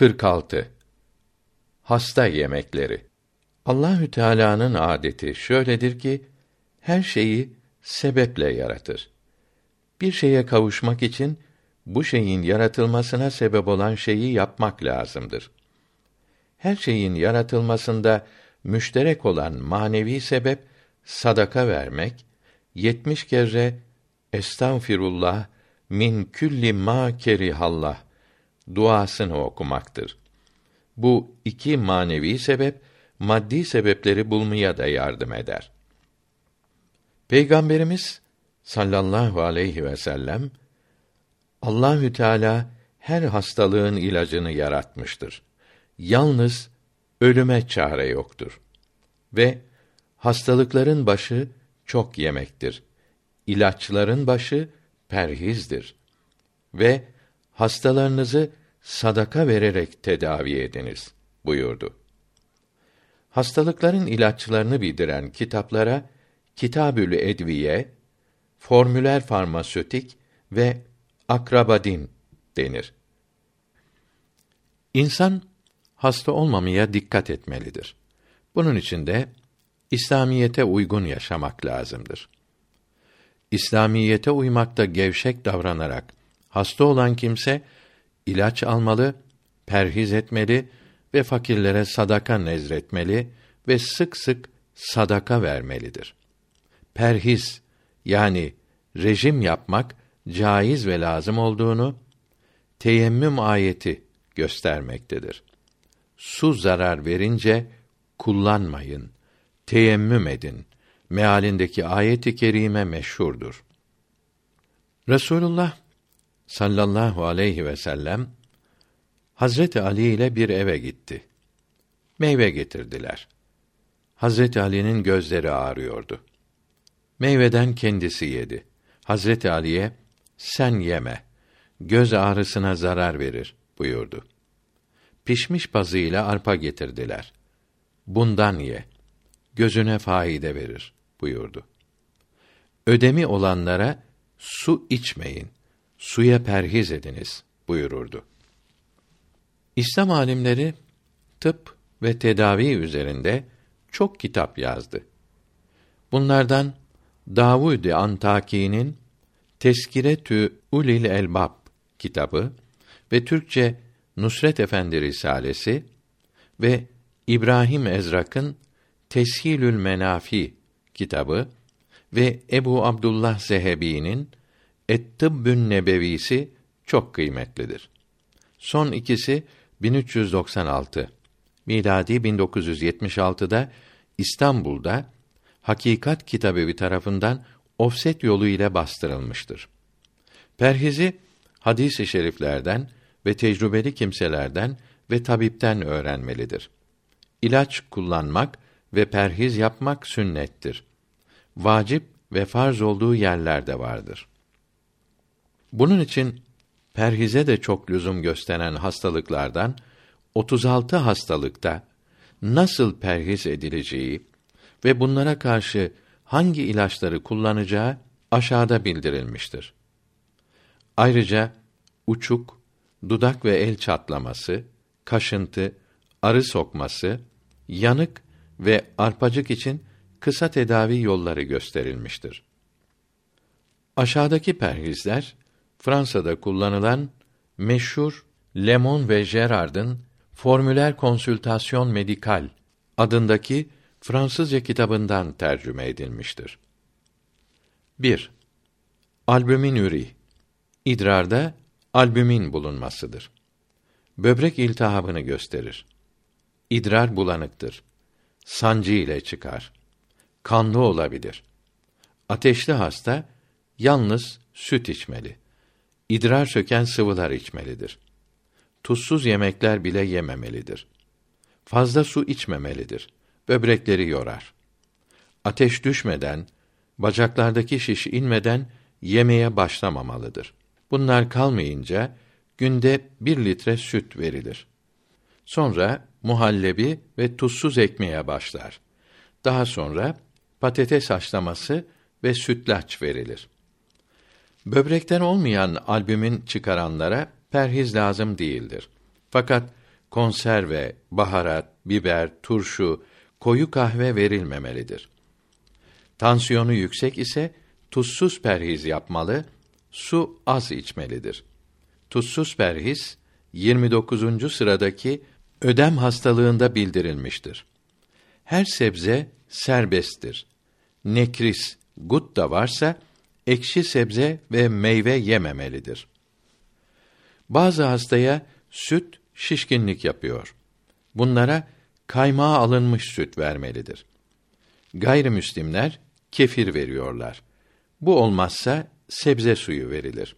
46 Hasta yemekleri. Allahü Teala'nın adeti şöyledir ki her şeyi sebeple yaratır. Bir şeye kavuşmak için bu şeyin yaratılmasına sebep olan şeyi yapmak lazımdır. Her şeyin yaratılmasında müşterek olan manevi sebep sadaka vermek, yetmiş kere estağfirullah min külli ma kerihallah duasını okumaktır. Bu iki manevi sebep maddi sebepleri bulmaya da yardım eder. Peygamberimiz sallallahu aleyhi ve sellem Allahü Teala her hastalığın ilacını yaratmıştır. Yalnız ölüme çare yoktur. Ve hastalıkların başı çok yemektir. İlaçların başı perhizdir. Ve hastalarınızı sadaka vererek tedavi ediniz buyurdu. Hastalıkların ilaçlarını bildiren kitaplara Kitabül Edviye, Formüler Farmasötik ve Akrabadin denir. İnsan hasta olmamaya dikkat etmelidir. Bunun için de İslamiyete uygun yaşamak lazımdır. İslamiyete uymakta gevşek davranarak hasta olan kimse ilaç almalı, perhiz etmeli ve fakirlere sadaka nezretmeli ve sık sık sadaka vermelidir. Perhiz yani rejim yapmak caiz ve lazım olduğunu teyemmüm ayeti göstermektedir. Su zarar verince kullanmayın, teyemmüm edin. Mealindeki ayeti kerime meşhurdur. Resulullah sallallahu aleyhi ve sellem Hazreti Ali ile bir eve gitti. Meyve getirdiler. Hazreti Ali'nin gözleri ağrıyordu. Meyveden kendisi yedi. Hazreti Ali'ye sen yeme. Göz ağrısına zarar verir buyurdu. Pişmiş pazıyla arpa getirdiler. Bundan ye. Gözüne faide verir buyurdu. Ödemi olanlara su içmeyin suya perhiz ediniz buyururdu. İslam alimleri tıp ve tedavi üzerinde çok kitap yazdı. Bunlardan Davud Antaki'nin Teskiretü Ulil Elbab kitabı ve Türkçe Nusret Efendi Risalesi ve İbrahim Ezrak'ın Teshilül Menafi kitabı ve Ebu Abdullah Zehebi'nin Et-Tıbbün Nebevisi çok kıymetlidir. Son ikisi 1396 miladi 1976'da İstanbul'da Hakikat Kitabevi tarafından ofset yolu ile bastırılmıştır. Perhizi hadis-i şeriflerden ve tecrübeli kimselerden ve tabipten öğrenmelidir. İlaç kullanmak ve perhiz yapmak sünnettir. Vacip ve farz olduğu yerlerde vardır. Bunun için perhize de çok lüzum gösteren hastalıklardan 36 hastalıkta nasıl perhiz edileceği ve bunlara karşı hangi ilaçları kullanacağı aşağıda bildirilmiştir. Ayrıca uçuk, dudak ve el çatlaması, kaşıntı, arı sokması, yanık ve arpacık için kısa tedavi yolları gösterilmiştir. Aşağıdaki perhizler Fransa'da kullanılan meşhur Lemon ve Gerard'ın Formüler Konsültasyon Medikal adındaki Fransızca kitabından tercüme edilmiştir. 1. Albüminüri İdrarda albümin bulunmasıdır. Böbrek iltihabını gösterir. İdrar bulanıktır. Sancı ile çıkar. Kanlı olabilir. Ateşli hasta yalnız süt içmeli idrar söken sıvılar içmelidir. Tuzsuz yemekler bile yememelidir. Fazla su içmemelidir. Böbrekleri yorar. Ateş düşmeden, bacaklardaki şiş inmeden yemeye başlamamalıdır. Bunlar kalmayınca günde bir litre süt verilir. Sonra muhallebi ve tuzsuz ekmeğe başlar. Daha sonra patates haşlaması ve sütlaç verilir. Böbrekten olmayan albümin çıkaranlara perhiz lazım değildir. Fakat konserve, baharat, biber, turşu, koyu kahve verilmemelidir. Tansiyonu yüksek ise tuzsuz perhiz yapmalı, su az içmelidir. Tuzsuz perhiz 29. sıradaki ödem hastalığında bildirilmiştir. Her sebze serbesttir. Nekris, gut da varsa ekşi sebze ve meyve yememelidir. Bazı hastaya süt şişkinlik yapıyor. Bunlara kaymağı alınmış süt vermelidir. Gayrimüslimler kefir veriyorlar. Bu olmazsa sebze suyu verilir.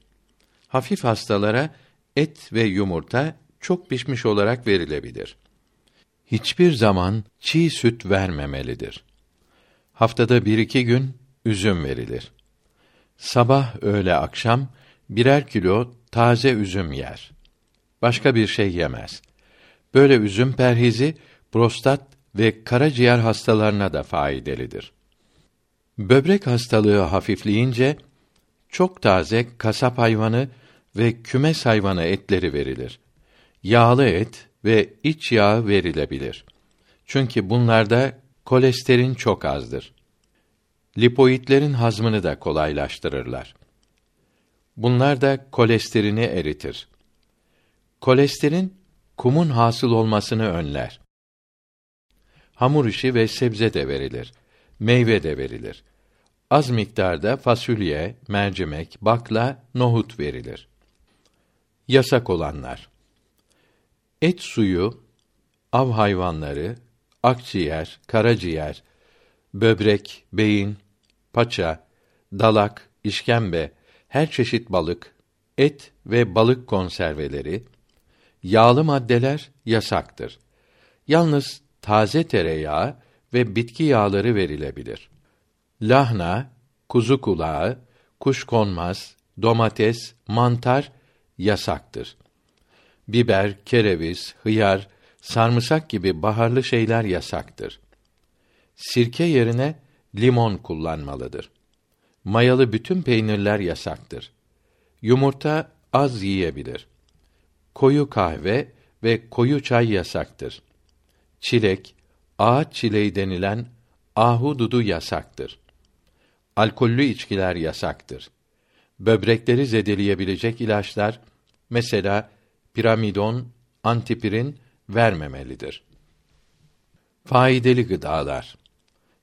Hafif hastalara et ve yumurta çok pişmiş olarak verilebilir. Hiçbir zaman çiğ süt vermemelidir. Haftada bir iki gün üzüm verilir. Sabah, öğle, akşam birer kilo taze üzüm yer. Başka bir şey yemez. Böyle üzüm perhizi prostat ve karaciğer hastalarına da faydalıdır. Böbrek hastalığı hafifleyince çok taze kasap hayvanı ve kümes hayvanı etleri verilir. Yağlı et ve iç yağı verilebilir. Çünkü bunlarda kolesterin çok azdır. Lipoidlerin hazmını da kolaylaştırırlar. Bunlar da kolesterini eritir. Kolesterin kumun hasıl olmasını önler. Hamur işi ve sebze de verilir. Meyve de verilir. Az miktarda fasulye, mercimek, bakla, nohut verilir. Yasak olanlar. Et suyu, av hayvanları, akciğer, karaciğer, böbrek, beyin, paça, dalak, işkembe, her çeşit balık, et ve balık konserveleri, yağlı maddeler yasaktır. Yalnız taze tereyağı ve bitki yağları verilebilir. Lahna, kuzu kulağı, kuşkonmaz, domates, mantar yasaktır. Biber, kereviz, hıyar, sarımsak gibi baharlı şeyler yasaktır. Sirke yerine limon kullanmalıdır. Mayalı bütün peynirler yasaktır. Yumurta az yiyebilir. Koyu kahve ve koyu çay yasaktır. Çilek, ağaç çileği denilen ahududu yasaktır. Alkollü içkiler yasaktır. Böbrekleri zedeleyebilecek ilaçlar, mesela piramidon, antipirin vermemelidir. Faydalı gıdalar.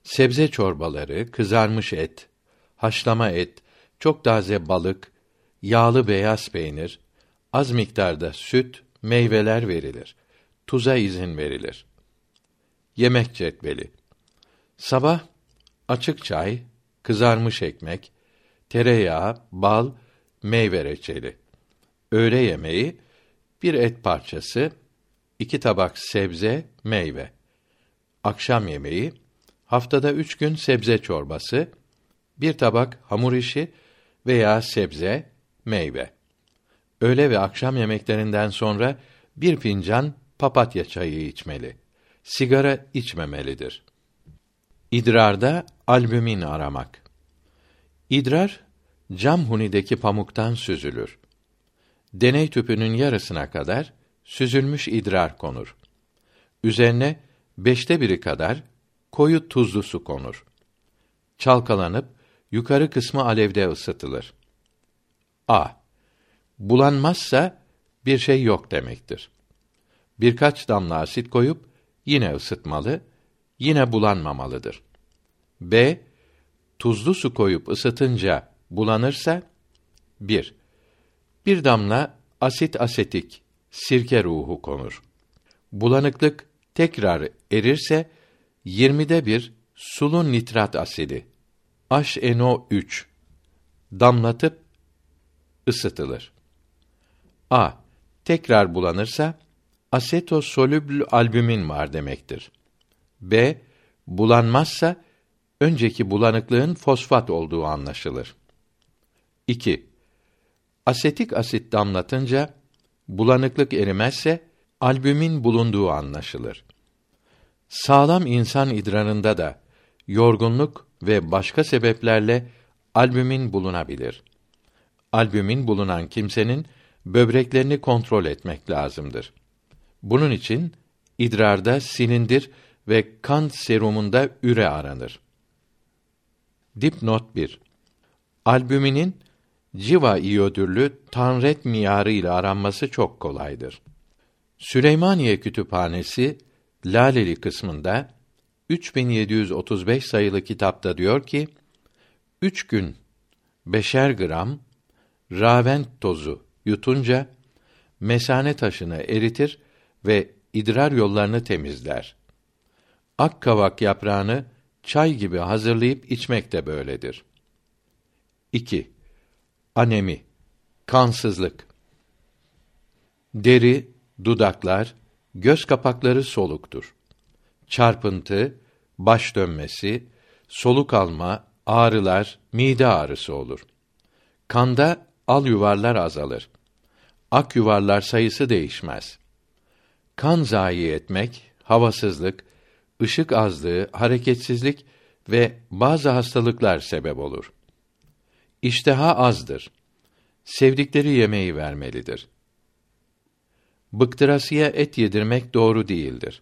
Sebze çorbaları, kızarmış et, haşlama et, çok taze balık, yağlı beyaz peynir, az miktarda süt, meyveler verilir. Tuza izin verilir. Yemek cetveli. Sabah açık çay, kızarmış ekmek, tereyağı, bal, meyve reçeli. Öğle yemeği bir et parçası, iki tabak sebze, meyve. Akşam yemeği haftada üç gün sebze çorbası, bir tabak hamur işi veya sebze, meyve. Öğle ve akşam yemeklerinden sonra bir fincan papatya çayı içmeli. Sigara içmemelidir. İdrarda albümin aramak. İdrar cam hunideki pamuktan süzülür. Deney tüpünün yarısına kadar süzülmüş idrar konur. Üzerine beşte biri kadar koyu tuzlu su konur. Çalkalanıp yukarı kısmı alevde ısıtılır. A. Bulanmazsa bir şey yok demektir. Birkaç damla asit koyup yine ısıtmalı, yine bulanmamalıdır. B. Tuzlu su koyup ısıtınca bulanırsa 1. Bir damla asit asetik sirke ruhu konur. Bulanıklık tekrar erirse 20'de bir sulu nitrat asidi HNO3 damlatıp ısıtılır. A. Tekrar bulanırsa asetosolübl albümin var demektir. B. Bulanmazsa önceki bulanıklığın fosfat olduğu anlaşılır. 2. Asetik asit damlatınca bulanıklık erimezse albümin bulunduğu anlaşılır. Sağlam insan idrarında da yorgunluk ve başka sebeplerle albümin bulunabilir. Albümin bulunan kimsenin böbreklerini kontrol etmek lazımdır. Bunun için idrarda silindir ve kan serumunda üre aranır. Dipnot 1. Albüminin civa iyodürlü tanret miyarı ile aranması çok kolaydır. Süleymaniye Kütüphanesi Laleli kısmında 3735 sayılı kitapta diyor ki, üç gün beşer gram ravent tozu yutunca mesane taşını eritir ve idrar yollarını temizler. Ak kavak yaprağını çay gibi hazırlayıp içmek de böyledir. 2. Anemi kansızlık deri, dudaklar, göz kapakları soluktur. Çarpıntı, baş dönmesi, soluk alma, ağrılar, mide ağrısı olur. Kanda al yuvarlar azalır. Ak yuvarlar sayısı değişmez. Kan zayi etmek, havasızlık, ışık azlığı, hareketsizlik ve bazı hastalıklar sebep olur. İşteha azdır. Sevdikleri yemeği vermelidir. Bıktırasıya et yedirmek doğru değildir.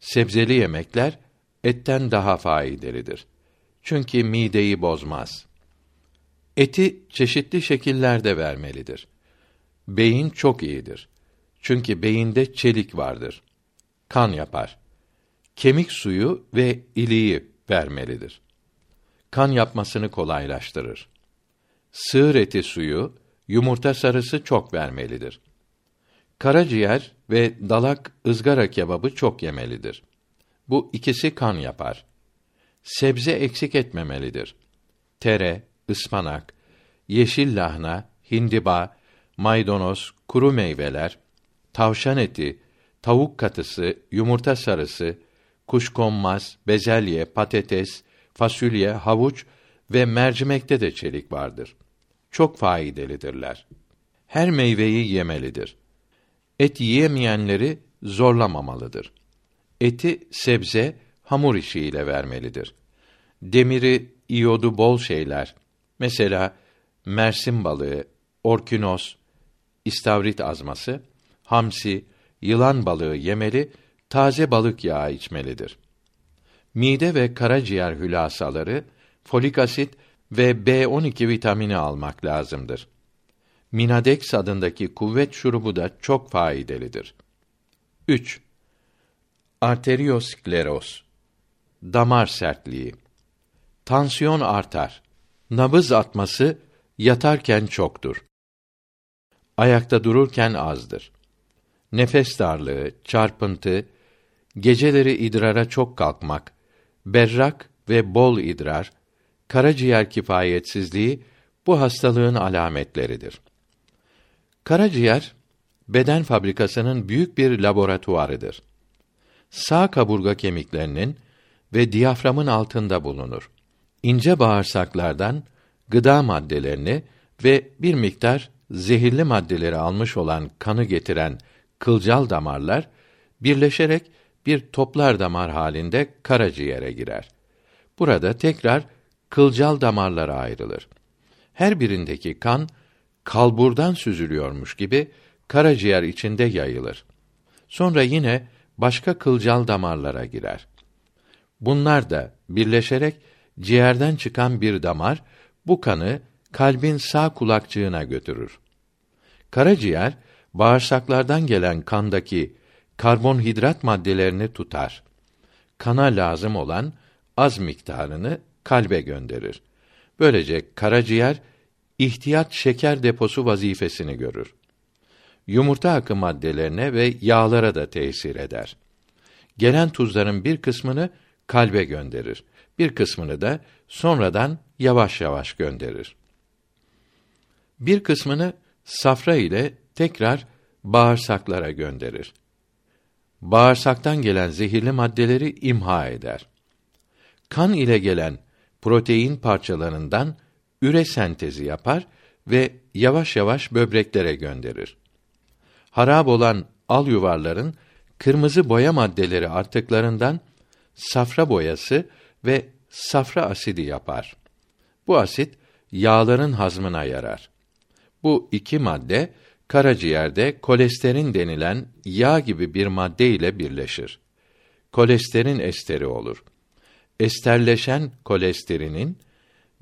Sebzeli yemekler etten daha faydalıdır. Çünkü mideyi bozmaz. Eti çeşitli şekillerde vermelidir. Beyin çok iyidir. Çünkü beyinde çelik vardır. Kan yapar. Kemik suyu ve iliği vermelidir. Kan yapmasını kolaylaştırır. Sığır eti suyu, yumurta sarısı çok vermelidir. Karaciğer ve dalak ızgara kebabı çok yemelidir. Bu ikisi kan yapar. Sebze eksik etmemelidir. Tere, ıspanak, yeşil lahna, hindiba, maydanoz, kuru meyveler, tavşan eti, tavuk katısı, yumurta sarısı, kuşkonmaz, bezelye, patates, fasulye, havuç ve mercimekte de çelik vardır. Çok faydalıdırlar. Her meyveyi yemelidir. Et yiyemeyenleri zorlamamalıdır. Eti sebze, hamur işiyle vermelidir. Demiri, iyodu bol şeyler, mesela mersin balığı, orkinos, istavrit azması, hamsi, yılan balığı yemeli, taze balık yağı içmelidir. Mide ve karaciğer hülasaları, folik asit ve B12 vitamini almak lazımdır. Minadex adındaki kuvvet şurubu da çok faydalıdır. 3. Arterioskleroz damar sertliği tansiyon artar. Nabız atması yatarken çoktur. Ayakta dururken azdır. Nefes darlığı, çarpıntı, geceleri idrara çok kalkmak, berrak ve bol idrar, karaciğer kifayetsizliği bu hastalığın alametleridir. Karaciğer beden fabrikasının büyük bir laboratuvarıdır. Sağ kaburga kemiklerinin ve diyaframın altında bulunur. İnce bağırsaklardan gıda maddelerini ve bir miktar zehirli maddeleri almış olan kanı getiren kılcal damarlar birleşerek bir toplar damar halinde karaciğere girer. Burada tekrar kılcal damarlara ayrılır. Her birindeki kan kalburdan süzülüyormuş gibi karaciğer içinde yayılır. Sonra yine başka kılcal damarlara girer. Bunlar da birleşerek ciğerden çıkan bir damar bu kanı kalbin sağ kulakçığına götürür. Karaciğer bağırsaklardan gelen kandaki karbonhidrat maddelerini tutar. Kana lazım olan az miktarını kalbe gönderir. Böylece karaciğer ihtiyat şeker deposu vazifesini görür. Yumurta akı maddelerine ve yağlara da tesir eder. Gelen tuzların bir kısmını kalbe gönderir. Bir kısmını da sonradan yavaş yavaş gönderir. Bir kısmını safra ile tekrar bağırsaklara gönderir. Bağırsaktan gelen zehirli maddeleri imha eder. Kan ile gelen protein parçalarından üre sentezi yapar ve yavaş yavaş böbreklere gönderir. Harap olan al yuvarların kırmızı boya maddeleri arttıklarından safra boyası ve safra asidi yapar. Bu asit yağların hazmına yarar. Bu iki madde karaciğerde kolesterin denilen yağ gibi bir madde ile birleşir. Kolesterin esteri olur. Esterleşen kolesterinin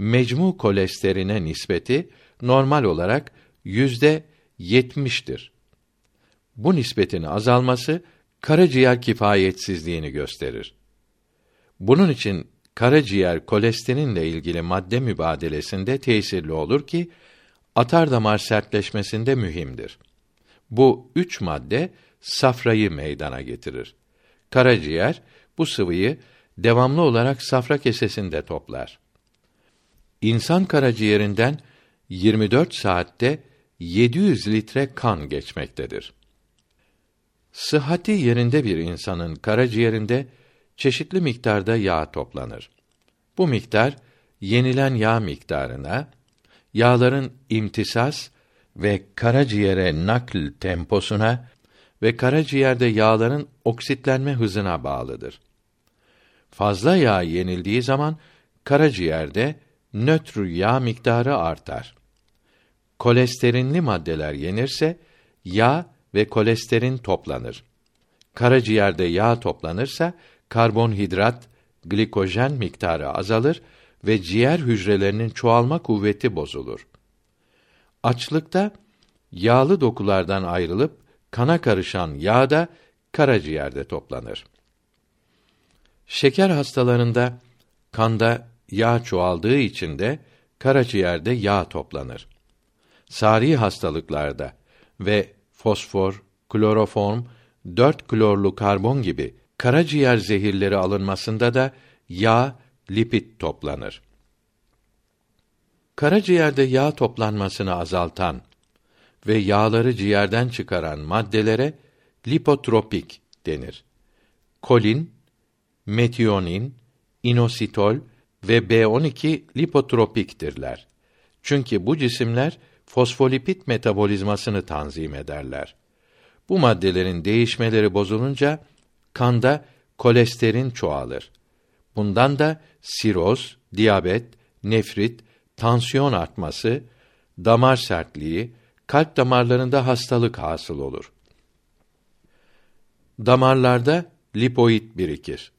mecmu kolesterine nispeti normal olarak yüzde yetmiştir. Bu nispetin azalması karaciğer kifayetsizliğini gösterir. Bunun için karaciğer kolesterinle ilgili madde mübadelesinde tesirli olur ki atar damar sertleşmesinde mühimdir. Bu üç madde safrayı meydana getirir. Karaciğer bu sıvıyı devamlı olarak safra kesesinde toplar. İnsan karaciğerinden 24 saatte 700 litre kan geçmektedir. Sıhhati yerinde bir insanın karaciğerinde çeşitli miktarda yağ toplanır. Bu miktar yenilen yağ miktarına, yağların imtisas ve karaciğere nakl temposuna ve karaciğerde yağların oksitlenme hızına bağlıdır. Fazla yağ yenildiği zaman karaciğerde nötr yağ miktarı artar. Kolesterinli maddeler yenirse yağ ve kolesterin toplanır. Karaciğerde yağ toplanırsa karbonhidrat, glikojen miktarı azalır ve ciğer hücrelerinin çoğalma kuvveti bozulur. Açlıkta yağlı dokulardan ayrılıp kana karışan yağ da karaciğerde toplanır. Şeker hastalarında kanda yağ çoğaldığı için de karaciğerde yağ toplanır. Sari hastalıklarda ve fosfor, kloroform, 4 klorlu karbon gibi karaciğer zehirleri alınmasında da yağ, lipid toplanır. Karaciğerde yağ toplanmasını azaltan ve yağları ciğerden çıkaran maddelere lipotropik denir. Kolin, metionin, inositol ve B12 lipotropiktirler. Çünkü bu cisimler fosfolipid metabolizmasını tanzim ederler. Bu maddelerin değişmeleri bozulunca kanda kolesterin çoğalır. Bundan da siroz, diyabet, nefrit, tansiyon artması, damar sertliği, kalp damarlarında hastalık hasıl olur. Damarlarda lipoid birikir.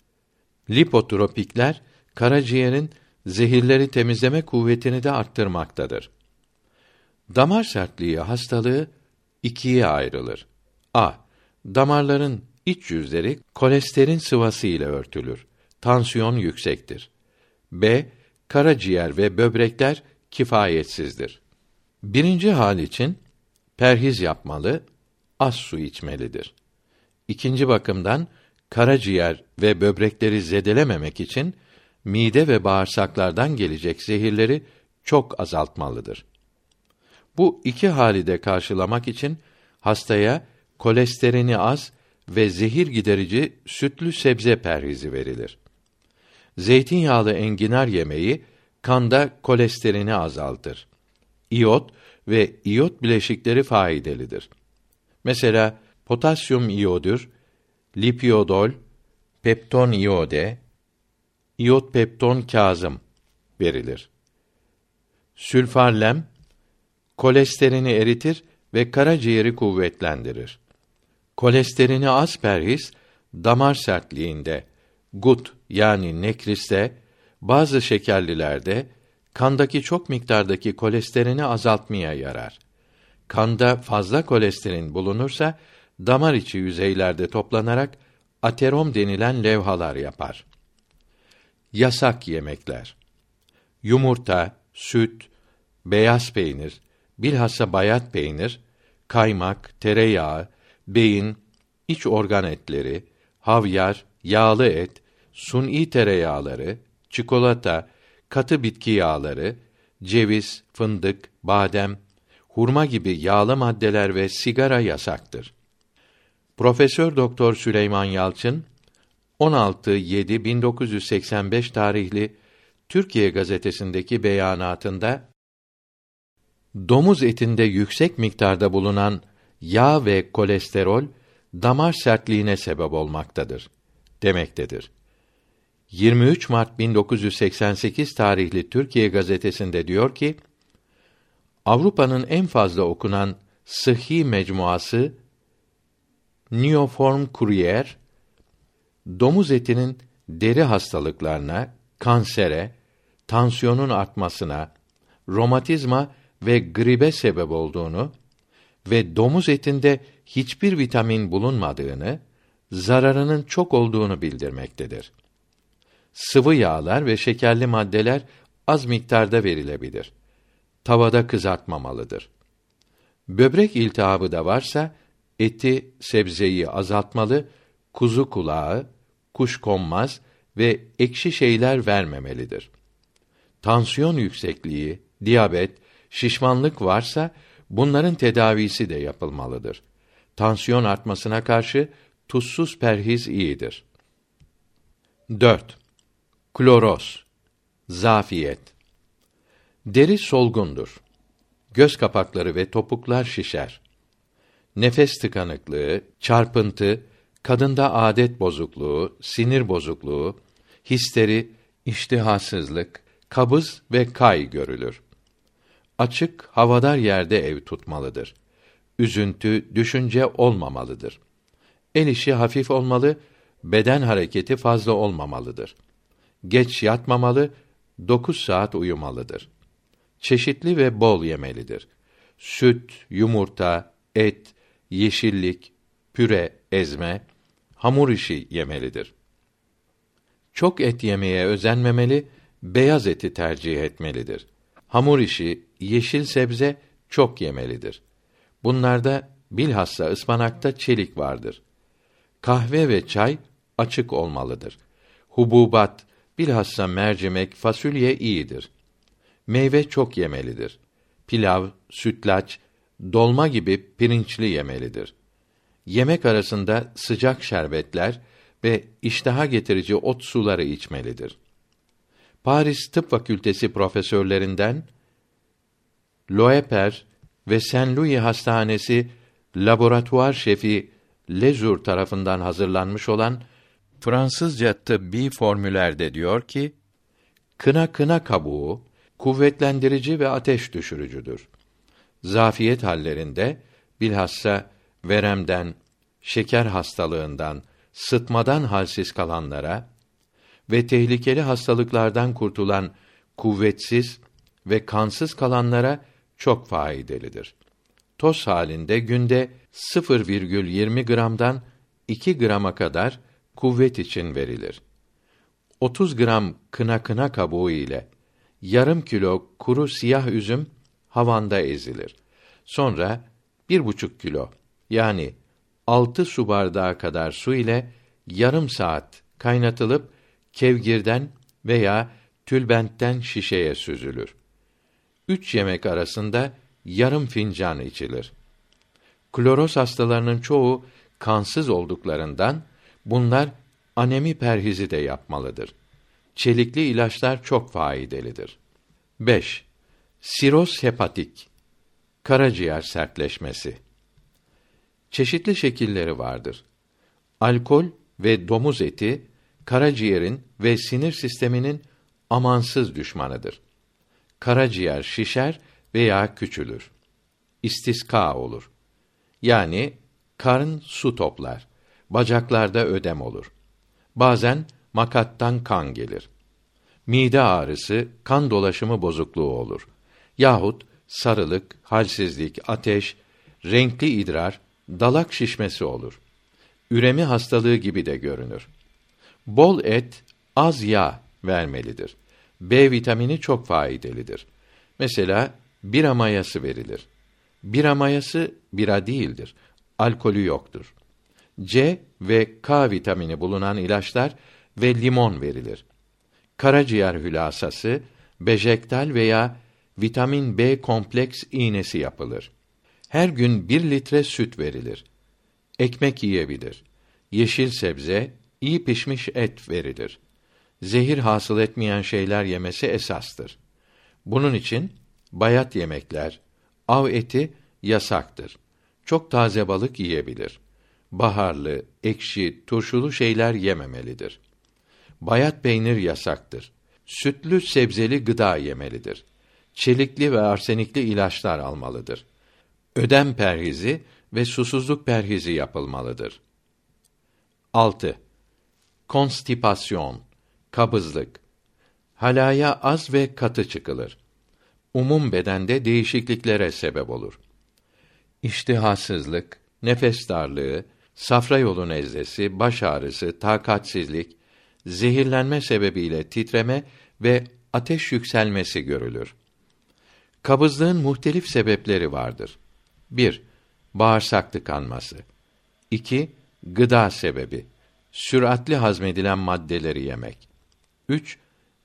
Lipotropikler karaciğerin zehirleri temizleme kuvvetini de arttırmaktadır. Damar sertliği hastalığı ikiye ayrılır. A. Damarların iç yüzleri kolesterin sıvası ile örtülür. Tansiyon yüksektir. B. Karaciğer ve böbrekler kifayetsizdir. Birinci hal için perhiz yapmalı, az su içmelidir. İkinci bakımdan karaciğer ve böbrekleri zedelememek için mide ve bağırsaklardan gelecek zehirleri çok azaltmalıdır. Bu iki hali de karşılamak için hastaya kolesterini az ve zehir giderici sütlü sebze perhizi verilir. Zeytinyağlı enginar yemeği kanda kolesterini azaltır. İyot ve iyot bileşikleri faydalıdır. Mesela potasyum iyodür, lipiyodol, pepton iyode, iyot pepton kazım verilir. Sülfarlem kolesterini eritir ve karaciğeri kuvvetlendirir. Kolesterini az perhis damar sertliğinde, gut yani nekriste, bazı şekerlilerde kandaki çok miktardaki kolesterini azaltmaya yarar. Kanda fazla kolesterin bulunursa damar içi yüzeylerde toplanarak aterom denilen levhalar yapar. Yasak yemekler. Yumurta, süt, beyaz peynir, bilhassa bayat peynir, kaymak, tereyağı, beyin, iç organ etleri, havyar, yağlı et, suni tereyağları, çikolata, katı bitki yağları, ceviz, fındık, badem, hurma gibi yağlı maddeler ve sigara yasaktır. Profesör Doktor Süleyman Yalçın 16 7 1985 tarihli Türkiye gazetesindeki beyanatında domuz etinde yüksek miktarda bulunan yağ ve kolesterol damar sertliğine sebep olmaktadır demektedir. 23 Mart 1988 tarihli Türkiye gazetesinde diyor ki: Avrupa'nın en fazla okunan Sıhhi Mecmuası Neoform Courier domuz etinin deri hastalıklarına, kansere, tansiyonun artmasına, romatizma ve gribe sebep olduğunu ve domuz etinde hiçbir vitamin bulunmadığını, zararının çok olduğunu bildirmektedir. Sıvı yağlar ve şekerli maddeler az miktarda verilebilir. Tavada kızartmamalıdır. Böbrek iltihabı da varsa eti, sebzeyi azaltmalı, kuzu kulağı, kuşkonmaz ve ekşi şeyler vermemelidir. Tansiyon yüksekliği, diyabet, şişmanlık varsa bunların tedavisi de yapılmalıdır. Tansiyon artmasına karşı tuzsuz perhiz iyidir. 4. Kloroz Zafiyet Deri solgundur. Göz kapakları ve topuklar şişer. Nefes tıkanıklığı, çarpıntı, kadında adet bozukluğu, sinir bozukluğu, histeri, iştihasızlık, kabız ve kay görülür. Açık, havadar yerde ev tutmalıdır. Üzüntü, düşünce olmamalıdır. El işi hafif olmalı, beden hareketi fazla olmamalıdır. Geç yatmamalı, dokuz saat uyumalıdır. Çeşitli ve bol yemelidir. Süt, yumurta, et, yeşillik, püre, ezme, hamur işi yemelidir. Çok et yemeye özenmemeli, beyaz eti tercih etmelidir. Hamur işi, yeşil sebze çok yemelidir. Bunlarda bilhassa ıspanakta çelik vardır. Kahve ve çay açık olmalıdır. Hububat, bilhassa mercimek, fasulye iyidir. Meyve çok yemelidir. Pilav, sütlaç, dolma gibi pirinçli yemelidir. Yemek arasında sıcak şerbetler ve iştaha getirici ot suları içmelidir. Paris Tıp Fakültesi profesörlerinden Loeper ve Saint Louis Hastanesi laboratuvar şefi Lezur tarafından hazırlanmış olan Fransızca tıbbi formüllerde diyor ki, kına kına kabuğu kuvvetlendirici ve ateş düşürücüdür. Zafiyet hallerinde bilhassa veremden, şeker hastalığından, sıtmadan halsiz kalanlara ve tehlikeli hastalıklardan kurtulan kuvvetsiz ve kansız kalanlara çok faydalıdır. Toz halinde günde 0,20 gramdan 2 grama kadar kuvvet için verilir. 30 gram kına kına kabuğu ile yarım kilo kuru siyah üzüm havanda ezilir. Sonra bir buçuk kilo yani altı su bardağı kadar su ile yarım saat kaynatılıp kevgirden veya tülbentten şişeye süzülür. Üç yemek arasında yarım fincan içilir. Kloroz hastalarının çoğu kansız olduklarından bunlar anemi perhizi de yapmalıdır. Çelikli ilaçlar çok faydalıdır. 5. Siroz hepatik karaciğer sertleşmesi çeşitli şekilleri vardır. Alkol ve domuz eti karaciğerin ve sinir sisteminin amansız düşmanıdır. Karaciğer şişer veya küçülür. İstiska olur. Yani karın su toplar. Bacaklarda ödem olur. Bazen makattan kan gelir. Mide ağrısı, kan dolaşımı bozukluğu olur. Yahut sarılık, halsizlik, ateş, renkli idrar, dalak şişmesi olur. Üremi hastalığı gibi de görünür. Bol et, az yağ vermelidir. B vitamini çok faydalıdır. Mesela bira mayası verilir. Bira mayası bira değildir. Alkolü yoktur. C ve K vitamini bulunan ilaçlar ve limon verilir. Karaciğer hülasası, bejektal veya vitamin B kompleks iğnesi yapılır. Her gün bir litre süt verilir. Ekmek yiyebilir. Yeşil sebze, iyi pişmiş et verilir. Zehir hasıl etmeyen şeyler yemesi esastır. Bunun için bayat yemekler, av eti yasaktır. Çok taze balık yiyebilir. Baharlı, ekşi, turşulu şeyler yememelidir. Bayat peynir yasaktır. Sütlü sebzeli gıda yemelidir. Çelikli ve arsenikli ilaçlar almalıdır. Ödem perhizi ve susuzluk perhizi yapılmalıdır. 6. Konstipasyon, kabızlık. Halaya az ve katı çıkılır. Umum bedende değişikliklere sebep olur. İştihasızlık, nefes darlığı, safra yolu nezlesi, baş ağrısı, takatsizlik, zehirlenme sebebiyle titreme ve ateş yükselmesi görülür. Kabızlığın muhtelif sebepleri vardır. 1. Bağırsak tıkanması. 2. Gıda sebebi. Süratli hazmedilen maddeleri yemek. 3.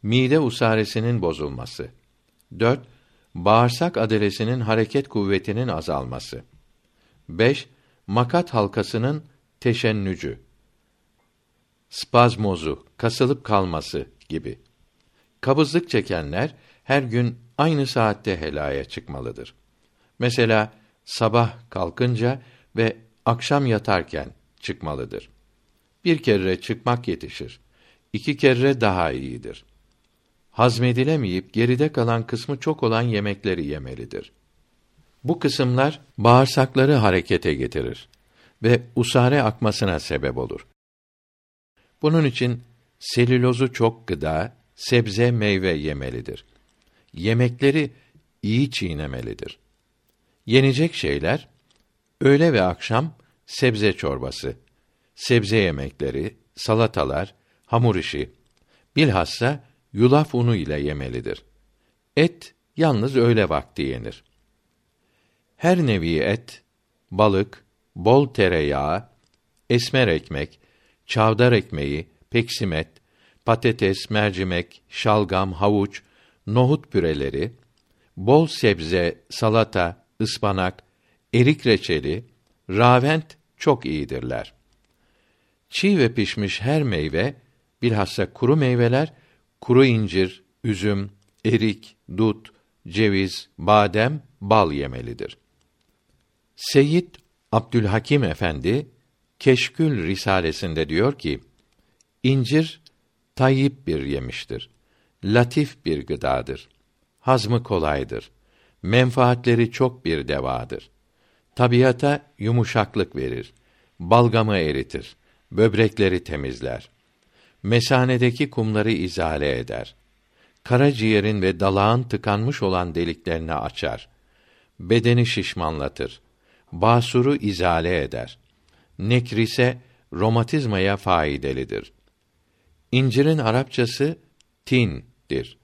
Mide usaresinin bozulması. 4. Bağırsak adalesinin hareket kuvvetinin azalması. 5. Makat halkasının teşennücü. Spazmozu, kasılıp kalması gibi. Kabızlık çekenler her gün aynı saatte helaya çıkmalıdır. Mesela sabah kalkınca ve akşam yatarken çıkmalıdır. Bir kere çıkmak yetişir. İki kere daha iyidir. Hazmedilemeyip geride kalan kısmı çok olan yemekleri yemelidir. Bu kısımlar bağırsakları harekete getirir ve usare akmasına sebep olur. Bunun için selülozu çok gıda, sebze, meyve yemelidir. Yemekleri iyi çiğnemelidir. Yenecek şeyler öğle ve akşam sebze çorbası, sebze yemekleri, salatalar, hamur işi, bilhassa yulaf unu ile yemelidir. Et yalnız öğle vakti yenir. Her nevi et, balık, bol tereyağı, esmer ekmek, çavdar ekmeği, peksimet, patates, mercimek, şalgam, havuç, nohut püreleri, bol sebze, salata, ıspanak, erik reçeli, ravent çok iyidirler. Çiğ ve pişmiş her meyve, bilhassa kuru meyveler, kuru incir, üzüm, erik, dut, ceviz, badem, bal yemelidir. Seyyid Abdülhakim Efendi Keşkül risalesinde diyor ki: İncir tayyip bir yemiştir. Latif bir gıdadır. Hazmı kolaydır. Menfaatleri çok bir devadır. Tabiata yumuşaklık verir. Balgamı eritir. Böbrekleri temizler. Mesanedeki kumları izale eder. Karaciğerin ve dalağın tıkanmış olan deliklerini açar. Bedeni şişmanlatır. Basuru izale eder. Nekrise romatizmaya faydalıdır. İncirin Arapçası tin'dir.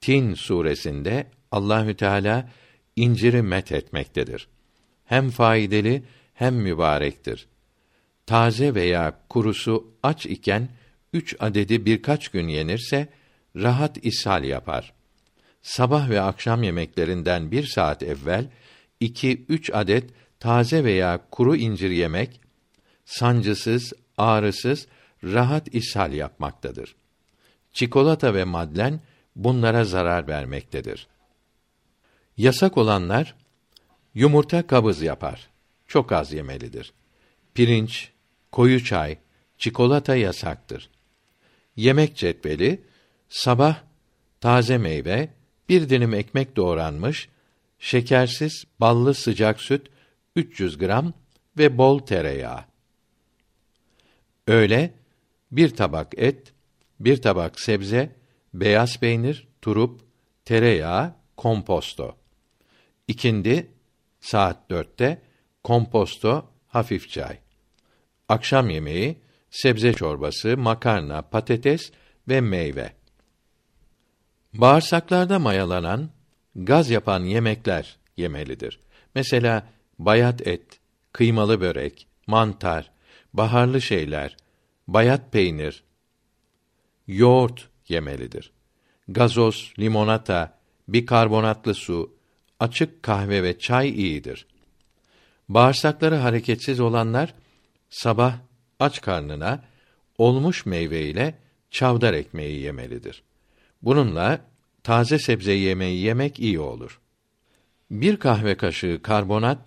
Tin suresinde Allahü Teala inciri met etmektedir. Hem faydalı hem mübarektir. Taze veya kurusu aç iken üç adedi birkaç gün yenirse rahat ishal yapar. Sabah ve akşam yemeklerinden bir saat evvel iki üç adet taze veya kuru incir yemek sancısız, ağrısız, rahat ishal yapmaktadır. Çikolata ve madlen bunlara zarar vermektedir. Yasak olanlar yumurta kabız yapar. Çok az yemelidir. Pirinç, koyu çay, çikolata yasaktır. Yemek cetveli sabah taze meyve, bir dilim ekmek doğranmış, şekersiz ballı sıcak süt 300 gram ve bol tereyağı. Öğle bir tabak et, bir tabak sebze, beyaz peynir, turup, tereyağı, komposto. İkindi saat dörtte komposto, hafif çay. Akşam yemeği sebze çorbası, makarna, patates ve meyve. Bağırsaklarda mayalanan, gaz yapan yemekler yemelidir. Mesela bayat et, kıymalı börek, mantar, baharlı şeyler, bayat peynir, yoğurt yemelidir. Gazoz, limonata, bikarbonatlı su, açık kahve ve çay iyidir. Bağırsakları hareketsiz olanlar sabah aç karnına olmuş meyve ile çavdar ekmeği yemelidir. Bununla taze sebze yemeği yemek iyi olur. Bir kahve kaşığı karbonat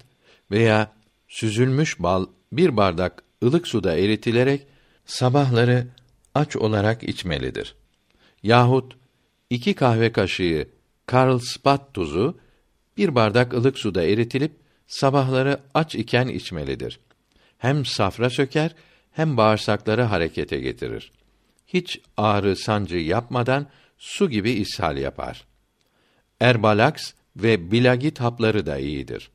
veya süzülmüş bal bir bardak ılık suda eritilerek sabahları aç olarak içmelidir. Yahut iki kahve kaşığı Carlsbad tuzu bir bardak ılık suda eritilip sabahları aç iken içmelidir. Hem safra söker hem bağırsakları harekete getirir. Hiç ağrı sancı yapmadan su gibi ishal yapar. Erbalaks ve bilagit hapları da iyidir.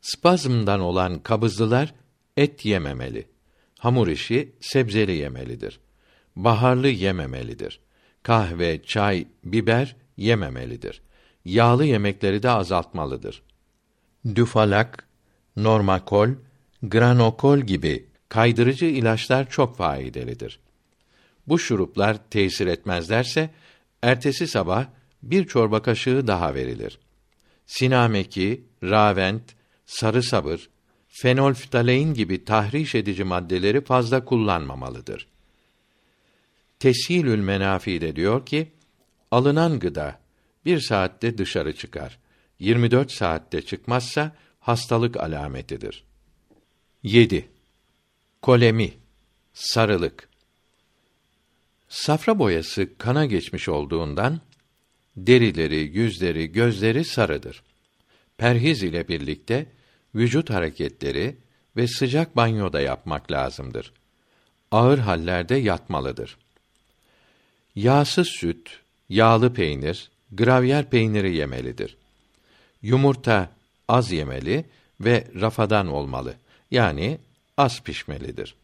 Spazmdan olan kabızlılar et yememeli. Hamur işi sebzeli yemelidir. Baharlı yememelidir. Kahve, çay, biber yememelidir. Yağlı yemekleri de azaltmalıdır. Düfalak, normakol, granokol gibi kaydırıcı ilaçlar çok faydalıdır. Bu şuruplar tesir etmezlerse ertesi sabah bir çorba kaşığı daha verilir. Sinameki, ravent, sarı sabır, fenolftalein gibi tahriş edici maddeleri fazla kullanmamalıdır. Teshilül Menafi de diyor ki, alınan gıda bir saatte dışarı çıkar. 24 saatte çıkmazsa hastalık alametidir. 7. Kolemi sarılık Safra boyası kana geçmiş olduğundan derileri, yüzleri, gözleri sarıdır. Perhiz ile birlikte vücut hareketleri ve sıcak banyo da yapmak lazımdır. Ağır hallerde yatmalıdır. Yağsız süt, yağlı peynir, gravyer peyniri yemelidir. Yumurta az yemeli ve rafadan olmalı. Yani az pişmelidir.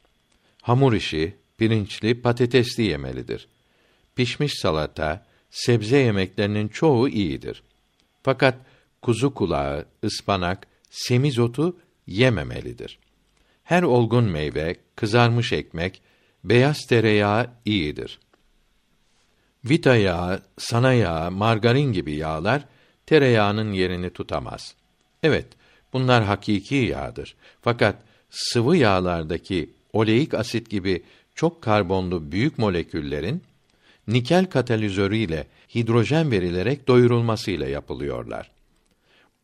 Hamur işi, pirinçli, patatesli yemelidir. Pişmiş salata, sebze yemeklerinin çoğu iyidir. Fakat kuzu kulağı, ıspanak, semizotu yememelidir. Her olgun meyve, kızarmış ekmek, beyaz tereyağı iyidir. Vita yağı, sana yağı, margarin gibi yağlar tereyağının yerini tutamaz. Evet, bunlar hakiki yağdır. Fakat sıvı yağlardaki oleik asit gibi çok karbonlu büyük moleküllerin nikel katalizörü ile hidrojen verilerek doyurulmasıyla yapılıyorlar.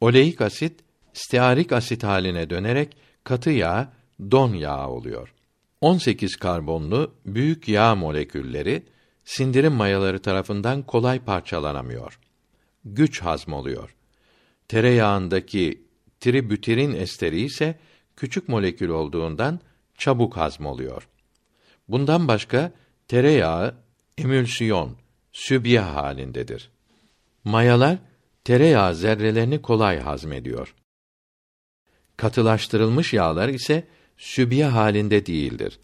Oleik asit stearik asit haline dönerek katı yağ, don yağı oluyor. 18 karbonlu büyük yağ molekülleri sindirim mayaları tarafından kolay parçalanamıyor. Güç hazmoluyor. Tereyağındaki tribüterin esteri ise küçük molekül olduğundan çabuk hazmoluyor. Bundan başka tereyağı emülsiyon, sübye halindedir. Mayalar tereyağı zerrelerini kolay hazmediyor. Katılaştırılmış yağlar ise sübye halinde değildir.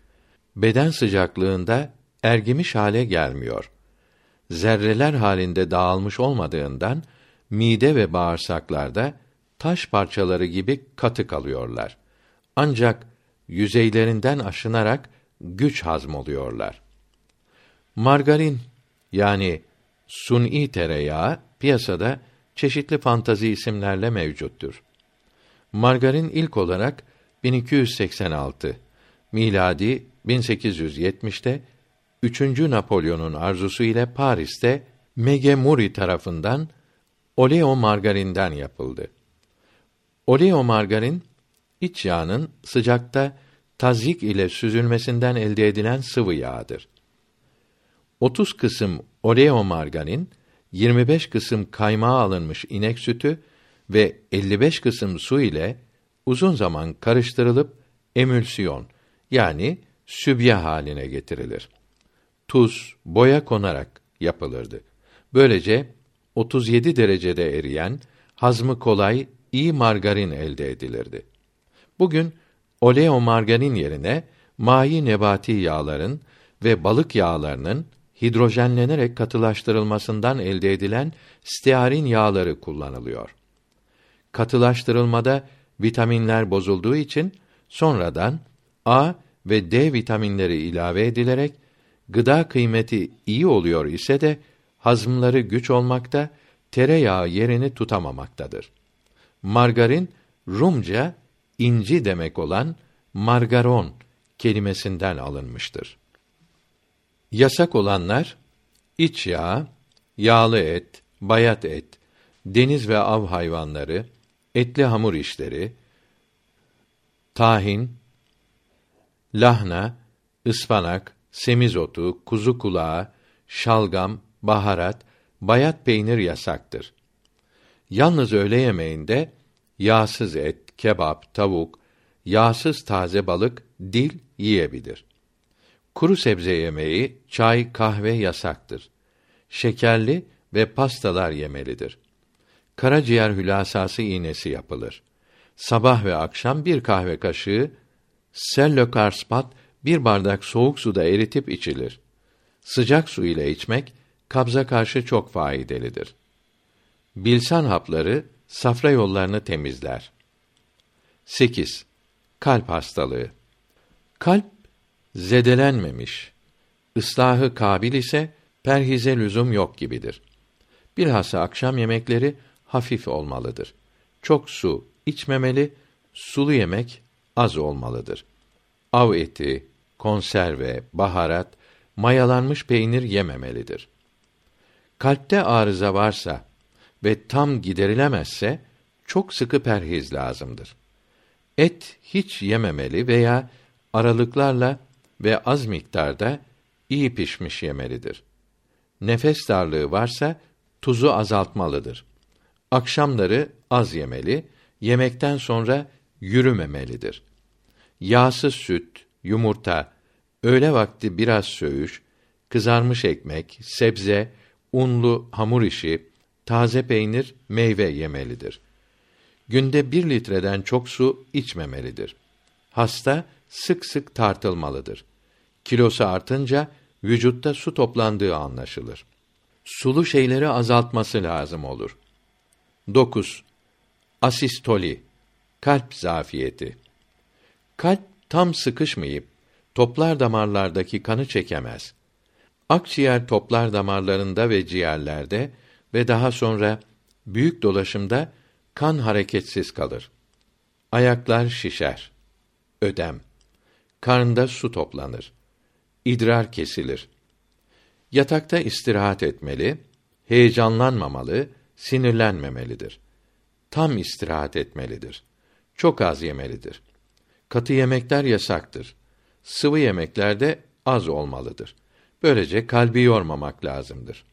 Beden sıcaklığında ergimiş hale gelmiyor. Zerreler halinde dağılmış olmadığından mide ve bağırsaklarda taş parçaları gibi katı kalıyorlar. Ancak yüzeylerinden aşınarak güç hazmoluyorlar. Margarin yani suni tereyağı piyasada çeşitli fantazi isimlerle mevcuttur. Margarin ilk olarak 1286 miladi 1870'te 3. Napolyon'un arzusu ile Paris'te Megemuri tarafından oleo margarinden yapıldı. Oleo margarin iç yağının sıcakta tazyik ile süzülmesinden elde edilen sıvı yağdır. 30 kısım oleo margarin, 25 kısım kaymağı alınmış inek sütü ve 55 kısım su ile uzun zaman karıştırılıp emülsiyon yani sübye haline getirilir. Tuz, boya konarak yapılırdı. Böylece 37 derecede eriyen, hazmı kolay, iyi margarin elde edilirdi. Bugün oleo margarin yerine mayi nebati yağların ve balık yağlarının hidrojenlenerek katılaştırılmasından elde edilen stearin yağları kullanılıyor. Katılaştırılmada vitaminler bozulduğu için sonradan A ve D vitaminleri ilave edilerek gıda kıymeti iyi oluyor ise de hazımları güç olmakta, tereyağı yerini tutamamaktadır. Margarin Rumca inci demek olan margaron kelimesinden alınmıştır. Yasak olanlar iç yağ, yağlı et, bayat et, deniz ve av hayvanları, etli hamur işleri, tahin, lahna, ıspanak, semizotu, kuzu kulağı, şalgam, baharat, bayat peynir yasaktır. Yalnız öğle yemeğinde yağsız et, kebap, tavuk, yağsız taze balık, dil yiyebilir. Kuru sebze yemeği, çay, kahve yasaktır. Şekerli ve pastalar yemelidir. Karaciğer hülasası iğnesi yapılır. Sabah ve akşam bir kahve kaşığı sellokarspat bir bardak soğuk suda eritip içilir. Sıcak su ile içmek kabza karşı çok faydalıdır. Bilsan hapları safra yollarını temizler. 8. Kalp hastalığı. Kalp zedelenmemiş, ıslahı kabil ise perhize lüzum yok gibidir. Bilhassa akşam yemekleri hafif olmalıdır. Çok su içmemeli, sulu yemek az olmalıdır. Av eti, konserve, baharat, mayalanmış peynir yememelidir. Kalpte arıza varsa ve tam giderilemezse çok sıkı perhiz lazımdır. Et hiç yememeli veya aralıklarla ve az miktarda iyi pişmiş yemelidir. Nefes darlığı varsa tuzu azaltmalıdır. Akşamları az yemeli, yemekten sonra yürümemelidir. Yağsız süt, yumurta, öğle vakti biraz söğüş, kızarmış ekmek, sebze, unlu hamur işi, taze peynir, meyve yemelidir. Günde bir litreden çok su içmemelidir. Hasta sık sık tartılmalıdır. Kilosu artınca vücutta su toplandığı anlaşılır. Sulu şeyleri azaltması lazım olur. 9. Asistoli kalp zafiyeti. Kalp tam sıkışmayıp toplar damarlardaki kanı çekemez. Akciğer toplar damarlarında ve ciğerlerde ve daha sonra büyük dolaşımda kan hareketsiz kalır. Ayaklar şişer. Ödem. Karnında su toplanır. İdrar kesilir. Yatakta istirahat etmeli, heyecanlanmamalı, sinirlenmemelidir. Tam istirahat etmelidir. Çok az yemelidir. Katı yemekler yasaktır. Sıvı yemeklerde az olmalıdır. Böylece kalbi yormamak lazımdır.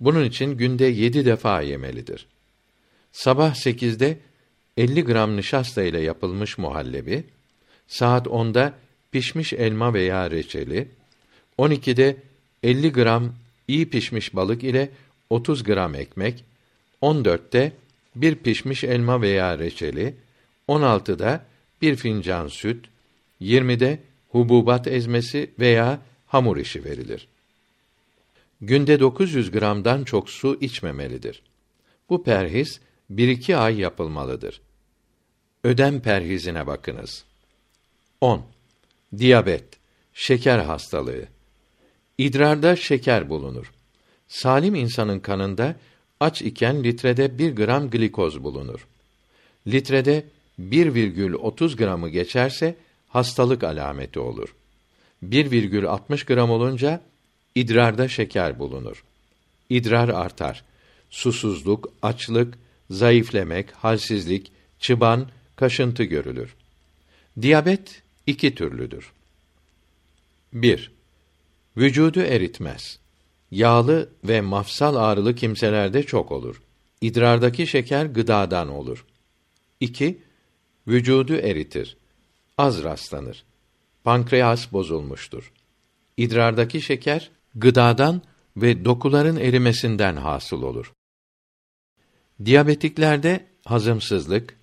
Bunun için günde yedi defa yemelidir. Sabah sekizde 50 gram nişasta ile yapılmış muhallebi, saat onda pişmiş elma veya reçeli, 12'de 50 gram iyi pişmiş balık ile 30 gram ekmek, 14'te bir pişmiş elma veya reçeli, 16'da bir fincan süt, 20'de hububat ezmesi veya hamur işi verilir. Günde 900 gramdan çok su içmemelidir. Bu perhiz bir iki ay yapılmalıdır. Ödem perhizine bakınız. 10. Diyabet, şeker hastalığı. İdrarda şeker bulunur. Salim insanın kanında aç iken litrede bir gram glikoz bulunur. Litrede 1,30 gramı geçerse hastalık alameti olur. 1,60 gram olunca idrarda şeker bulunur. İdrar artar. Susuzluk, açlık, zayıflemek, halsizlik, çıban, kaşıntı görülür. Diyabet iki türlüdür. 1. Vücudu eritmez. Yağlı ve mafsal ağrılı kimselerde çok olur. İdrardaki şeker gıdadan olur. 2. Vücudu eritir. Az rastlanır. Pankreas bozulmuştur. İdrardaki şeker gıdadan ve dokuların erimesinden hasıl olur. Diyabetiklerde hazımsızlık,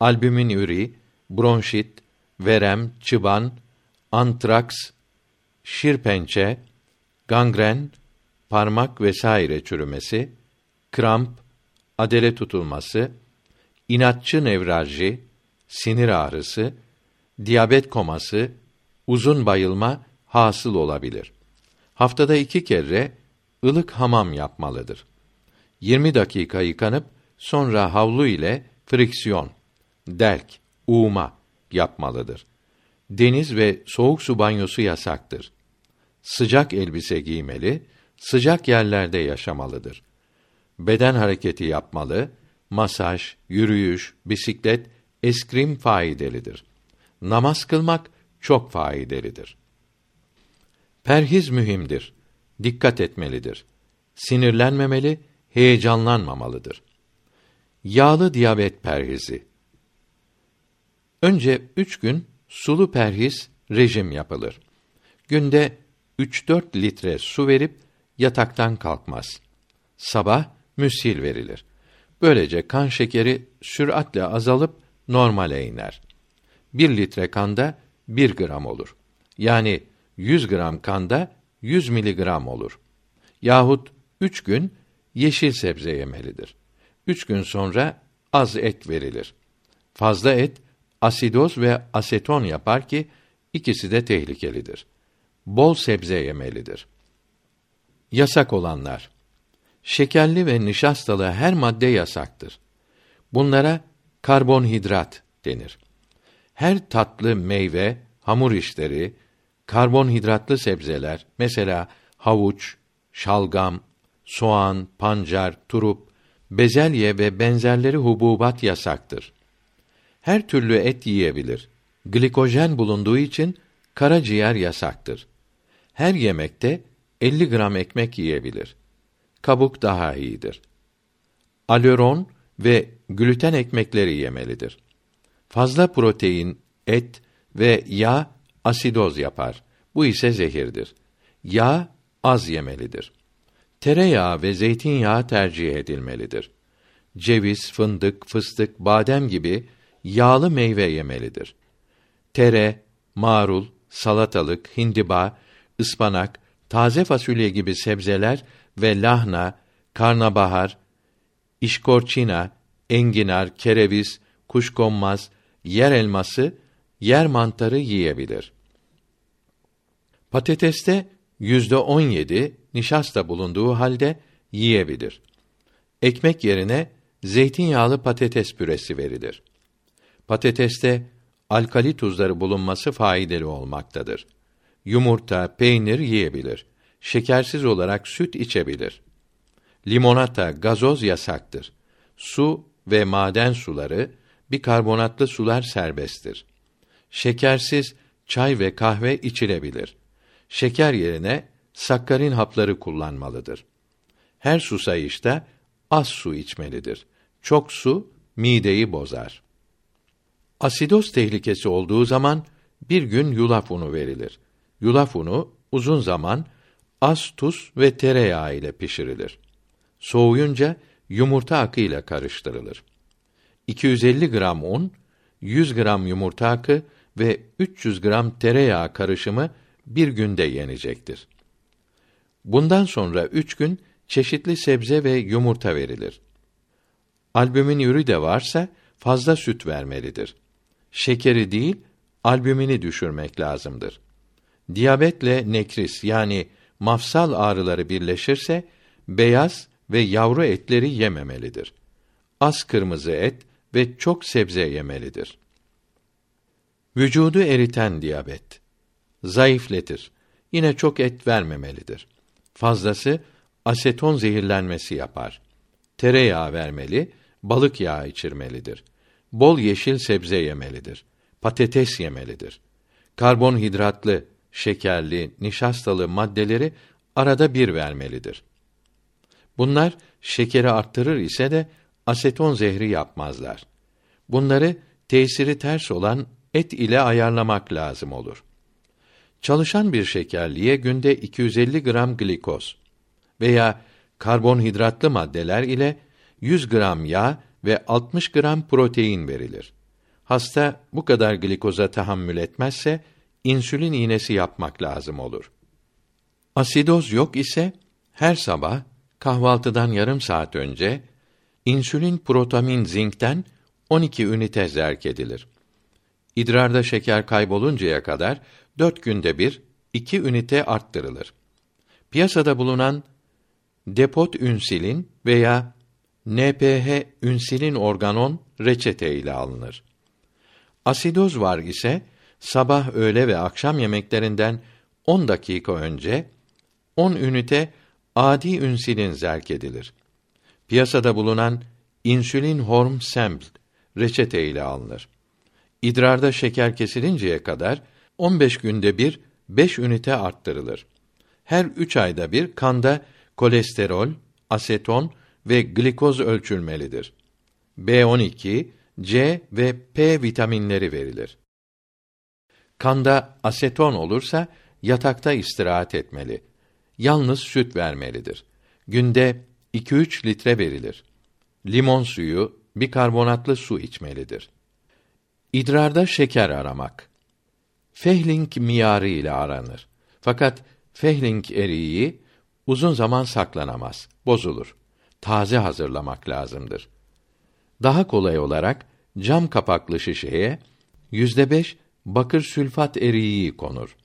albümin üri, bronşit, verem, çıban, antraks, şirpençe, gangren, parmak vesaire çürümesi, kramp, adele tutulması, inatçı nevralji, sinir ağrısı, diyabet koması, uzun bayılma hasıl olabilir. Haftada iki kere ılık hamam yapmalıdır. 20 dakika yıkanıp sonra havlu ile friksiyon, delk, uğma yapmalıdır. Deniz ve soğuk su banyosu yasaktır. Sıcak elbise giymeli, sıcak yerlerde yaşamalıdır. Beden hareketi yapmalı, masaj, yürüyüş, bisiklet, eskrim faydalıdır. Namaz kılmak çok faydalıdır. Perhiz mühimdir. Dikkat etmelidir. Sinirlenmemeli, heyecanlanmamalıdır. Yağlı diyabet perhizi Önce üç gün sulu perhis rejim yapılır. Günde 3-4 litre su verip yataktan kalkmaz. Sabah müsil verilir. Böylece kan şekeri süratle azalıp normale iner. 1 litre kanda 1 gram olur. Yani 100 gram kanda 100 miligram olur. Yahut 3 gün yeşil sebze yemelidir. 3 gün sonra az et verilir. Fazla et asidoz ve aseton yapar ki ikisi de tehlikelidir. Bol sebze yemelidir. Yasak olanlar Şekerli ve nişastalı her madde yasaktır. Bunlara karbonhidrat denir. Her tatlı meyve, hamur işleri, karbonhidratlı sebzeler, mesela havuç, şalgam, soğan, pancar, turup, bezelye ve benzerleri hububat yasaktır. Her türlü et yiyebilir. Glikojen bulunduğu için karaciğer yasaktır. Her yemekte 50 gram ekmek yiyebilir. Kabuk daha iyidir. Aleron ve gluten ekmekleri yemelidir. Fazla protein, et ve yağ asidoz yapar. Bu ise zehirdir. Yağ az yemelidir. Tereyağı ve zeytinyağı tercih edilmelidir. Ceviz, fındık, fıstık, badem gibi yağlı meyve yemelidir. Tere, marul, salatalık, hindiba, ıspanak, taze fasulye gibi sebzeler ve lahna, karnabahar, işkorçina, enginar, kereviz, kuşkonmaz, yer elması, yer mantarı yiyebilir. Patateste yüzde on yedi nişasta bulunduğu halde yiyebilir. Ekmek yerine zeytinyağlı patates püresi verilir. Patateste alkali tuzları bulunması faydalı olmaktadır. Yumurta, peynir yiyebilir. Şekersiz olarak süt içebilir. Limonata, gazoz yasaktır. Su ve maden suları, bikarbonatlı sular serbesttir. Şekersiz çay ve kahve içilebilir. Şeker yerine sakkarin hapları kullanmalıdır. Her susayışta az su içmelidir. Çok su mideyi bozar. Asidoz tehlikesi olduğu zaman bir gün yulaf unu verilir. Yulaf unu uzun zaman az tuz ve tereyağı ile pişirilir. Soğuyunca yumurta akı ile karıştırılır. 250 gram un, 100 gram yumurta akı ve 300 gram tereyağı karışımı bir günde yenecektir. Bundan sonra üç gün çeşitli sebze ve yumurta verilir. Albümin ürü de varsa fazla süt vermelidir. Şekeri değil, albümini düşürmek lazımdır. Diyabetle nekris yani mafsal ağrıları birleşirse beyaz ve yavru etleri yememelidir. Az kırmızı et ve çok sebze yemelidir. Vücudu eriten diyabet zayıfletir. Yine çok et vermemelidir. Fazlası aseton zehirlenmesi yapar. Tereyağı vermeli, balık yağı içirmelidir. Bol yeşil sebze yemelidir. Patates yemelidir. Karbonhidratlı, şekerli, nişastalı maddeleri arada bir vermelidir. Bunlar şekeri arttırır ise de aseton zehri yapmazlar. Bunları tesiri ters olan et ile ayarlamak lazım olur. Çalışan bir şekerliğe günde 250 gram glikoz veya karbonhidratlı maddeler ile 100 gram yağ ve 60 gram protein verilir. Hasta bu kadar glikoza tahammül etmezse insülin iğnesi yapmak lazım olur. Asidoz yok ise her sabah kahvaltıdan yarım saat önce insülin protamin zinkten 12 ünite zerk edilir. İdrarda şeker kayboluncaya kadar dört günde bir iki ünite arttırılır. Piyasada bulunan depot ünsülin veya NPH ünsülin organon reçete ile alınır. Asidoz var ise sabah, öğle ve akşam yemeklerinden 10 dakika önce 10 ünite adi ünsülin zerk edilir. Piyasada bulunan insülin horm sample reçete ile alınır. İdrarda şeker kesilinceye kadar 15 günde bir 5 ünite arttırılır. Her 3 ayda bir kanda kolesterol, aseton ve glikoz ölçülmelidir. B12, C ve P vitaminleri verilir. Kanda aseton olursa yatakta istirahat etmeli. Yalnız süt vermelidir. Günde 2-3 litre verilir. Limon suyu, bikarbonatlı su içmelidir. İdrarda şeker aramak. Fehling miyarı ile aranır. Fakat Fehling eriği uzun zaman saklanamaz, bozulur. Taze hazırlamak lazımdır. Daha kolay olarak cam kapaklı şişeye yüzde beş bakır sülfat eriği konur.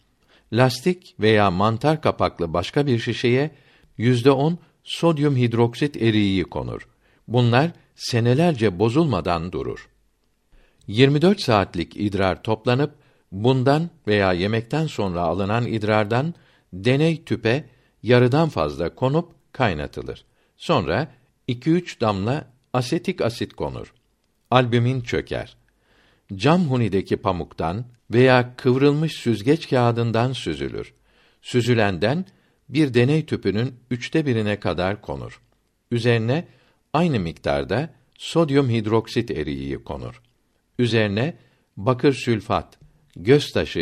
Lastik veya mantar kapaklı başka bir şişeye yüzde on sodyum hidroksit eriği konur. Bunlar senelerce bozulmadan durur. 24 saatlik idrar toplanıp bundan veya yemekten sonra alınan idrardan deney tüpe yarıdan fazla konup kaynatılır. Sonra 2-3 damla asetik asit konur. Albümin çöker. Cam hunideki pamuktan veya kıvrılmış süzgeç kağıdından süzülür. Süzülenden bir deney tüpünün üçte birine kadar konur. Üzerine aynı miktarda sodyum hidroksit eriği konur. Üzerine bakır sülfat, göz taşı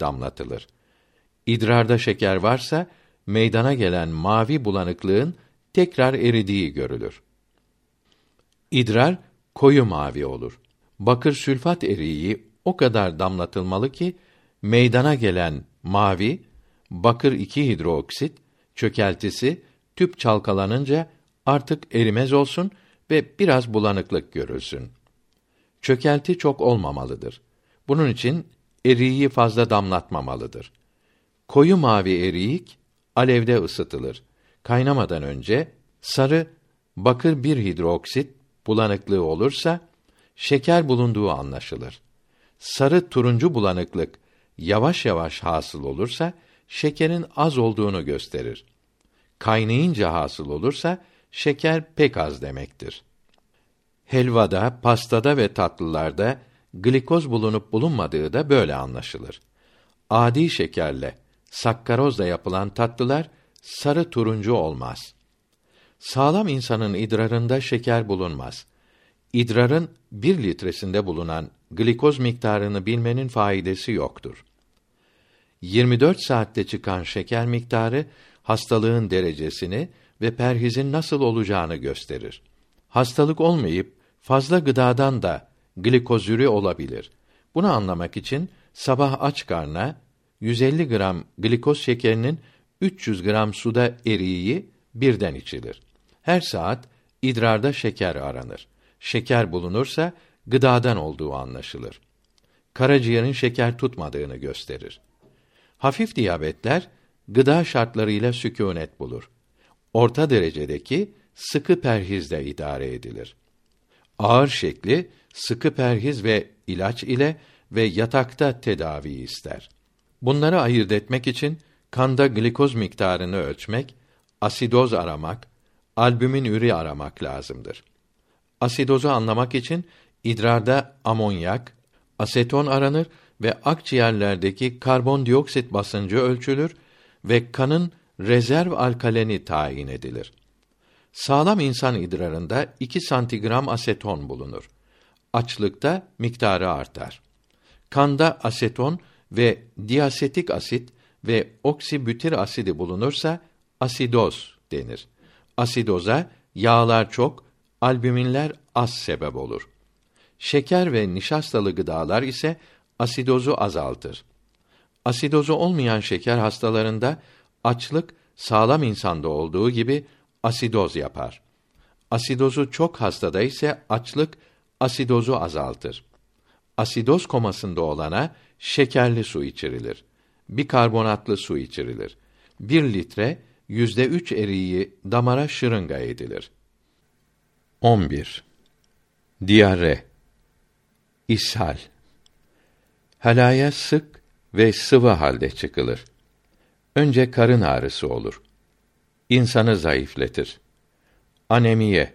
damlatılır. İdrarda şeker varsa meydana gelen mavi bulanıklığın tekrar eridiği görülür. İdrar koyu mavi olur. Bakır sülfat eriği o kadar damlatılmalı ki meydana gelen mavi bakır 2 hidrooksit çökeltisi tüp çalkalanınca artık erimez olsun ve biraz bulanıklık görülsün. Çökelti çok olmamalıdır. Bunun için eriği fazla damlatmamalıdır. Koyu mavi eriyik alevde ısıtılır. Kaynamadan önce sarı bakır bir hidrooksit bulanıklığı olursa şeker bulunduğu anlaşılır. Sarı turuncu bulanıklık yavaş yavaş hasıl olursa şekerin az olduğunu gösterir. Kaynayınca hasıl olursa şeker pek az demektir. Helvada, pastada ve tatlılarda glikoz bulunup bulunmadığı da böyle anlaşılır. Adi şekerle sakkarozla yapılan tatlılar sarı turuncu olmaz. Sağlam insanın idrarında şeker bulunmaz. İdrarın bir litresinde bulunan glikoz miktarını bilmenin faydası yoktur. 24 saatte çıkan şeker miktarı hastalığın derecesini ve perhizin nasıl olacağını gösterir. Hastalık olmayıp fazla gıdadan da glikozürü olabilir. Bunu anlamak için sabah aç karna 150 gram glikoz şekerinin 300 gram suda eriği birden içilir. Her saat idrarda şeker aranır. Şeker bulunursa gıdadan olduğu anlaşılır. Karaciğerin şeker tutmadığını gösterir. Hafif diyabetler gıda şartlarıyla sükûnet bulur. Orta derecedeki sıkı perhizle idare edilir. Ağır şekli sıkı perhiz ve ilaç ile ve yatakta tedavi ister. Bunları ayırt etmek için kanda glikoz miktarını ölçmek, asidoz aramak, albümin üri aramak lazımdır. Asidozu anlamak için idrarda amonyak, aseton aranır ve akciğerlerdeki karbondioksit basıncı ölçülür ve kanın rezerv alkaleni tayin edilir. Sağlam insan idrarında 2 santigram aseton bulunur. Açlıkta miktarı artar. Kanda aseton ve diasetik asit ve oksibutir asidi bulunursa asidoz denir. Asidoza yağlar çok, albüminler az sebep olur. Şeker ve nişastalı gıdalar ise asidozu azaltır. Asidozu olmayan şeker hastalarında açlık sağlam insanda olduğu gibi asidoz yapar. Asidozu çok hastada ise açlık asidozu azaltır. Asidoz komasında olana şekerli su içirilir. Bir karbonatlı su içirilir. Bir litre yüzde üç eriği damara şırınga edilir. 11. Diyare İshal Halaya sık ve sıvı halde çıkılır. Önce karın ağrısı olur. İnsanı zayıflatır. Anemiye,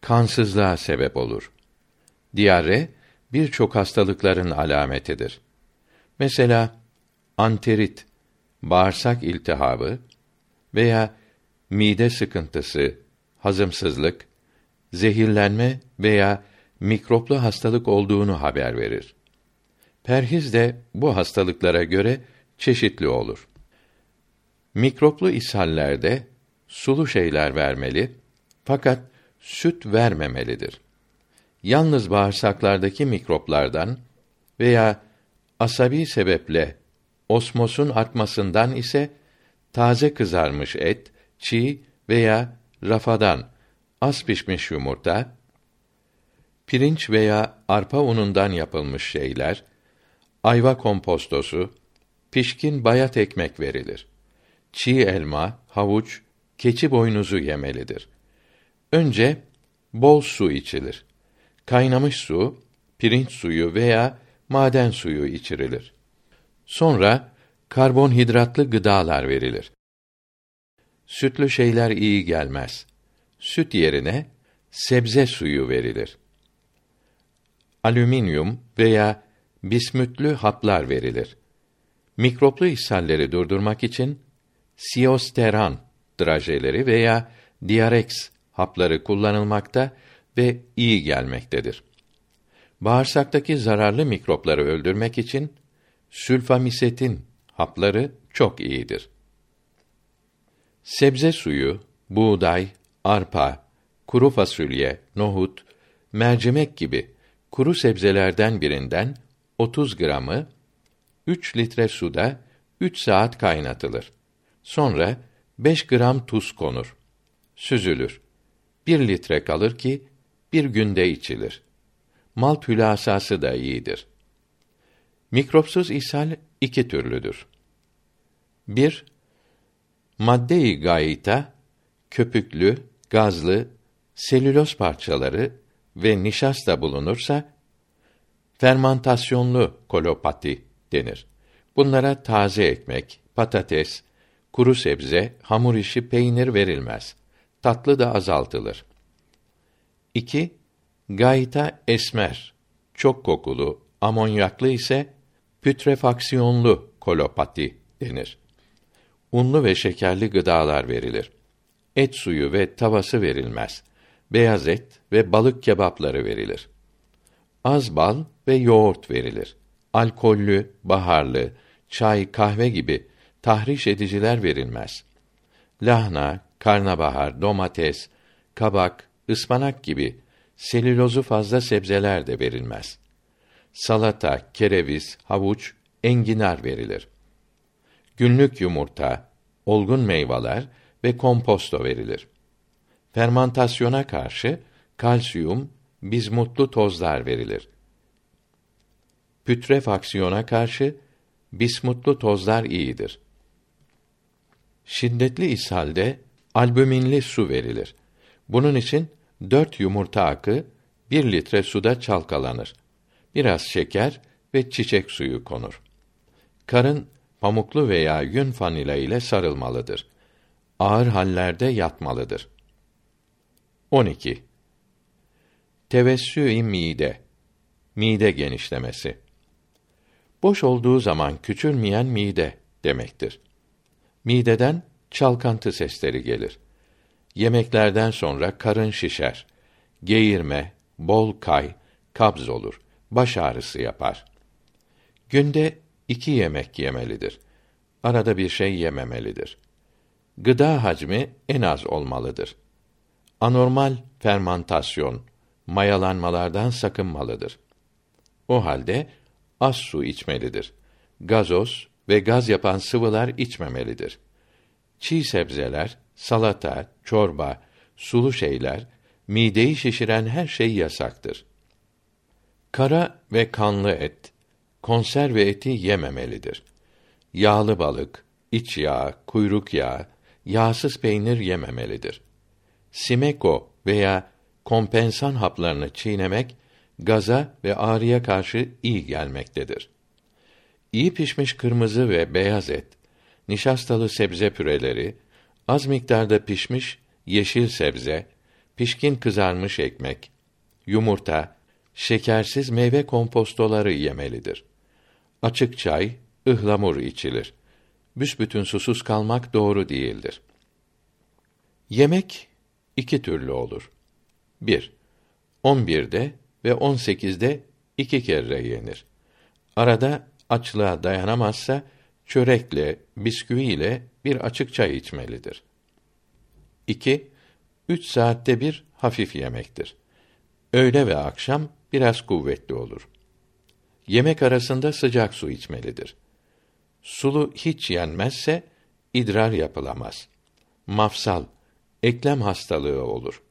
kansızlığa sebep olur. Diyare, birçok hastalıkların alametidir. Mesela anterit, bağırsak iltihabı veya mide sıkıntısı, hazımsızlık, zehirlenme veya mikroplu hastalık olduğunu haber verir. Perhiz de bu hastalıklara göre çeşitli olur. Mikroplu ishallerde sulu şeyler vermeli fakat süt vermemelidir. Yalnız bağırsaklardaki mikroplardan veya asabi sebeple osmosun artmasından ise taze kızarmış et, çiğ veya rafadan az pişmiş yumurta, pirinç veya arpa unundan yapılmış şeyler, ayva kompostosu, pişkin bayat ekmek verilir. Çiğ elma, havuç, keçi boynuzu yemelidir. Önce bol su içilir. Kaynamış su, pirinç suyu veya maden suyu içirilir. Sonra karbonhidratlı gıdalar verilir. Sütlü şeyler iyi gelmez. Süt yerine sebze suyu verilir. Alüminyum veya bismütlü haplar verilir. Mikroplu ishalleri durdurmak için siyosteran drajeleri veya diarex hapları kullanılmakta ve iyi gelmektedir. Bağırsaktaki zararlı mikropları öldürmek için sülfamisetin hapları çok iyidir. Sebze suyu, buğday, arpa, kuru fasulye, nohut, mercimek gibi kuru sebzelerden birinden 30 gramı 3 litre suda 3 saat kaynatılır. Sonra 5 gram tuz konur. Süzülür. 1 litre kalır ki bir günde içilir. Malt hülasası da iyidir. Mikropsuz ishal iki türlüdür. 1. Madde-i gayita, köpüklü, gazlı, selüloz parçaları ve nişasta bulunursa, fermantasyonlu kolopati denir. Bunlara taze ekmek, patates, kuru sebze, hamur işi, peynir verilmez. Tatlı da azaltılır. 2. Gayta esmer, çok kokulu, amonyaklı ise pütrefaksiyonlu kolopati denir. Unlu ve şekerli gıdalar verilir. Et suyu ve tavası verilmez. Beyaz et ve balık kebapları verilir. Az bal ve yoğurt verilir. Alkollü, baharlı, çay, kahve gibi tahriş ediciler verilmez. Lahna, karnabahar, domates, kabak, ıspanak gibi selülozu fazla sebzeler de verilmez. Salata, kereviz, havuç, enginar verilir. Günlük yumurta, olgun meyveler ve komposto verilir. Fermantasyona karşı kalsiyum, bizmutlu tozlar verilir. Pütrefaksiyona karşı bismutlu tozlar iyidir. Şiddetli ishalde albüminli su verilir. Bunun için dört yumurta akı bir litre suda çalkalanır. Biraz şeker ve çiçek suyu konur. Karın pamuklu veya yün fanila ile sarılmalıdır. Ağır hallerde yatmalıdır. 12. Tevessü-i mide mide genişlemesi. Boş olduğu zaman küçülmeyen mide demektir. Mideden çalkantı sesleri gelir. Yemeklerden sonra karın şişer. Geğirme, bol kay, kabz olur. Baş ağrısı yapar. Günde iki yemek yemelidir. Arada bir şey yememelidir. Gıda hacmi en az olmalıdır. Anormal fermantasyon, mayalanmalardan sakınmalıdır. O halde az su içmelidir. Gazoz ve gaz yapan sıvılar içmemelidir. Çiğ sebzeler, salata, çorba, sulu şeyler, mideyi şişiren her şey yasaktır. Kara ve kanlı et, konserve eti yememelidir. Yağlı balık, iç yağ, kuyruk yağı, yağsız peynir yememelidir. Simeko veya kompensan haplarını çiğnemek gaza ve ağrıya karşı iyi gelmektedir. İyi pişmiş kırmızı ve beyaz et, nişastalı sebze püreleri, az miktarda pişmiş yeşil sebze, pişkin kızarmış ekmek, yumurta, şekersiz meyve kompostoları yemelidir. Açık çay, ıhlamur içilir. Büsbütün susuz kalmak doğru değildir. Yemek iki türlü olur. 1. 11'de ve 18'de iki kere yenir. Arada açlığa dayanamazsa çörekle, bisküvi ile bir açık çay içmelidir. 2. Üç saatte bir hafif yemektir. Öğle ve akşam biraz kuvvetli olur. Yemek arasında sıcak su içmelidir. Sulu hiç yenmezse idrar yapılamaz. Mafsal, eklem hastalığı olur.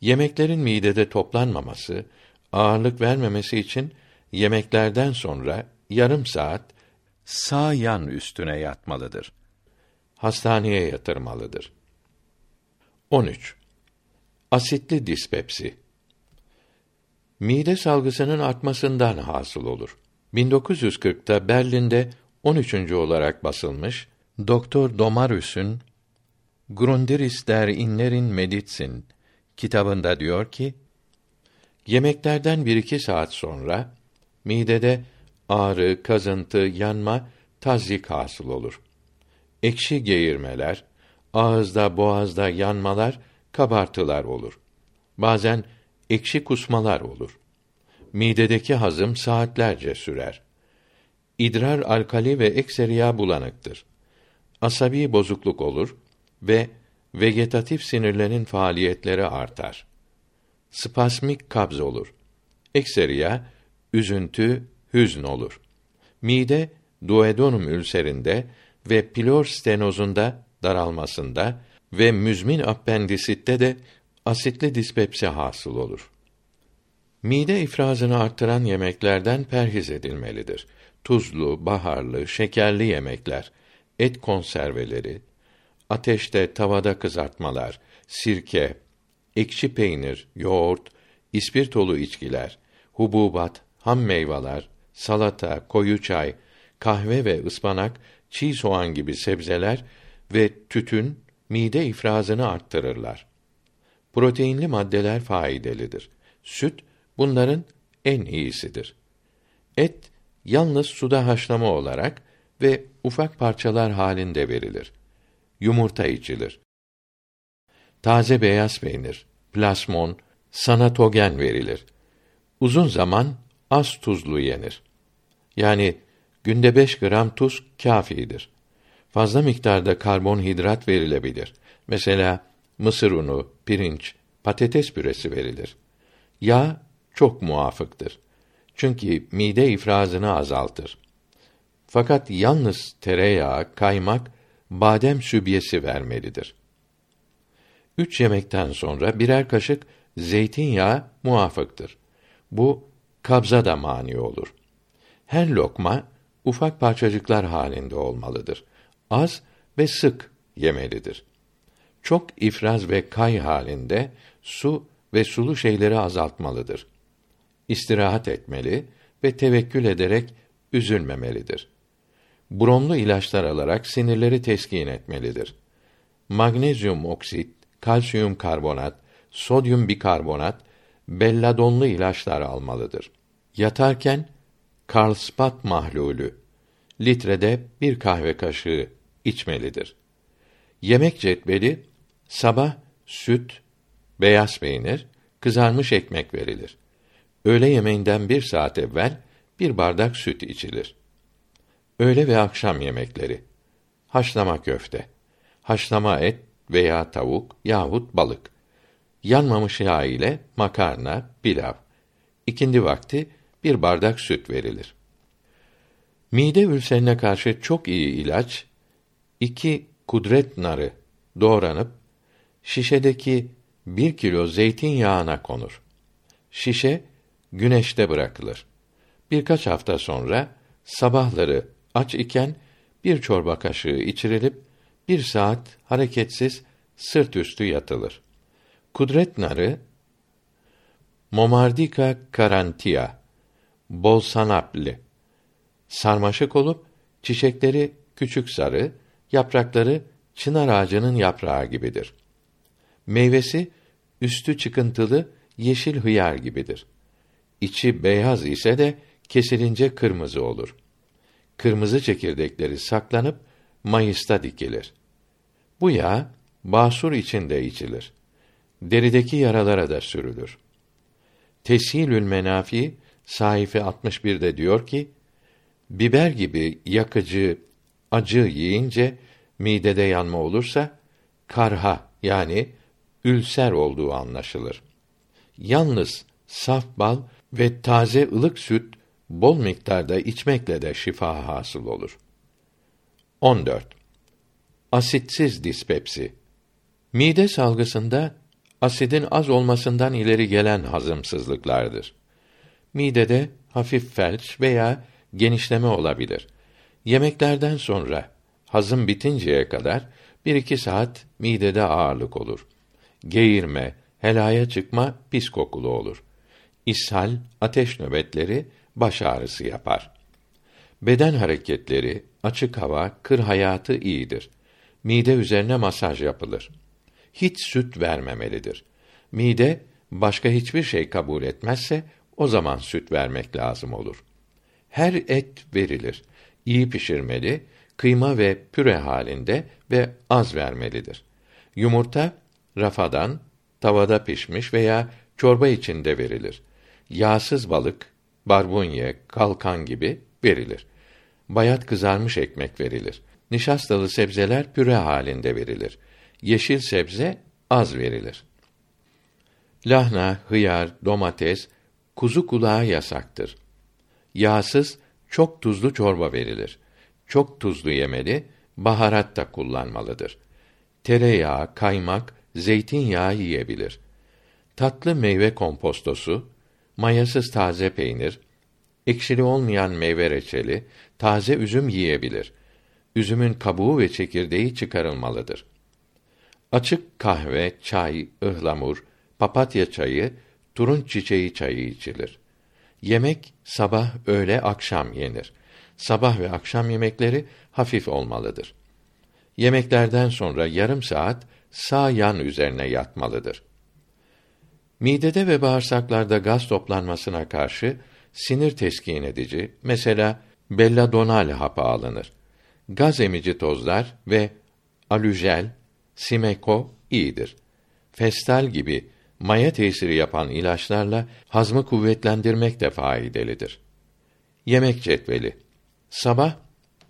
Yemeklerin midede toplanmaması, ağırlık vermemesi için yemeklerden sonra yarım saat sağ yan üstüne yatmalıdır. Hastaneye yatırmalıdır. 13. Asitli dispepsi. Mide salgısının artmasından hasıl olur. 1940'ta Berlin'de 13. olarak basılmış Doktor Domarüs'ün Grundiris der Innerin Medizin kitabında diyor ki, yemeklerden bir iki saat sonra midede ağrı, kazıntı, yanma, tazyik hasıl olur. Ekşi geğirmeler, ağızda, boğazda yanmalar, kabartılar olur. Bazen ekşi kusmalar olur. Midedeki hazım saatlerce sürer. İdrar alkali ve ekseriya bulanıktır. Asabi bozukluk olur ve vegetatif sinirlerin faaliyetleri artar. Spasmik kabz olur. Ekseriya üzüntü, hüzn olur. Mide duodenum ülserinde ve pilor stenozunda daralmasında ve müzmin appendisitte de asitli dispepsi hasıl olur. Mide ifrazını arttıran yemeklerden perhiz edilmelidir. Tuzlu, baharlı, şekerli yemekler, et konserveleri, ateşte tavada kızartmalar, sirke, ekşi peynir, yoğurt, ispirtolu içkiler, hububat, ham meyveler, salata, koyu çay, kahve ve ıspanak, çiğ soğan gibi sebzeler ve tütün mide ifrazını arttırırlar. Proteinli maddeler faydalıdır. Süt bunların en iyisidir. Et yalnız suda haşlama olarak ve ufak parçalar halinde verilir. Yumurta içilir. Taze beyaz peynir, plasmon, sanatogen verilir. Uzun zaman az tuzlu yenir. Yani günde 5 gram tuz kâfidir. Fazla miktarda karbonhidrat verilebilir. Mesela mısır unu, pirinç, patates püresi verilir. Yağ çok muafıktır. Çünkü mide ifrazını azaltır. Fakat yalnız tereyağı, kaymak, badem sübyesi vermelidir. Üç yemekten sonra birer kaşık zeytinyağı muafıktır. Bu kabza da mani olur. Her lokma ufak parçacıklar halinde olmalıdır. Az ve sık yemelidir. Çok ifraz ve kay halinde su ve sulu şeyleri azaltmalıdır. İstirahat etmeli ve tevekkül ederek üzülmemelidir. Bromlu ilaçlar alarak sinirleri teskin etmelidir. Magnezyum oksit, kalsiyum karbonat, sodyum bikarbonat, belladonlu ilaçlar almalıdır. Yatarken Karlsbad mahlulü litrede bir kahve kaşığı içmelidir. Yemek cetveli sabah süt, beyaz peynir, kızarmış ekmek verilir. Öğle yemeğinden bir saat evvel bir bardak süt içilir. Öğle ve akşam yemekleri. Haşlama köfte, haşlama et veya tavuk yahut balık. Yanmamış yağ ile makarna, pilav. İkindi vakti bir bardak süt verilir. Mide ülserine karşı çok iyi ilaç, iki kudret narı doğranıp, şişedeki bir kilo zeytinyağına konur. Şişe, güneşte bırakılır. Birkaç hafta sonra, sabahları aç iken, bir çorba kaşığı içirilip, bir saat hareketsiz sırt üstü yatılır. Kudret narı, Momardica carantia, bolsanapli, sarmaşık olup çiçekleri küçük sarı, yaprakları çınar ağacının yaprağı gibidir. Meyvesi üstü çıkıntılı yeşil hıyar gibidir. İçi beyaz ise de kesilince kırmızı olur. Kırmızı çekirdekleri saklanıp mayısta dikilir. Bu yağ basur içinde içilir. Derideki yaralara da sürülür. Teshilül Menafi sayfa 61'de diyor ki biber gibi yakıcı acı yiyince midede yanma olursa karha yani ülser olduğu anlaşılır. Yalnız saf bal ve taze ılık süt bol miktarda içmekle de şifa hasıl olur. 14. Asitsiz dispepsi. Mide salgısında asidin az olmasından ileri gelen hazımsızlıklardır. Midede hafif felç veya genişleme olabilir. Yemeklerden sonra hazım bitinceye kadar bir iki saat midede ağırlık olur. Geğirme, helaya çıkma pis kokulu olur. İshal, ateş nöbetleri baş ağrısı yapar. Beden hareketleri, açık hava, kır hayatı iyidir. Mide üzerine masaj yapılır. Hiç süt vermemelidir. Mide başka hiçbir şey kabul etmezse o zaman süt vermek lazım olur. Her et verilir. İyi pişirmeli, kıyma ve püre halinde ve az vermelidir. Yumurta rafadan, tavada pişmiş veya çorba içinde verilir. Yağsız balık, barbunye, kalkan gibi verilir. Bayat kızarmış ekmek verilir. Nişastalı sebzeler püre halinde verilir. Yeşil sebze az verilir. Lahna, hıyar, domates, kuzu kulağı yasaktır. Yağsız, çok tuzlu çorba verilir. Çok tuzlu yemeli, baharat da kullanmalıdır. Tereyağı, kaymak, zeytinyağı yiyebilir. Tatlı meyve kompostosu, mayasız taze peynir, ekşili olmayan meyve reçeli, taze üzüm yiyebilir. Üzümün kabuğu ve çekirdeği çıkarılmalıdır. Açık kahve, çay, ıhlamur, papatya çayı, turunç çiçeği çayı içilir. Yemek sabah, öğle, akşam yenir. Sabah ve akşam yemekleri hafif olmalıdır. Yemeklerden sonra yarım saat sağ yan üzerine yatmalıdır. Midede ve bağırsaklarda gaz toplanmasına karşı sinir teskin edici, mesela belladonal hapı alınır. Gaz emici tozlar ve alüjel, simeko iyidir. Festal gibi maya tesiri yapan ilaçlarla hazmı kuvvetlendirmek de faydalıdır. Yemek cetveli. Sabah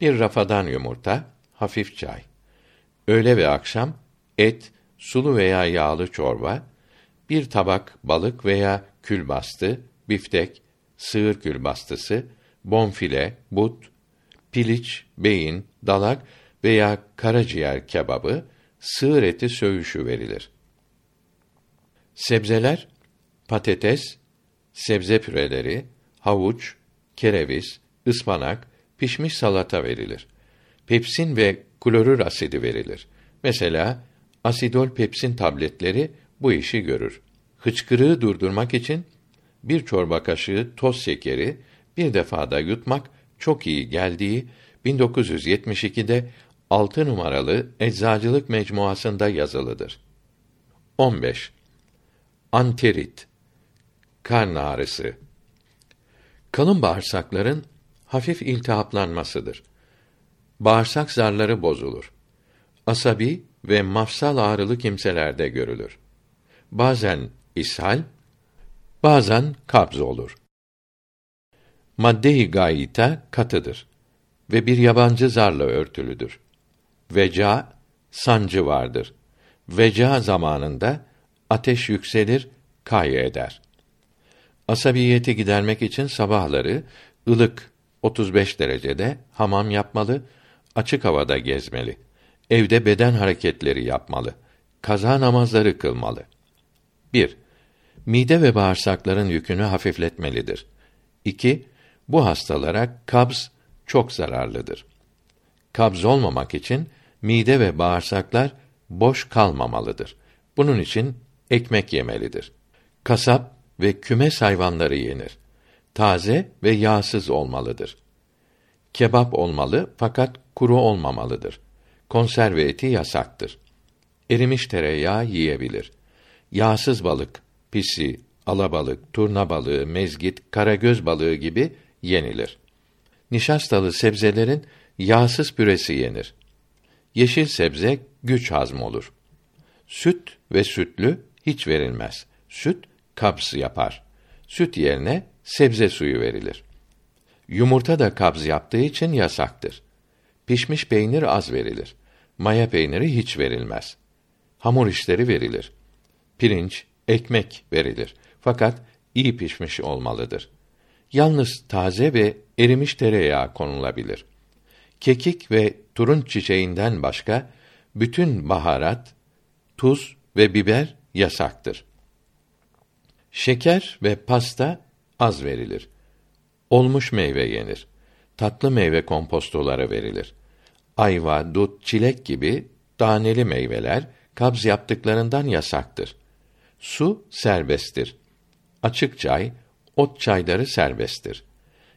bir rafadan yumurta, hafif çay. Öğle ve akşam et, sulu veya yağlı çorba, bir tabak balık veya külbastı, biftek, sığır külbastısı, bonfile, but, piliç, beyin, dalak veya karaciğer kebabı, sığır eti söğüşü verilir. Sebzeler, patates, sebze püreleri, havuç, kereviz, ıspanak, pişmiş salata verilir. Pepsin ve klorür asidi verilir. Mesela asidol pepsin tabletleri bu işi görür. Hıçkırığı durdurmak için bir çorba kaşığı toz şekeri bir defada yutmak çok iyi geldiği 1972'de 6 numaralı Eczacılık Mecmuası'nda yazılıdır. 15. Anterit karn ağrısı kalın bağırsakların hafif iltihaplanmasıdır. Bağırsak zarları bozulur. Asabi ve mafsal ağrılı kimselerde görülür. Bazen ishal, bazen kabz olur. Madde-i gayita katıdır ve bir yabancı zarla örtülüdür. Veca sancı vardır. Veca zamanında ateş yükselir, kay eder. Asabiyeti gidermek için sabahları ılık 35 derecede hamam yapmalı, açık havada gezmeli. Evde beden hareketleri yapmalı. Kaza namazları kılmalı. 1. Mide ve bağırsakların yükünü hafifletmelidir. 2. Bu hastalara kabz çok zararlıdır. Kabz olmamak için mide ve bağırsaklar boş kalmamalıdır. Bunun için ekmek yemelidir. Kasap ve kümes hayvanları yenir. Taze ve yağsız olmalıdır. Kebap olmalı fakat kuru olmamalıdır. Konserve eti yasaktır. Erimiş tereyağı yiyebilir. Yağsız balık, pisi, alabalık, turna balığı, mezgit, karagöz balığı gibi yenilir. Nişastalı sebzelerin yağsız püresi yenir. Yeşil sebze güç hazm olur. Süt ve sütlü hiç verilmez. Süt kabz yapar. Süt yerine sebze suyu verilir. Yumurta da kabz yaptığı için yasaktır. Pişmiş peynir az verilir. Maya peyniri hiç verilmez. Hamur işleri verilir. Pirinç, ekmek verilir. Fakat iyi pişmiş olmalıdır. Yalnız taze ve erimiş tereyağı konulabilir. Kekik ve turunç çiçeğinden başka bütün baharat, tuz ve biber yasaktır. Şeker ve pasta az verilir. Olmuş meyve yenir. Tatlı meyve kompostoları verilir. Ayva, dut, çilek gibi taneli meyveler kabz yaptıklarından yasaktır. Su serbesttir. Açık çay, ot çayları serbesttir.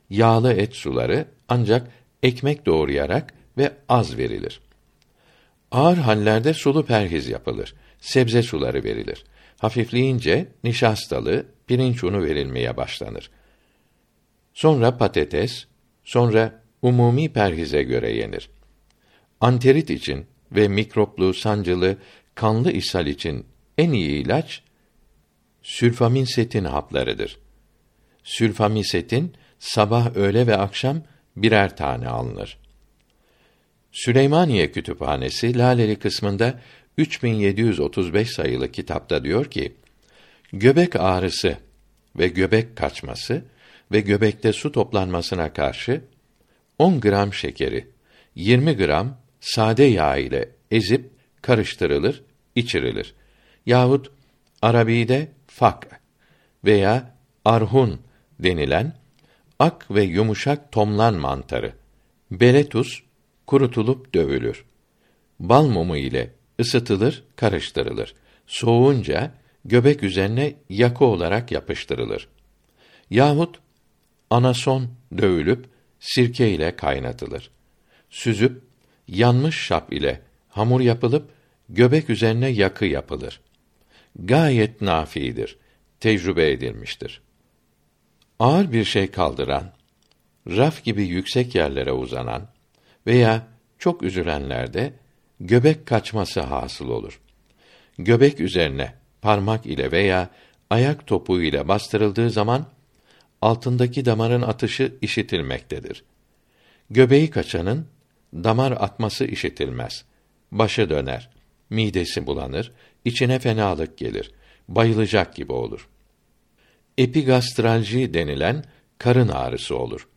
Yağlı et suları ancak ekmek doğrayarak ve az verilir. Ağır hallerde sulu perhiz yapılır. Sebze suları verilir. Hafifleyince nişastalı, pirinç unu verilmeye başlanır. Sonra patates, sonra umumi perhize göre yenir. Anterit için ve mikroplu, sancılı, kanlı ishal için en iyi ilaç sülfaminsetin haplarıdır. Sülfaminsetin sabah, öğle ve akşam birer tane alınır. Süleymaniye Kütüphanesi Laleli kısmında 3735 sayılı kitapta diyor ki: Göbek ağrısı ve göbek kaçması ve göbekte su toplanmasına karşı 10 gram şekeri 20 gram sade yağ ile ezip karıştırılır, içirilir. Yahut Arabi'de fak veya arhun denilen ak ve yumuşak tomlan mantarı, beletus kurutulup dövülür. Bal mumu ile ısıtılır, karıştırılır. Soğunca göbek üzerine yakı olarak yapıştırılır. Yahut anason dövülüp sirke ile kaynatılır. Süzüp yanmış şap ile hamur yapılıp göbek üzerine yakı yapılır. Gayet nafidir. Tecrübe edilmiştir. Ağır bir şey kaldıran, raf gibi yüksek yerlere uzanan veya çok üzülenlerde göbek kaçması hasıl olur. Göbek üzerine parmak ile veya ayak topuğu ile bastırıldığı zaman altındaki damarın atışı işitilmektedir. Göbeği kaçanın damar atması işitilmez. Başı döner, midesi bulanır, içine fenalık gelir, bayılacak gibi olur. Epigastralji denilen karın ağrısı olur.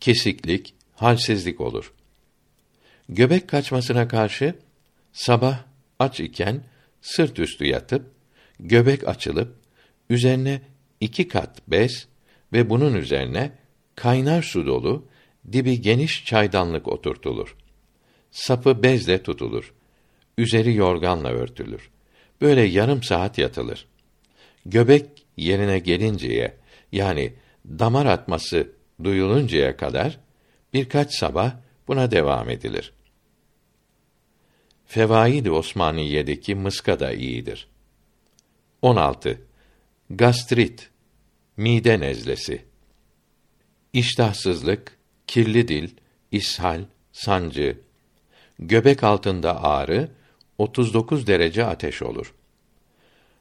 Kesiklik, halsizlik olur. Göbek kaçmasına karşı sabah aç iken sırt üstü yatıp göbek açılıp üzerine iki kat bez ve bunun üzerine kaynar su dolu dibi geniş çaydanlık oturtulur. Sapı bezle tutulur. Üzeri yorganla örtülür. Böyle yarım saat yatılır. Göbek yerine gelinceye yani damar atması duyuluncaya kadar birkaç sabah buna devam edilir. Fevaid-i Osmaniye'deki mıska da iyidir. 16. Gastrit, mide nezlesi. İştahsızlık, kirli dil, ishal, sancı, göbek altında ağrı, 39 derece ateş olur.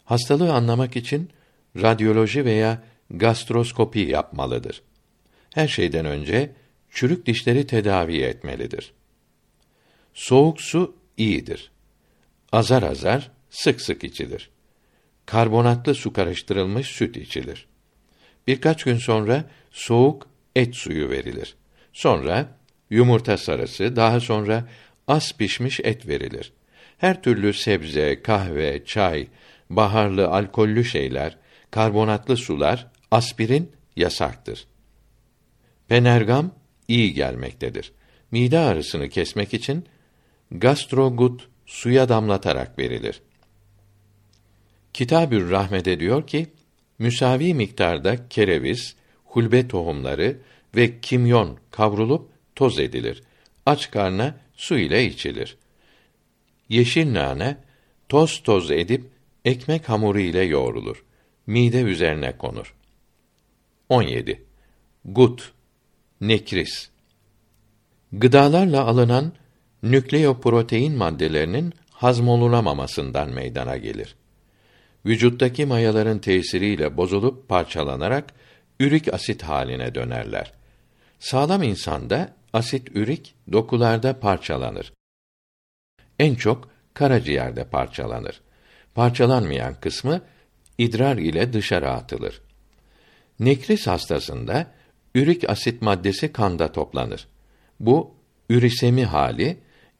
Hastalığı anlamak için radyoloji veya gastroskopi yapmalıdır. Her şeyden önce çürük dişleri tedavi etmelidir. Soğuk su iyidir. Azar azar, sık sık içilir. Karbonatlı su karıştırılmış süt içilir. Birkaç gün sonra soğuk et suyu verilir. Sonra yumurta sarısı, daha sonra az pişmiş et verilir. Her türlü sebze, kahve, çay, baharlı, alkollü şeyler, karbonatlı sular, aspirin yasaktır. Penergam iyi gelmektedir. Mide ağrısını kesmek için gastrogut suya damlatarak verilir. Kitabür Rahmede diyor ki, müsavi miktarda kereviz, hulbe tohumları ve kimyon kavrulup toz edilir. Aç karna su ile içilir. Yeşil nane toz toz edip ekmek hamuru ile yoğrulur. Mide üzerine konur. 17. Gut, nekris. Gıdalarla alınan nükleoprotein maddelerinin hazmolunamamasından meydana gelir. vücuttaki mayaların tesiriyle bozulup parçalanarak ürik asit haline dönerler. Sağlam insanda asit ürik dokularda parçalanır. En çok karaciğerde parçalanır. Parçalanmayan kısmı idrar ile dışarı atılır. Nekris hastasında ürik asit maddesi kanda toplanır. Bu ürisemi hali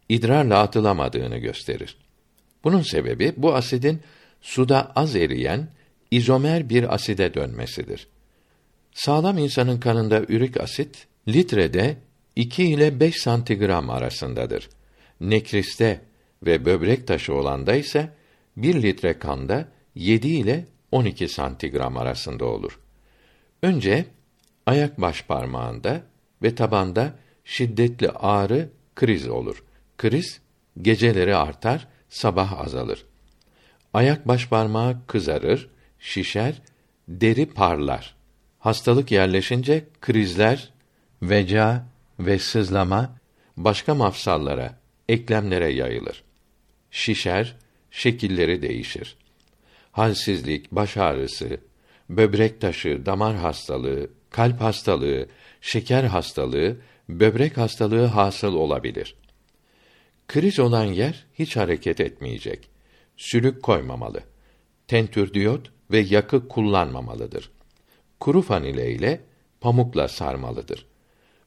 idrarla atılamadığını gösterir. Bunun sebebi bu asidin suda az eriyen izomer bir aside dönmesidir. Sağlam insanın kanında ürik asit litrede 2 ile 5 santigram arasındadır. Nekriste ve böbrek taşı olanda ise 1 litre kanda 7 ile 12 santigram arasında olur. Önce ayak baş parmağında ve tabanda şiddetli ağrı kriz olur. Kriz geceleri artar, sabah azalır. Ayak baş parmağı kızarır, şişer, deri parlar. Hastalık yerleşince krizler, veca ve sızlama başka mafsallara, eklemlere yayılır. Şişer, şekilleri değişir. Halsizlik, baş ağrısı, böbrek taşı, damar hastalığı, kalp hastalığı, şeker hastalığı, böbrek hastalığı hasıl olabilir. Kriz olan yer hiç hareket etmeyecek. Sülük koymamalı. Tentürdiyot ve yakı kullanmamalıdır. Kuru fanile ile pamukla sarmalıdır.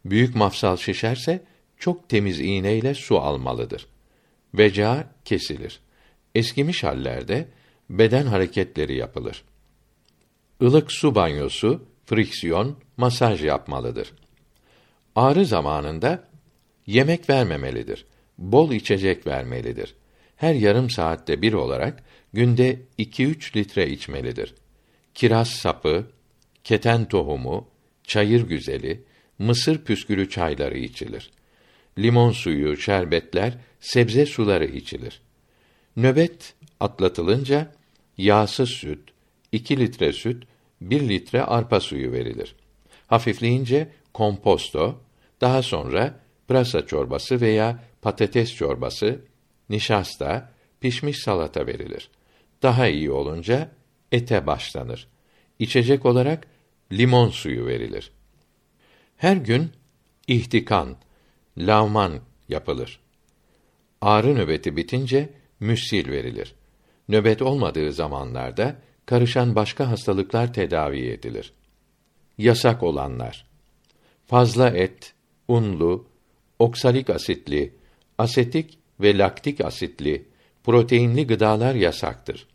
Büyük mafsal şişerse çok temiz iğneyle su almalıdır. Veca kesilir. Eskimiş hallerde beden hareketleri yapılır. Ilık su banyosu, friksiyon, masaj yapmalıdır. Ağrı zamanında yemek vermemelidir. Bol içecek vermelidir. Her yarım saatte bir olarak günde 2-3 litre içmelidir. Kiraz sapı, keten tohumu, çayır güzeli, mısır püskülü çayları içilir. Limon suyu, şerbetler, sebze suları içilir. Nöbet atlatılınca yağsız süt, 2 litre süt, 1 litre arpa suyu verilir. Hafifleyince komposto, daha sonra pırasa çorbası veya patates çorbası, nişasta, pişmiş salata verilir. Daha iyi olunca ete başlanır. İçecek olarak limon suyu verilir. Her gün ihtikan, lavman yapılır. Ağrı nöbeti bitince müsil verilir. Nöbet olmadığı zamanlarda karışan başka hastalıklar tedavi edilir. Yasak olanlar. Fazla et, unlu, oksalik asitli, asetik ve laktik asitli, proteinli gıdalar yasaktır.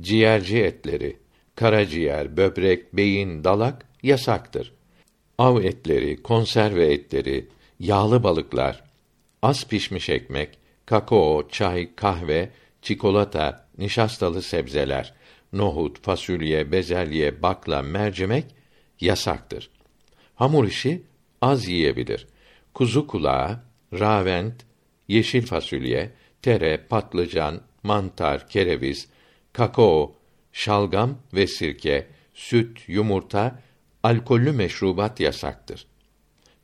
Ciğerci etleri, karaciğer, böbrek, beyin, dalak yasaktır. Av etleri, konserve etleri, yağlı balıklar, az pişmiş ekmek, kakao, çay, kahve, çikolata, nişastalı sebzeler, nohut, fasulye, bezelye, bakla, mercimek yasaktır. Hamur işi az yiyebilir. Kuzu kulağı, ravent, yeşil fasulye, tere, patlıcan, mantar, kereviz, kakao, şalgam ve sirke, süt, yumurta, alkollü meşrubat yasaktır.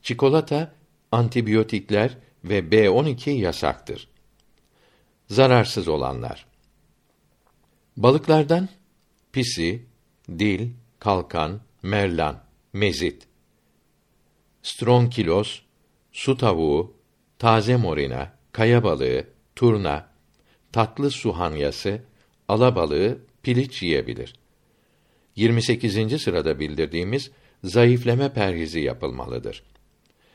Çikolata, antibiyotikler ve B12 yasaktır. Zararsız olanlar. Balıklardan pisi, dil, kalkan, merlan, mezit, stronkilos, su tavuğu, taze morina, kaya balığı, turna, tatlı su hanyası, alabalığı, piliç yiyebilir. 28. sırada bildirdiğimiz zayıfleme perhizi yapılmalıdır.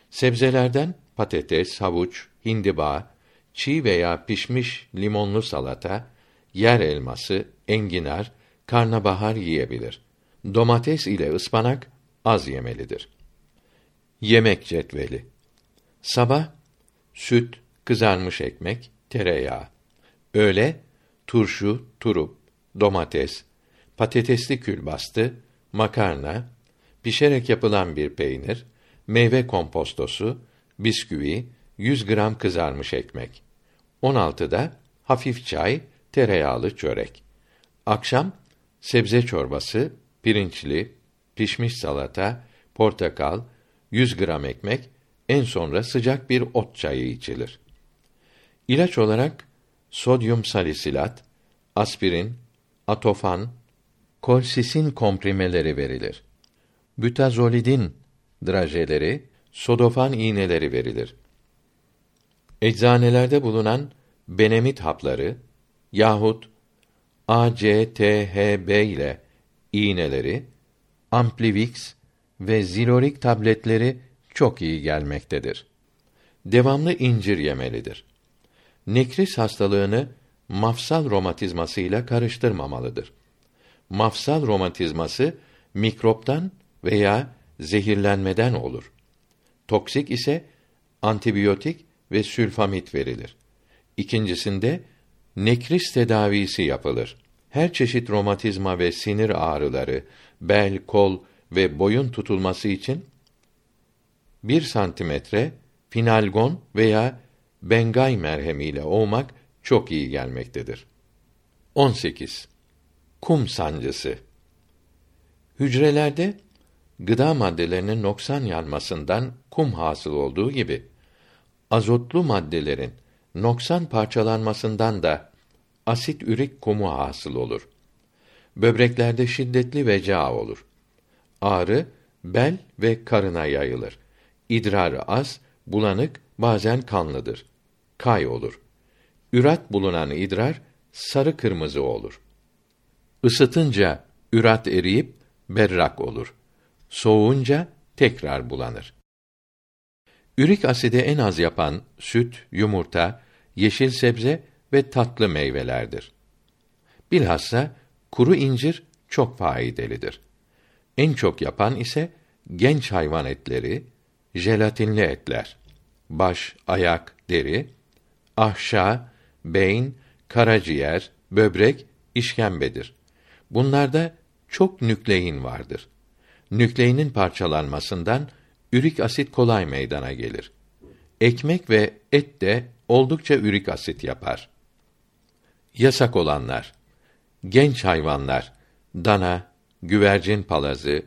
Sebzelerden patates, havuç, hindiba, çiğ veya pişmiş limonlu salata, yer elması, enginar, karnabahar yiyebilir. Domates ile ıspanak az yemelidir. Yemek cetveli. Sabah süt, kızarmış ekmek, tereyağı. Öğle turşu, turup, domates, patatesli külbastı, makarna, pişerek yapılan bir peynir, meyve kompostosu, bisküvi, 100 gram kızarmış ekmek. 16'da hafif çay, tereyağlı çörek. Akşam sebze çorbası, pirinçli, pişmiş salata, portakal, 100 gram ekmek, en sonra sıcak bir ot çayı içilir. İlaç olarak sodyum salisilat, aspirin, atofan, kolsisin komprimeleri verilir. Bütazolidin drajeleri, sodofan iğneleri verilir. Eczanelerde bulunan benemit hapları yahut ACTHB ile iğneleri, Amplivix ve Zilorik tabletleri çok iyi gelmektedir. Devamlı incir yemelidir. Nekris hastalığını mafsal romatizmasıyla karıştırmamalıdır. Mafsal romatizması mikroptan veya zehirlenmeden olur. Toksik ise antibiyotik ve sülfamit verilir. İkincisinde nekris tedavisi yapılır. Her çeşit romatizma ve sinir ağrıları, bel, kol ve boyun tutulması için 1 santimetre finalgon veya bengay merhemiyle ovmak çok iyi gelmektedir. 18. Kum sancısı. Hücrelerde gıda maddelerinin noksan yanmasından kum hasıl olduğu gibi azotlu maddelerin noksan parçalanmasından da asit ürik kumu hasıl olur. Böbreklerde şiddetli veca olur. Ağrı bel ve karına yayılır. İdrarı az, bulanık, bazen kanlıdır. Kay olur. Ürat bulunan idrar sarı kırmızı olur. Isıtınca ürat eriyip berrak olur. Soğuyunca tekrar bulanır. Ürik asidi en az yapan süt, yumurta, yeşil sebze ve tatlı meyvelerdir. Bilhassa kuru incir çok faydalıdır. En çok yapan ise genç hayvan etleri, jelatinli etler, baş, ayak, deri, ahşa, beyin, karaciğer, böbrek, işkembedir. Bunlarda çok nüklein vardır. Nükleinin parçalanmasından ürik asit kolay meydana gelir. Ekmek ve et de oldukça ürik asit yapar. Yasak olanlar: genç hayvanlar, dana, güvercin palazı,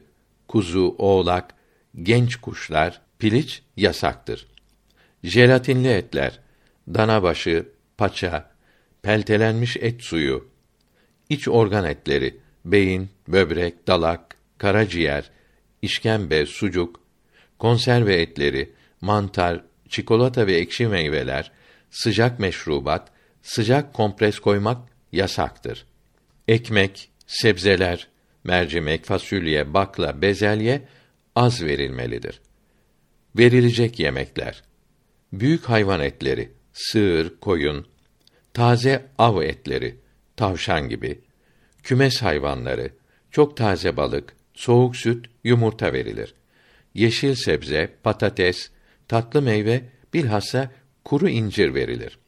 kuzu, oğlak, genç kuşlar, piliç yasaktır. Jelatinli etler, dana başı, paça, peltelenmiş et suyu, iç organ etleri, beyin, böbrek, dalak, karaciğer, işkembe, sucuk, konserve etleri, mantar, çikolata ve ekşi meyveler, sıcak meşrubat, sıcak kompres koymak yasaktır. Ekmek, sebzeler, mercimek, fasulye, bakla, bezelye az verilmelidir. Verilecek yemekler: büyük hayvan etleri, sığır, koyun, taze av etleri, tavşan gibi, kümes hayvanları, çok taze balık, soğuk süt, yumurta verilir. Yeşil sebze, patates, tatlı meyve, bilhassa kuru incir verilir.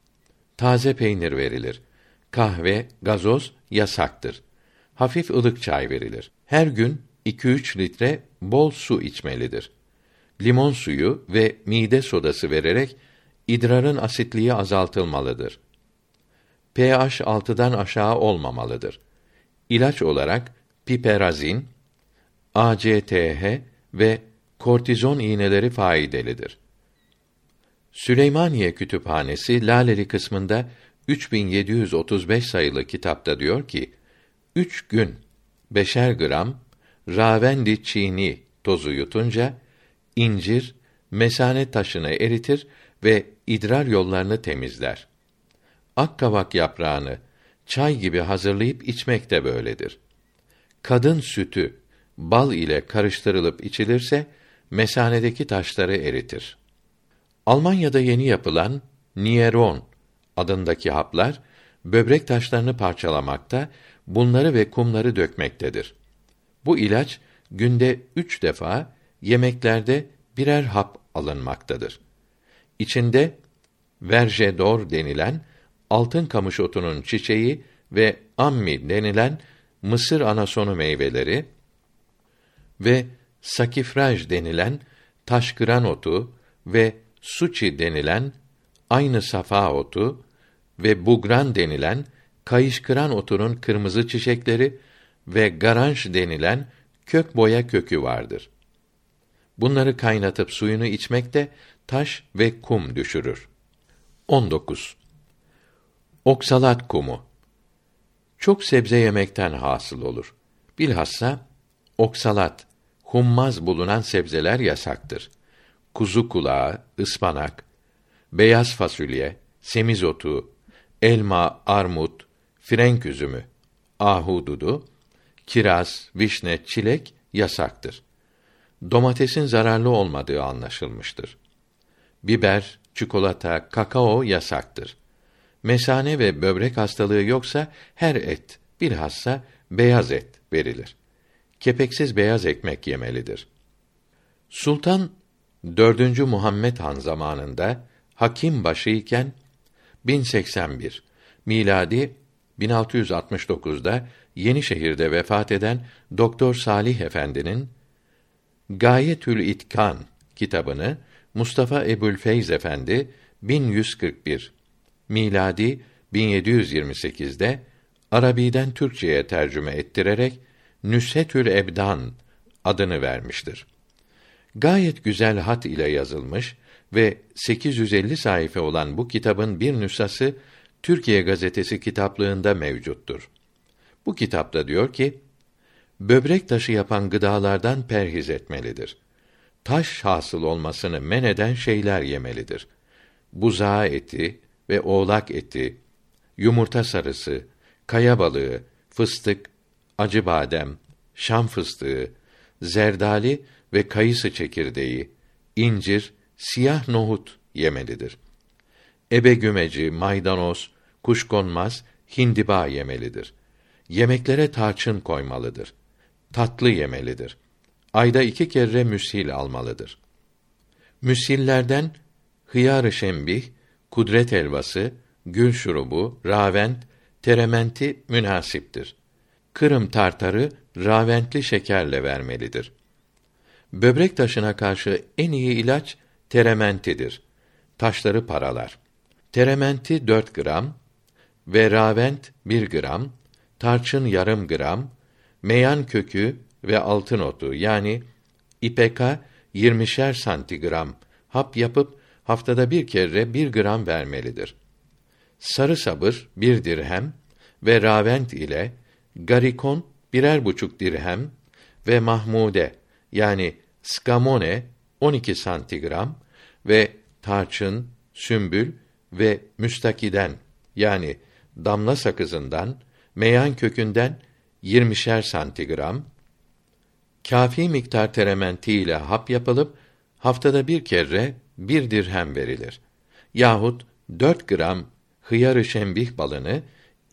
Taze peynir verilir. Kahve, gazoz yasaktır. Hafif ılık çay verilir. Her gün 2-3 litre bol su içmelidir. Limon suyu ve mide sodası vererek idrarın asitliği azaltılmalıdır. pH 6'dan aşağı olmamalıdır. İlaç olarak piperazin, ACTH ve kortizon iğneleri faydalıdır. Süleymaniye Kütüphanesi Laleli kısmında 3735 sayılı kitapta diyor ki: Üç gün beşer gram ravendi çiğni tozu yutunca incir mesane taşını eritir ve idrar yollarını temizler. Akkavak yaprağını çay gibi hazırlayıp içmek de böyledir. Kadın sütü bal ile karıştırılıp içilirse mesanedeki taşları eritir. Almanya'da yeni yapılan Nieron adındaki haplar böbrek taşlarını parçalamakta, bunları ve kumları dökmektedir. Bu ilaç günde üç defa yemeklerde birer hap alınmaktadır. İçinde verjedor denilen altın kamış otunun çiçeği ve ammi denilen mısır anasonu meyveleri ve sakifraj denilen taşkıran otu ve suçi denilen aynı safa otu ve bugran denilen kayışkıran otunun kırmızı çiçekleri ve garanş denilen kök boya kökü vardır. Bunları kaynatıp suyunu içmekte taş ve kum düşürür. 19. Oksalat kumu çok sebze yemekten hasıl olur. Bilhassa oksalat, hummaz bulunan sebzeler yasaktır. Kuzu kulağı, ıspanak, beyaz fasulye, semizotu, elma, armut, frenk üzümü, ahududu, kiraz, vişne, çilek yasaktır. Domatesin zararlı olmadığı anlaşılmıştır. Biber, çikolata, kakao yasaktır. Mesane ve böbrek hastalığı yoksa her et, bilhassa beyaz et verilir. Kepeksiz beyaz ekmek yemelidir. Sultan 4. Muhammed Han zamanında hakim başı iken 1081 miladi 1669'da Yenişehir'de vefat eden Doktor Salih Efendi'nin Gayetül İtkan kitabını Mustafa Ebu'l-Feyz Efendi 1141 miladi 1728'de Arabiden Türkçeye tercüme ettirerek Nüshetül Ebdan adını vermiştir. Gayet güzel hat ile yazılmış ve 850 sayfa olan bu kitabın bir nüshası Türkiye Gazetesi kitaplığında mevcuttur. Bu kitapta diyor ki, böbrek taşı yapan gıdalardan perhiz etmelidir. Taş hasıl olmasını men eden şeyler yemelidir. Buzağı eti ve oğlak eti, yumurta sarısı, kaya balığı, fıstık, acı badem, şam fıstığı, zerdali ve kayısı çekirdeği, incir, siyah nohut yemelidir. Ebe gümeci, maydanoz, kuşkonmaz, hindiba yemelidir. Yemeklere tarçın koymalıdır. Tatlı yemelidir. Ayda iki kere müsil almalıdır. Müsillerden hıyar-ı şembih, kudret elvası, gül şurubu, ravent, terementi münasiptir. Kırım tartarı raventli şekerle vermelidir. Böbrek taşına karşı en iyi ilaç terementidir. Taşları paralar. Terementi 4 gram ve ravent 1 gram, tarçın yarım gram, meyan kökü ve altın otu yani ipeka 20'şer santigram hap yapıp haftada bir kere bir gram vermelidir. Sarı sabır bir dirhem ve ravent ile garikon birer buçuk dirhem ve mahmude yani skamone 12 santigram ve tarçın, sümbül ve müstakiden yani damla sakızından, meyan kökünden 20'şer santigram, kafi miktar terementi ile hap yapılıp haftada bir kere bir dirhem verilir. Yahut 4 gram hıyar-ı şembih balını,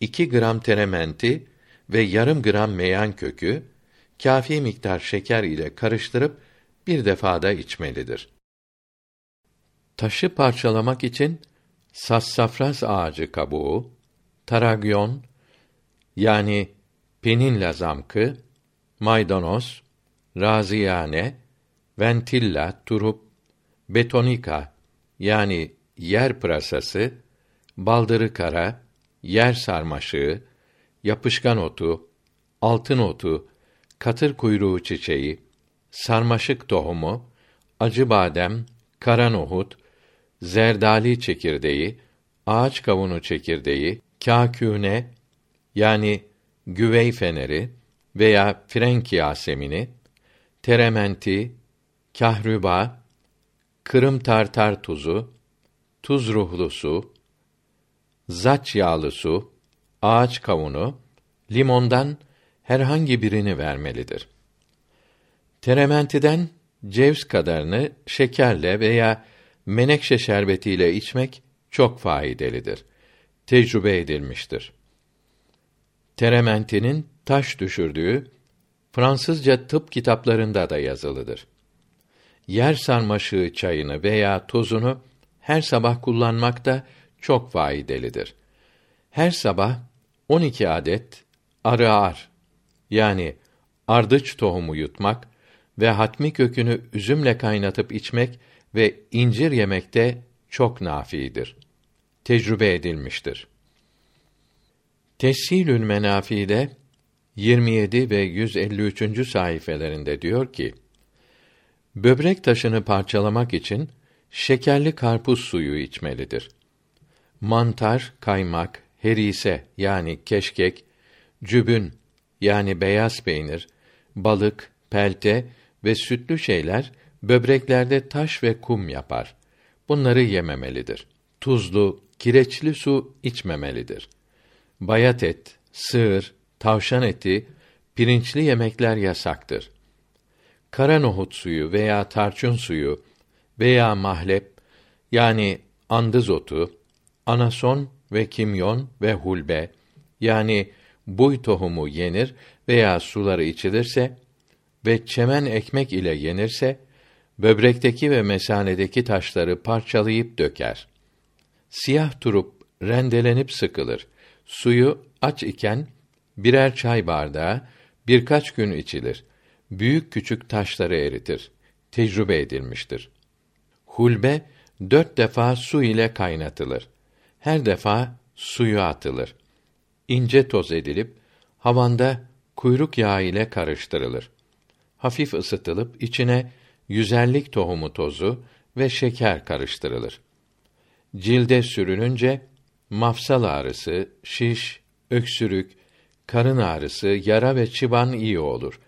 2 gram terementi ve yarım gram meyan kökü, kafi miktar şeker ile karıştırıp bir defada içmelidir. Taşı parçalamak için sassafras ağacı kabuğu, taragyon yani peninla zamkı, maydanoz, raziyane, ventilla, turup, betonika yani yer pırasası, baldırı kara, yer sarmaşığı, yapışkan otu, altın otu, katır kuyruğu çiçeği, sarmaşık tohumu, acı badem, kara nohut, zerdali çekirdeği, ağaç kavunu çekirdeği, kâkûne yani güvey feneri veya frenk yasemini, terementi, kahrüba, kırım tartar tuzu, tuz ruhlu su, zaç yağlı su, ağaç kavunu, limondan herhangi birini vermelidir. Terementiden cevz kadarını şekerle veya menekşe şerbetiyle içmek çok faydalıdır. Tecrübe edilmiştir. Terementinin taş düşürdüğü Fransızca tıp kitaplarında da yazılıdır. Yer sarmaşığı çayını veya tozunu her sabah kullanmak da çok faydalıdır. Her sabah 12 adet arı ar yani ardıç tohumu yutmak ve hatmi kökünü üzümle kaynatıp içmek ve incir yemekte çok nafidir. Tecrübe edilmiştir. Tessilül Menafi'de 27 ve 153. sayfelerinde diyor ki: Böbrek taşını parçalamak için şekerli karpuz suyu içmelidir. Mantar, kaymak, herise yani keşkek, cübün yani beyaz peynir, balık, pelte ve sütlü şeyler böbreklerde taş ve kum yapar. Bunları yememelidir. Tuzlu, kireçli su içmemelidir. Bayat et, sığır, tavşan eti, pirinçli yemekler yasaktır. Kara nohut suyu veya tarçın suyu veya mahlep yani andız otu, anason ve kimyon ve hulbe yani buy tohumu yenir veya suları içilirse ve çemen ekmek ile yenirse böbrekteki ve mesanedeki taşları parçalayıp döker. Siyah turup rendelenip sıkılır. Suyu aç iken birer çay bardağı birkaç gün içilir. Büyük küçük taşları eritir. Tecrübe edilmiştir. Hulbe dört defa su ile kaynatılır. Her defa suyu atılır. İnce toz edilip havanda kuyruk yağı ile karıştırılır. Hafif ısıtılıp içine yüzerlik tohumu tozu ve şeker karıştırılır. Cilde sürününce mafsal ağrısı, şiş, öksürük, karın ağrısı, yara ve çıban iyi olur.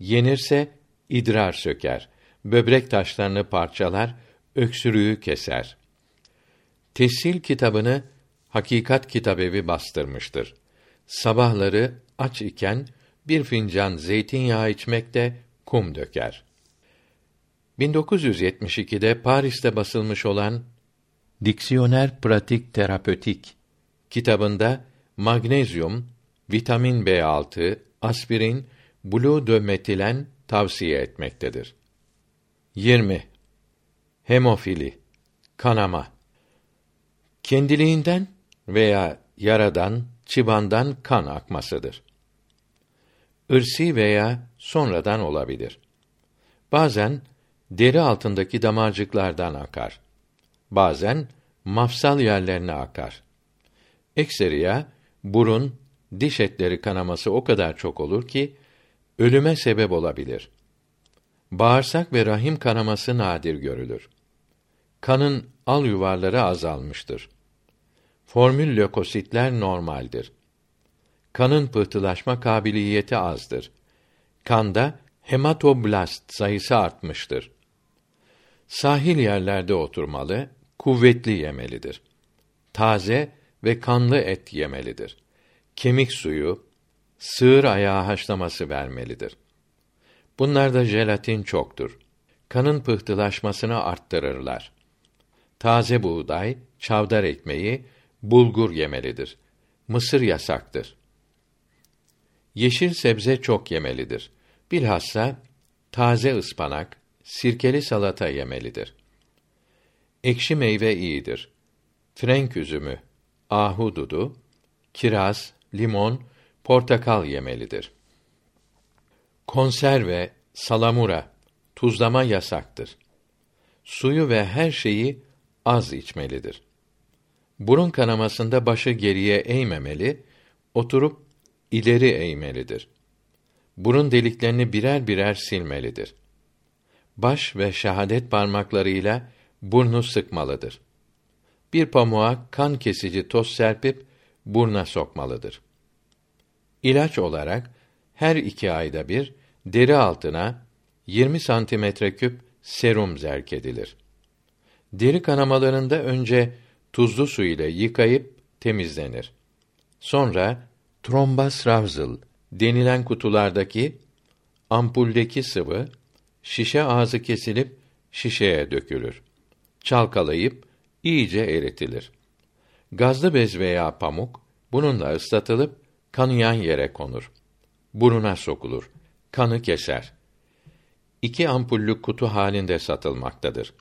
Yenirse idrar söker, böbrek taşlarını parçalar, öksürüğü keser. Tessil kitabını Hakikat Kitabevi bastırmıştır. Sabahları aç iken bir fincan zeytinyağı içmekte kum döker. 1972'de Paris'te basılmış olan Diksiyoner Pratik Terapötik kitabında magnezyum, vitamin B6, aspirin, blue tavsiye etmektedir. 20. Hemofili kanama kendiliğinden veya yaradan, çıbandan kan akmasıdır. Irsi veya sonradan olabilir. Bazen deri altındaki damarcıklardan akar. Bazen mafsal yerlerine akar. Ekseriya burun, diş etleri kanaması o kadar çok olur ki ölüme sebep olabilir. Bağırsak ve rahim kanaması nadir görülür. Kanın al yuvarları azalmıştır. Formül lökositler normaldir. Kanın pıhtılaşma kabiliyeti azdır. Kanda hematoblast sayısı artmıştır. Sahil yerlerde oturmalı, kuvvetli yemelidir. Taze ve kanlı et yemelidir. Kemik suyu, sığır ayağı haşlaması vermelidir. Bunlarda jelatin çoktur. Kanın pıhtılaşmasını arttırırlar. Taze buğday, çavdar ekmeği, bulgur yemelidir. Mısır yasaktır. Yeşil sebze çok yemelidir. Bilhassa taze ıspanak, sirkeli salata yemelidir. Ekşi meyve iyidir. Frenk üzümü, ahududu, kiraz, limon, portakal yemelidir. Konserve, salamura, tuzlama yasaktır. Suyu ve her şeyi az içmelidir. Burun kanamasında başı geriye eğmemeli, oturup ileri eğmelidir. Burun deliklerini birer birer silmelidir. Baş ve şahadet parmaklarıyla burnu sıkmalıdır. Bir pamuğa kan kesici toz serpip burna sokmalıdır. İlaç olarak her iki ayda bir deri altına 20 santimetre küp serum zerk edilir. Deri kanamalarında önce tuzlu su ile yıkayıp temizlenir. Sonra trombas ravzıl denilen kutulardaki ampuldeki sıvı şişe ağzı kesilip şişeye dökülür. Çalkalayıp iyice eritilir. Gazlı bez veya pamuk bununla ıslatılıp kanayan yere konur. Buruna sokulur. Kanı keser. İki ampullük kutu halinde satılmaktadır.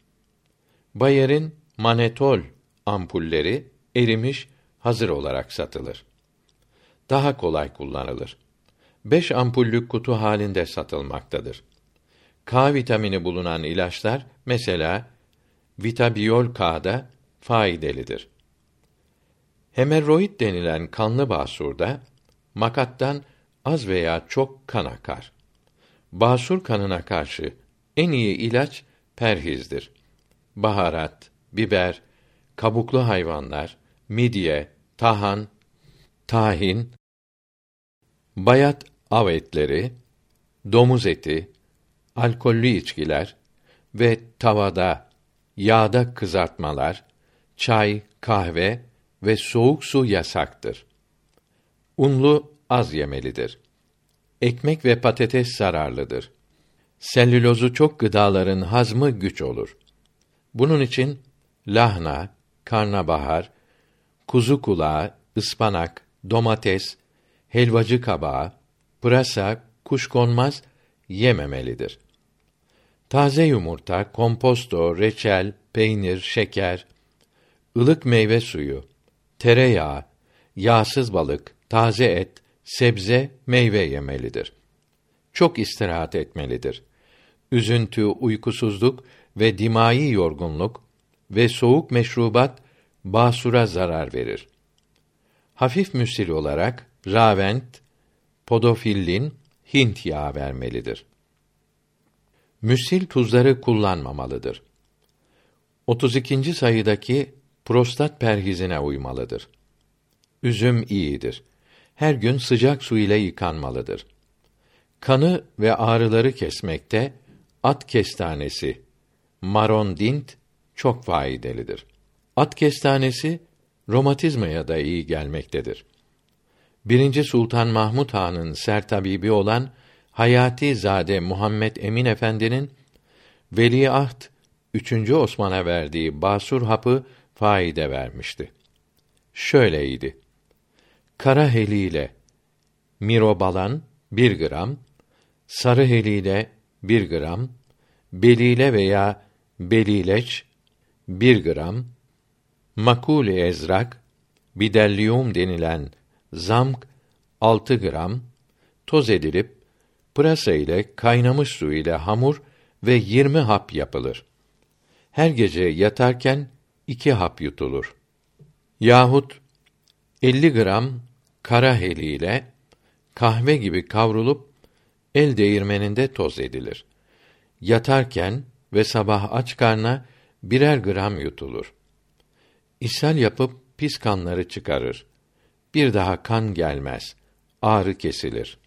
Bayer'in manetol ampulleri erimiş hazır olarak satılır. Daha kolay kullanılır. Beş ampullük kutu halinde satılmaktadır. K vitamini bulunan ilaçlar mesela Vitabiyol K'da faydalıdır. Hemoroid denilen kanlı basurda makattan az veya çok kan akar. Basur kanına karşı en iyi ilaç perhizdir. Baharat, biber, kabuklu hayvanlar, midye, tahan, tahin, bayat av etleri, domuz eti, alkollü içkiler ve tavada, yağda kızartmalar, çay, kahve ve soğuk su yasaktır. Unlu az yemelidir. Ekmek ve patates zararlıdır. Selülozu çok gıdaların hazmı güç olur. Bunun için lahna, karnabahar, kuzu kulağı, ıspanak, domates, helvacı kabağı, pırasa, kuşkonmaz yememelidir. Taze yumurta, komposto, reçel, peynir, şeker, ılık meyve suyu, tereyağı, yağsız balık, taze et, sebze, meyve yemelidir. Çok istirahat etmelidir. Üzüntü, uykusuzluk ve dimai yorgunluk ve soğuk meşrubat basura zarar verir. Hafif müsil olarak ravent, podofillin, Hint yağı vermelidir. Müsil tuzları kullanmamalıdır. 32. sayıdaki prostat perhizine uymalıdır. Üzüm iyidir. Her gün sıcak su ile yıkanmalıdır. Kanı ve ağrıları kesmekte at kestanesi, marondint çok faydalıdır. At kestanesi romatizmaya da iyi gelmektedir. Birinci Sultan Mahmud Han'ın sertabibi olan Hayati Zade Muhammed Emin Efendi'nin Veliaht 3. Osman'a verdiği basur hapı faide vermişti. Şöyleydi. Kara heliyle mirobalan 1 gram, sarı heliyle 1 gram, belile veya belileç 1 gram, makule ezrak, bidellium denilen zamk 6 gram toz edilip pırasa ile kaynamış su ile hamur ve 20 hap yapılır. Her gece yatarken iki hap yutulur. Yahut 50 gram kara heli ile kahve gibi kavrulup el değirmeninde toz edilir. Yatarken ve sabah aç karna birer gram yutulur. İshal yapıp pis kanları çıkarır. Bir daha kan gelmez. Ağrı kesilir.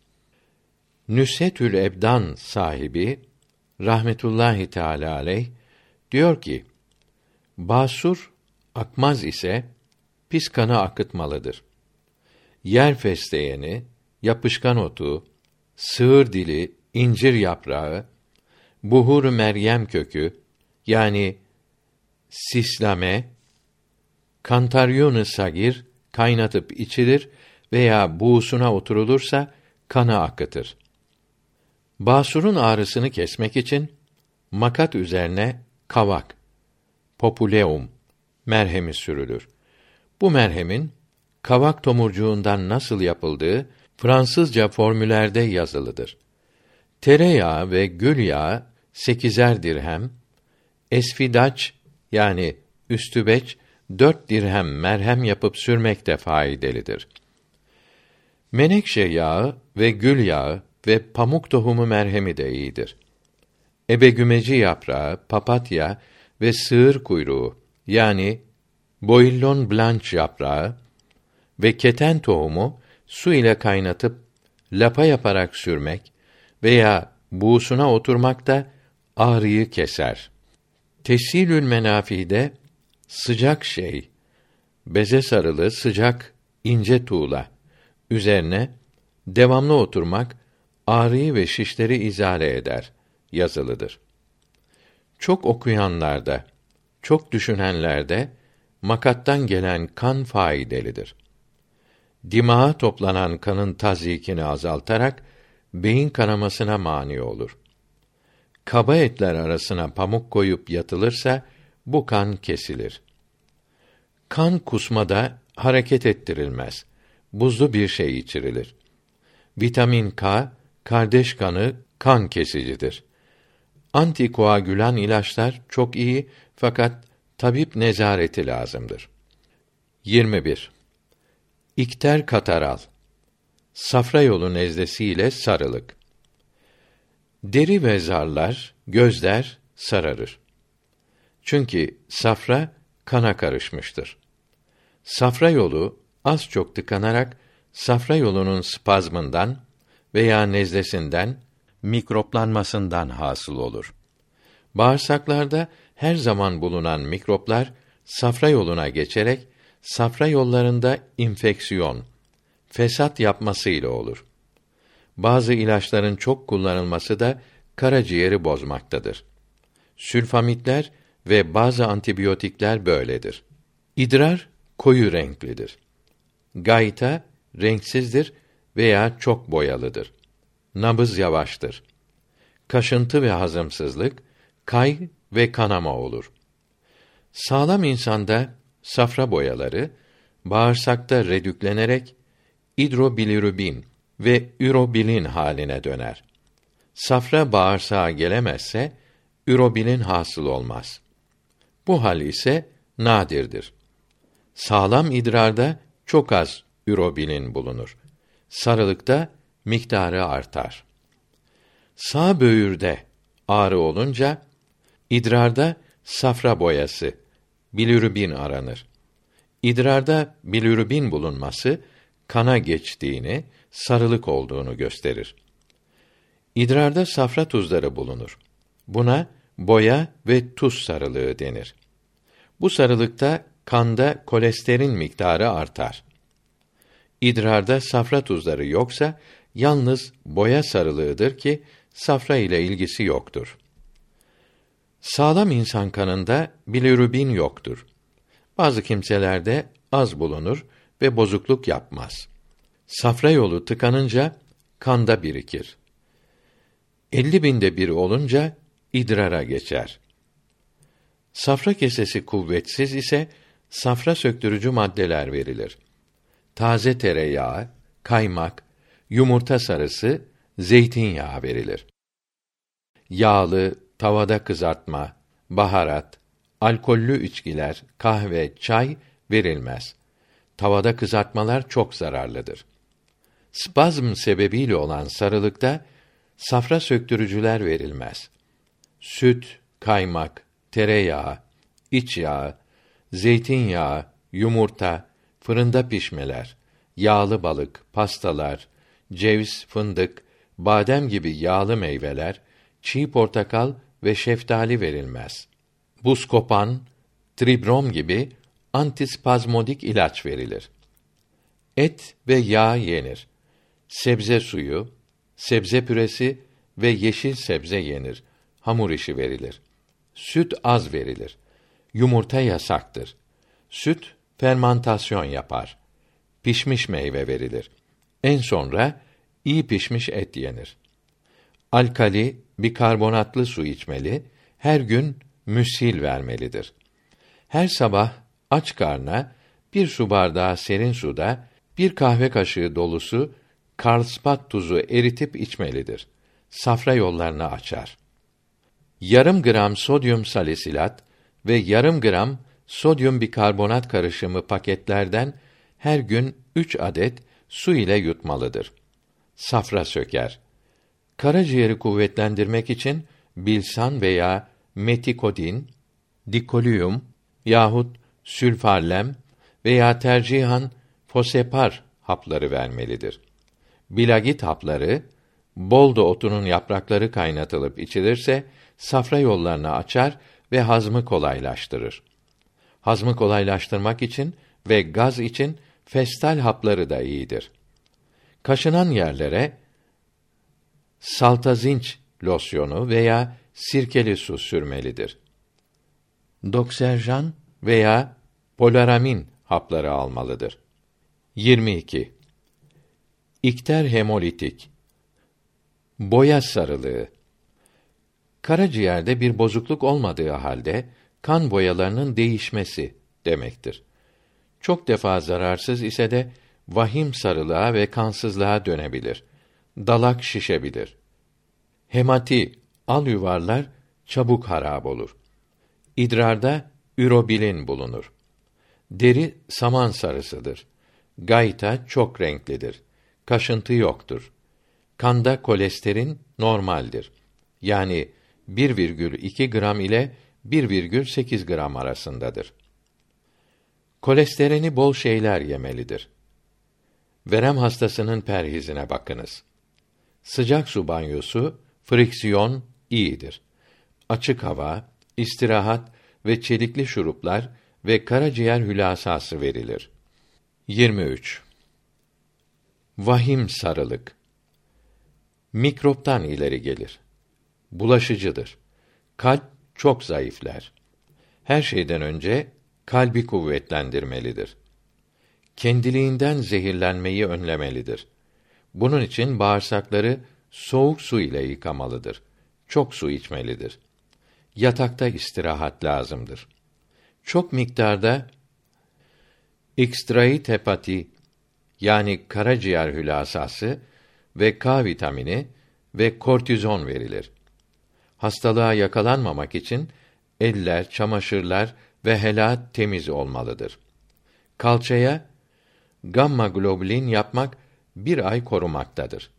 Nüsetül Ebdan sahibi rahmetullahi teala aleyh diyor ki: Basur akmaz ise pis kanı akıtmalıdır. Yer fesleğeni, yapışkan otu, sığır dili, incir yaprağı, buhur Meryem kökü yani sislame, kantaryonu sagir kaynatıp içilir veya buğusuna oturulursa kanı akıtır. Basurun ağrısını kesmek için makat üzerine kavak, populeum merhemi sürülür. Bu merhemin kavak tomurcuğundan nasıl yapıldığı Fransızca formüllerde yazılıdır. Tereyağı ve gül yağı sekizer dirhem, esfidaç yani üstübeç dört dirhem merhem yapıp sürmek de faydalıdır. Menekşe yağı ve gül yağı ve pamuk tohumu merhemi de iyidir. Ebegümeci yaprağı, papatya ve sığır kuyruğu yani boillon blanche yaprağı ve keten tohumu su ile kaynatıp lapa yaparak sürmek veya buğusuna oturmak da ağrıyı keser. Tesilül menafide sıcak şey, beze sarılı sıcak ince tuğla üzerine devamlı oturmak ağrıyı ve şişleri izale eder yazılıdır. Çok okuyanlarda, çok düşünenlerde makattan gelen kan faydalıdır. Dimağa toplanan kanın tazyikini azaltarak beyin kanamasına mani olur. Kaba etler arasına pamuk koyup yatılırsa bu kan kesilir. Kan kusmada hareket ettirilmez. Buzlu bir şey içirilir. Vitamin K kardeş kanı kan kesicidir. Antikoagülan ilaçlar çok iyi fakat tabip nezareti lazımdır. 21. İkter kataral Safra yolu nezlesiyle sarılık. Deri ve zarlar, gözler sararır. Çünkü safra kana karışmıştır. Safra yolu az çok tıkanarak safra yolunun spazmından veya nezlesinden, mikroplanmasından hasıl olur. Bağırsaklarda her zaman bulunan mikroplar safra yoluna geçerek safra yollarında infeksiyon, fesat yapmasıyla olur. Bazı ilaçların çok kullanılması da karaciğeri bozmaktadır. Sülfamitler ve bazı antibiyotikler böyledir. İdrar koyu renklidir. Gayta renksizdir veya çok boyalıdır. Nabız yavaştır. Kaşıntı ve hazımsızlık, kay ve kanama olur. Sağlam insanda safra boyaları bağırsakta redüklenerek hidrobilirubin ve ürobilin haline döner. Safra bağırsağa gelemezse ürobilin hasıl olmaz. Bu hal ise nadirdir. Sağlam idrarda çok az ürobilin bulunur. Sarılıkta miktarı artar. Sağ böğürde ağrı olunca idrarda safra boyası bilirubin aranır. İdrarda bilirubin bulunması kana geçtiğini, sarılık olduğunu gösterir. İdrarda safra tuzları bulunur. Buna boya ve tuz sarılığı denir. Bu sarılıkta kanda kolesterin miktarı artar. İdrarda safra tuzları yoksa yalnız boya sarılığıdır ki safra ile ilgisi yoktur. Sağlam insan kanında bilirubin yoktur. Bazı kimselerde az bulunur ve bozukluk yapmaz. Safra yolu tıkanınca kanda birikir. Elli binde bir olunca idrara geçer. Safra kesesi kuvvetsiz ise safra söktürücü maddeler verilir. Taze tereyağı, kaymak, yumurta sarısı, zeytinyağı verilir. Yağlı, tavada kızartma, baharat, alkollü içkiler, kahve, çay verilmez. Tavada kızartmalar çok zararlıdır. Spazm sebebiyle olan sarılıkta safra söktürücüler verilmez. Süt, kaymak, tereyağı, iç yağı, zeytinyağı, yumurta, fırında pişmeler, yağlı balık, pastalar, ceviz, fındık, badem gibi yağlı meyveler, çiğ portakal ve şeftali verilmez. Buskopan, tribrom gibi antispazmodik ilaç verilir. Et ve yağ yenir. Sebze suyu, sebze püresi ve yeşil sebze yenir. Hamur işi verilir. Süt az verilir. Yumurta yasaktır. Süt fermantasyon yapar. Pişmiş meyve verilir. En sonra iyi pişmiş et yenir. Alkali, bikarbonatlı su içmeli, her gün müsil vermelidir. Her sabah aç karna bir su bardağı serin suda bir kahve kaşığı dolusu karlspat tuzu eritip içmelidir. Safra yollarını açar. Yarım gram sodyum salisilat ve yarım gram sodyum bikarbonat karışımı paketlerden her gün üç adet su ile yutmalıdır. Safra söker. Karaciğeri kuvvetlendirmek için bilsan veya metikodin, dikolium yahut sülfarlem veya tercihan fosepar hapları vermelidir. Bilagit hapları boldo otunun yaprakları kaynatılıp içilirse safra yollarını açar ve hazmı kolaylaştırır. Hazmı kolaylaştırmak için ve gaz için festal hapları da iyidir. Kaşınan yerlere saltazinç losyonu veya sirkeli su sürmelidir. Dokserjan veya polaramin hapları almalıdır. 22. İkter hemolitik boya sarılığı karaciğerde bir bozukluk olmadığı halde kan boyalarının değişmesi demektir. Çok defa zararsız ise de vahim sarılığa ve kansızlığa dönebilir. Dalak şişebilir. Hemati al yuvarlar çabuk harap olur. İdrarda ürobilin bulunur. Deri saman sarısıdır. Gayta çok renklidir. Kaşıntı yoktur. Kanda kolesterin normaldir. Yani 1,2 gram ile 1,8 gram arasındadır. Kolestereni bol şeyler yemelidir. verem hastasının perhizine bakınız. Sıcak su banyosu, friksiyon iyidir. Açık hava, istirahat ve çelikli şuruplar ve karaciğer hülasası verilir. 23. Vahim sarılık. Mikroptan ileri gelir. Bulaşıcıdır. Kalp çok zayıflar. Her şeyden önce kalbi kuvvetlendirmelidir. Kendiliğinden zehirlenmeyi önlemelidir. Bunun için bağırsakları soğuk su ile yıkamalıdır. Çok su içmelidir. Yatakta istirahat lazımdır. Çok miktarda ekstrait hepati yani karaciğer hülasası ve K vitamini ve kortizon verilir. Hastalığa yakalanmamak için eller, çamaşırlar ve helat temiz olmalıdır. Kalçaya gamma globulin yapmak bir ay korumaktadır.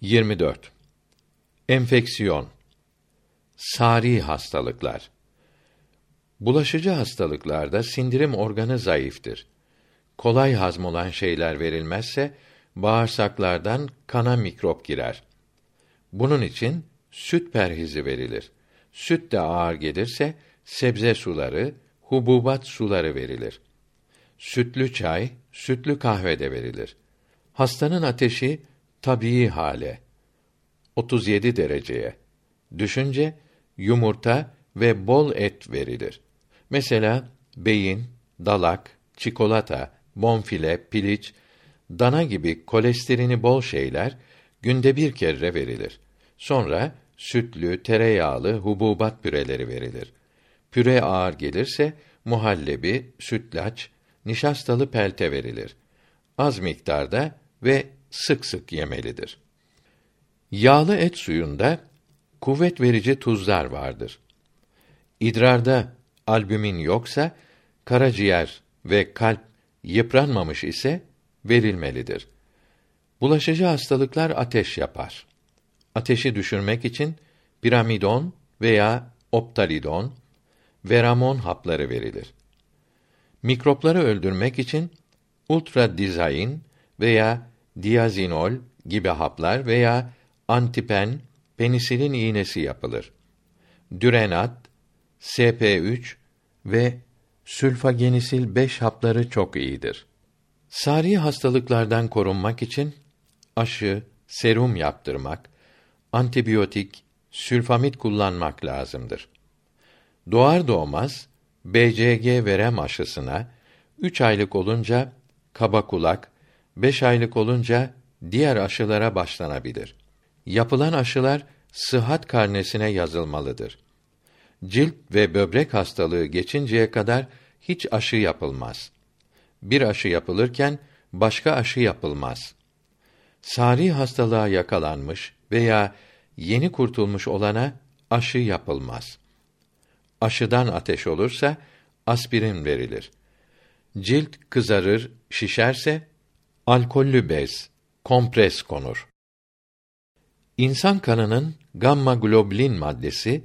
24. Enfeksiyon Sari hastalıklar Bulaşıcı hastalıklarda sindirim organı zayıftır. Kolay hazmolan şeyler verilmezse bağırsaklardan kana mikrop girer. Bunun için süt perhizi verilir. Süt de ağır gelirse sebze suları, hububat suları verilir. Sütlü çay, sütlü kahve de verilir. Hastanın ateşi tabii hale 37 dereceye düşünce yumurta ve bol et verilir. Mesela beyin, dalak, çikolata, bonfile, piliç, dana gibi kolesterini bol şeyler günde bir kere verilir. Sonra sütlü, tereyağlı hububat püreleri verilir. Püre ağır gelirse muhallebi, sütlaç, nişastalı pelte verilir. Az miktarda ve sık sık yemelidir. Yağlı et suyunda kuvvet verici tuzlar vardır. İdrarda albümin yoksa karaciğer ve kalp yıpranmamış ise verilmelidir. Bulaşıcı hastalıklar ateş yapar. Ateşi düşürmek için piramidon veya optalidon, veramon hapları verilir. Mikropları öldürmek için ultradizain veya diazinol gibi haplar veya antipen, penisilin iğnesi yapılır. Dürenat, SP3 ve sülfagenisil 5 hapları çok iyidir. Sari hastalıklardan korunmak için aşı, serum yaptırmak, antibiyotik, sülfamit kullanmak lazımdır. Doğar doğmaz BCG verem aşısına 3 aylık olunca kaba kulak, 5 aylık olunca diğer aşılara başlanabilir. Yapılan aşılar sıhhat karnesine yazılmalıdır. Cilt ve böbrek hastalığı geçinceye kadar hiç aşı yapılmaz. Bir aşı yapılırken başka aşı yapılmaz. Sari hastalığa yakalanmış veya yeni kurtulmuş olana aşı yapılmaz. Aşıdan ateş olursa aspirin verilir. Cilt kızarır, şişerse alkollü bez, kompres konur. İnsan kanının gamma globulin maddesi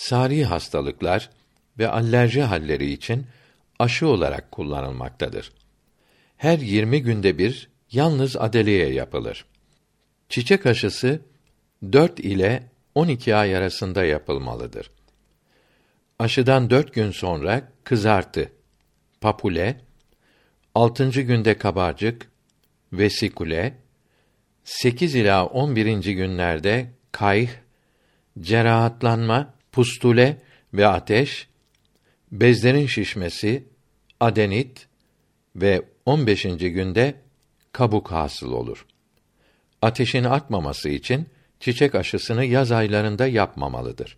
sari hastalıklar ve alerji halleri için aşı olarak kullanılmaktadır. Her 20 günde bir yalnız adeleye yapılır. Çiçek aşısı 4 ile 12 ay arasında yapılmalıdır. Aşıdan dört gün sonra kızartı, papule, altıncı günde kabarcık, vesikule, sekiz ila on birinci günlerde kayh, cerahatlanma, pustule ve ateş, bezlerin şişmesi, adenit ve on beşinci günde kabuk hasıl olur. Ateşin artmaması için çiçek aşısını yaz aylarında yapmamalıdır.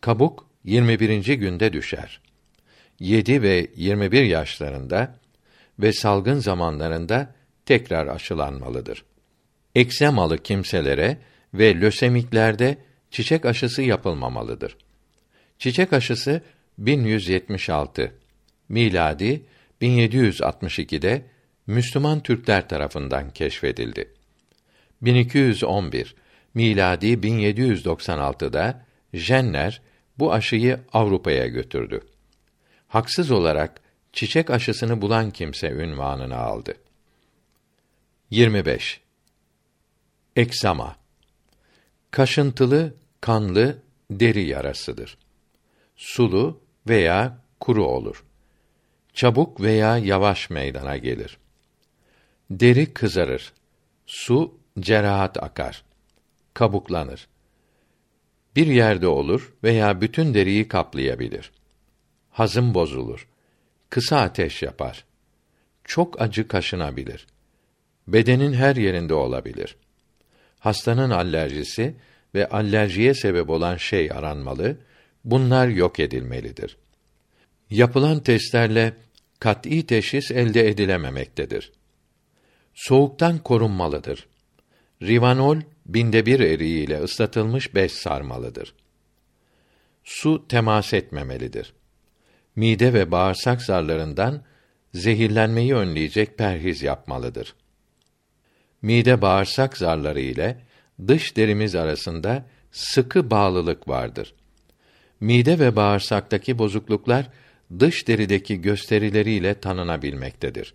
Kabuk 21. günde düşer. 7 ve 21 yaşlarında ve salgın zamanlarında tekrar aşılanmalıdır. Eksemalı kimselere ve lösemiklerde çiçek aşısı yapılmamalıdır. Çiçek aşısı 1176 miladi 1762'de Müslüman Türkler tarafından keşfedildi. 1211 miladi 1796'da Jenner bu aşıyı Avrupa'ya götürdü. Haksız olarak çiçek aşısını bulan kimse ünvanını aldı. 25. Eksama Kaşıntılı, kanlı deri yarasıdır. Sulu veya kuru olur. Çabuk veya yavaş meydana gelir. Deri kızarır. Su cerahat akar. Kabuklanır. Bir yerde olur veya bütün deriyi kaplayabilir. Hazım bozulur. Kısa ateş yapar. Çok acı kaşınabilir. Bedenin her yerinde olabilir. Hastanın alerjisi ve alerjiye sebep olan şey aranmalı, bunlar yok edilmelidir. Yapılan testlerle kat'î teşhis elde edilememektedir. Soğuktan korunmalıdır. Rivanol binde bir eriğiyle ıslatılmış bez sarmalıdır. Su temas etmemelidir. Mide ve bağırsak zarlarından zehirlenmeyi önleyecek perhiz yapmalıdır. Mide bağırsak zarları ile dış derimiz arasında sıkı bağlılık vardır. Mide ve bağırsaktaki bozukluklar dış derideki gösterileriyle tanınabilmektedir.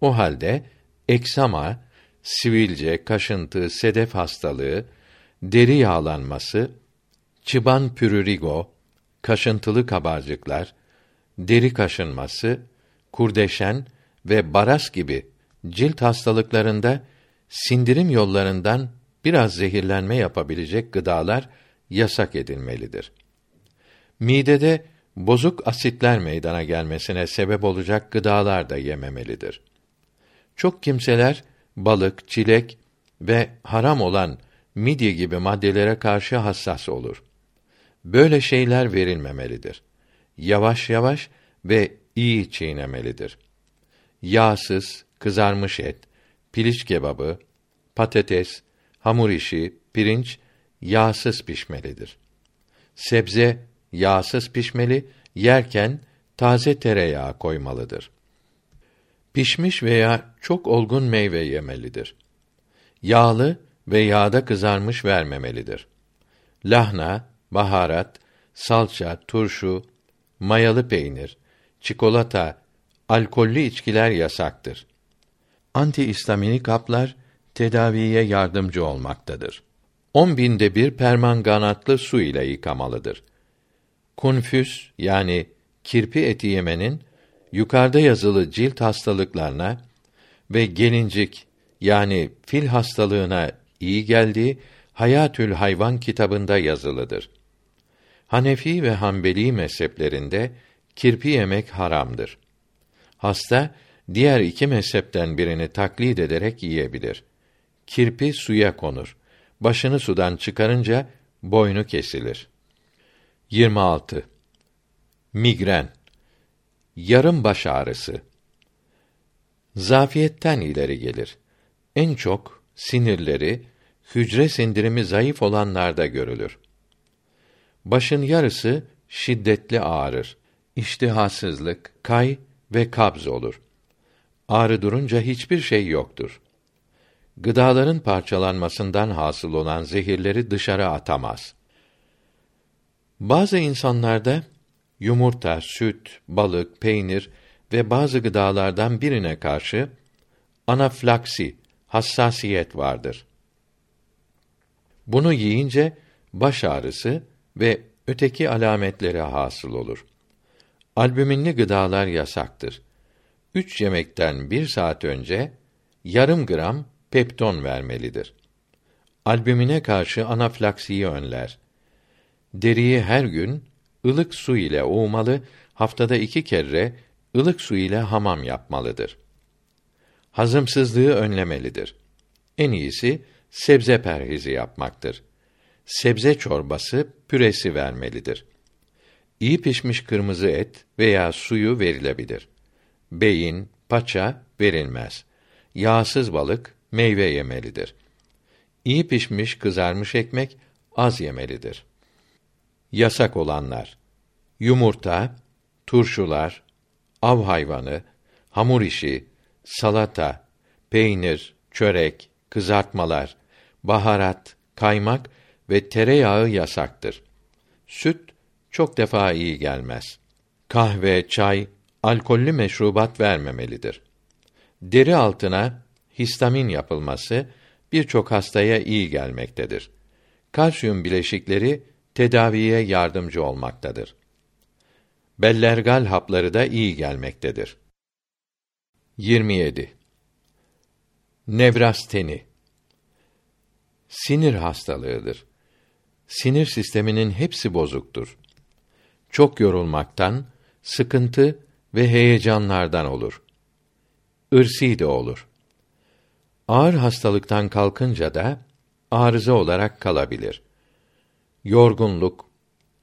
O halde eksama, sivilce, kaşıntı, sedef hastalığı, deri yağlanması, çıban pürürigo, kaşıntılı kabarcıklar, deri kaşınması, kurdeşen ve baras gibi cilt hastalıklarında sindirim yollarından biraz zehirlenme yapabilecek gıdalar yasak edilmelidir. Midede bozuk asitler meydana gelmesine sebep olacak gıdalar da yememelidir. Çok kimseler balık, çilek ve haram olan midye gibi maddelere karşı hassas olur. Böyle şeyler verilmemelidir. Yavaş yavaş ve iyi çiğnemelidir. Yağsız, kızarmış et, piliç kebabı, patates, hamur işi, pirinç yağsız pişmelidir. Sebze yağsız pişmeli, yerken taze tereyağı koymalıdır. Pişmiş veya çok olgun meyve yemelidir. Yağlı ve yağda kızarmış vermemelidir. Lahna, baharat, salça, turşu, mayalı peynir, çikolata, alkollü içkiler yasaktır. Anti-İstaminik haplar tedaviye yardımcı olmaktadır. On binde bir permanganatlı su ile yıkamalıdır. Kunfüs yani kirpi eti yemenin yukarıda yazılı cilt hastalıklarına ve gelincik yani fil hastalığına iyi geldiği Hayatül Hayvan kitabında yazılıdır. Hanefi ve Hanbeli mezheplerinde kirpi yemek haramdır. Hasta diğer iki mezhepten birini taklit ederek yiyebilir. Kirpi suya konur. Başını sudan çıkarınca boynu kesilir. 26. Migren Yarım baş ağrısı Zafiyetten ileri gelir. En çok sinirleri, hücre sindirimi zayıf olanlarda görülür. Başın yarısı şiddetli ağrır. İştihasızlık, kay ve kabz olur. Ağrı durunca hiçbir şey yoktur. Gıdaların parçalanmasından hasıl olan zehirleri dışarı atamaz. Bazı insanlarda yumurta, süt, balık, peynir ve bazı gıdalardan birine karşı anaflaksi, hassasiyet vardır. Bunu yiyince baş ağrısı ve öteki alametleri hasıl olur. Albüminli gıdalar yasaktır. Üç yemekten bir saat önce yarım gram pepton vermelidir. Albümine karşı anaflaksiyi önler. Deriyi her gün ılık su ile oğmalı, haftada iki kere ılık su ile hamam yapmalıdır. Hazımsızlığı önlemelidir. En iyisi sebze perhizi yapmaktır. Sebze çorbası, püresi vermelidir. İyi pişmiş kırmızı et veya suyu verilebilir. Beyin, paça verilmez. Yağsız balık, meyve yemelidir. İyi pişmiş kızarmış ekmek az yemelidir. Yasak olanlar: yumurta, turşular, av hayvanı, hamur işi, salata, peynir, çörek, kızartmalar, baharat, kaymak ve tereyağı yasaktır. Süt çok defa iyi gelmez. Kahve, çay, alkollü meşrubat vermemelidir. Deri altına histamin yapılması birçok hastaya iyi gelmektedir. Kalsiyum bileşikleri tedaviye yardımcı olmaktadır. Bellergal hapları da iyi gelmektedir. 27. Nevrasteni Sinir hastalığıdır. Sinir sisteminin hepsi bozuktur. Çok yorulmaktan, sıkıntı ve heyecanlardan olur. Irsi de olur. Ağır hastalıktan kalkınca da arıza olarak kalabilir. Yorgunluk,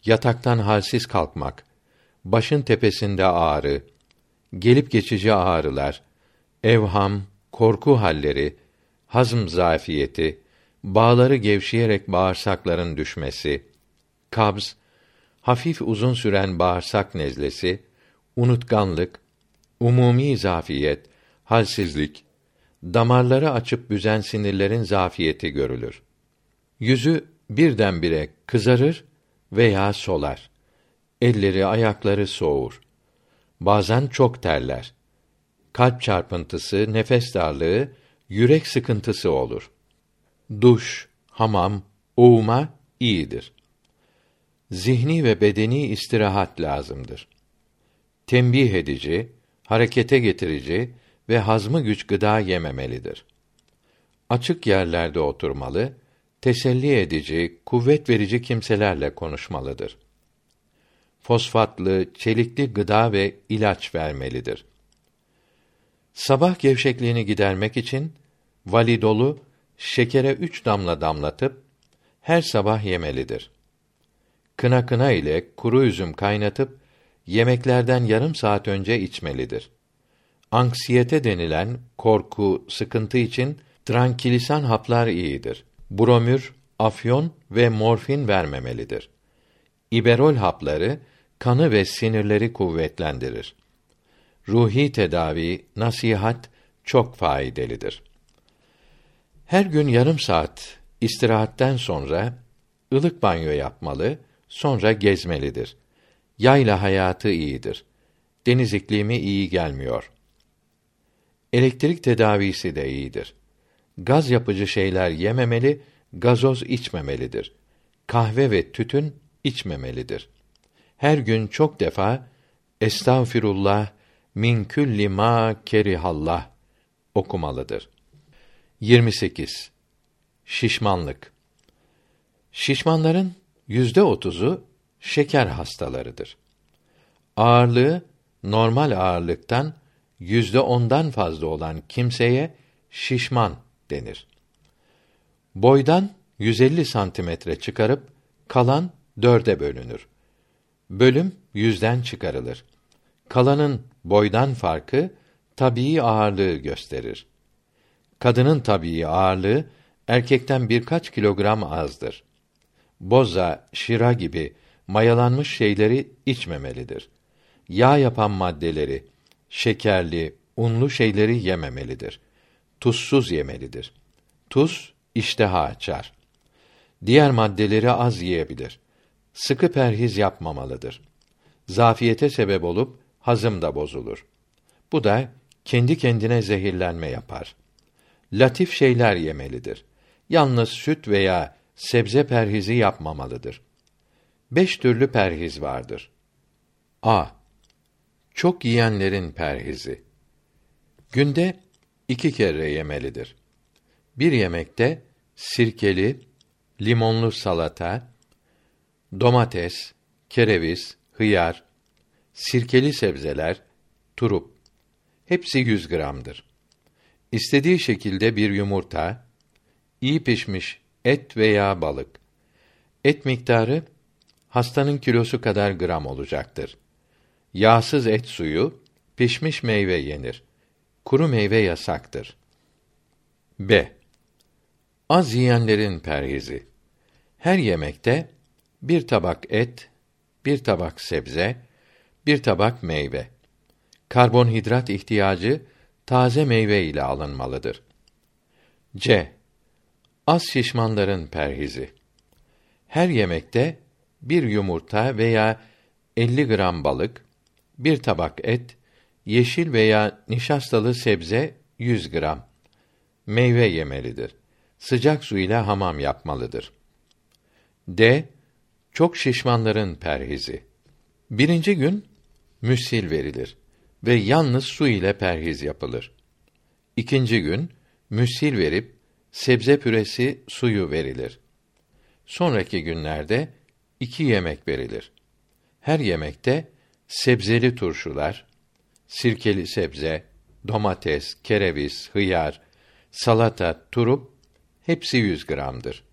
yataktan halsiz kalkmak, başın tepesinde ağrı, gelip geçici ağrılar, evham, korku halleri, hazm zafiyeti, bağları gevşeyerek bağırsakların düşmesi, kabz, hafif uzun süren bağırsak nezlesi, unutkanlık, umumi zafiyet, halsizlik, damarları açıp büzen sinirlerin zafiyeti görülür. Yüzü birdenbire kızarır veya solar. Elleri, ayakları soğur. Bazen çok terler. Kalp çarpıntısı, nefes darlığı, yürek sıkıntısı olur. Duş, hamam, oğuma iyidir. Zihni ve bedeni istirahat lazımdır. Tembih edici, harekete getirici ve hazmı güç gıda yememelidir. Açık yerlerde oturmalı, teselli edici, kuvvet verici kimselerle konuşmalıdır. Fosfatlı, çelikli gıda ve ilaç vermelidir. Sabah gevşekliğini gidermek için validolu şekere üç damla damlatıp her sabah yemelidir. Kına kına ile kuru üzüm kaynatıp yemeklerden yarım saat önce içmelidir. Anksiyete denilen korku, sıkıntı için trankilisan haplar iyidir. Bromür, afyon ve morfin vermemelidir. İberol hapları kanı ve sinirleri kuvvetlendirir. Ruhi tedavi, nasihat çok faydalıdır. Her gün yarım saat istirahatten sonra ılık banyo yapmalı, sonra gezmelidir. Yayla hayatı iyidir. Deniz iklimi iyi gelmiyor. Elektrik tedavisi de iyidir. Gaz yapıcı şeyler yememeli, gazoz içmemelidir. Kahve ve tütün içmemelidir. Her gün çok defa Estağfirullah min külli ma kerihallah okumalıdır. 28. Şişmanlık. Şişmanların yüzde otuzu şeker hastalarıdır. Ağırlığı normal ağırlıktan yüzde ondan fazla olan kimseye şişman denir. Boydan 150 santimetre çıkarıp kalan dörde bölünür. Bölüm yüzden çıkarılır. Kalanın boydan farkı tabii ağırlığı gösterir. Kadının tabii ağırlığı erkekten birkaç kilogram azdır. Boza, şira gibi mayalanmış şeyleri içmemelidir. Yağ yapan maddeleri, şekerli, unlu şeyleri yememelidir. Tuzsuz yemelidir. Tuz iştahı açar. Diğer maddeleri az yiyebilir. Sıkı perhiz yapmamalıdır. Zafiyete sebep olup hazım da bozulur. Bu da kendi kendine zehirlenme yapar. Latif şeyler yemelidir. Yalnız süt veya sebze perhizi yapmamalıdır. Beş türlü perhiz vardır. A. Çok yiyenlerin perhizi. Günde iki kere yemelidir. Bir yemekte sirkeli, limonlu salata, domates, kereviz, hıyar, sirkeli sebzeler, turup, hepsi yüz gramdır. İstediği şekilde bir yumurta, iyi pişmiş et veya balık. Et miktarı hastanın kilosu kadar gram olacaktır. Yağsız et suyu, pişmiş meyve yenir. Kuru meyve yasaktır. B. Az yiyenlerin perhizi. Her yemekte bir tabak et, bir tabak sebze, bir tabak meyve. Karbonhidrat ihtiyacı taze meyve ile alınmalıdır. C. Az şişmanların perhizi. Her yemekte bir yumurta veya 50 gram balık, bir tabak et, yeşil veya nişastalı sebze 100 gram, meyve yemelidir. Sıcak su ile hamam yapmalıdır. D. Çok şişmanların perhizi. Birinci gün müsil verilir ve yalnız su ile perhiz yapılır. İkinci gün müsil verip sebze püresi suyu verilir. Sonraki günlerde iki yemek verilir. Her yemekte sebzeli turşular, sirkeli sebze, domates, kereviz, hıyar, salata, turup hepsi 100 gramdır.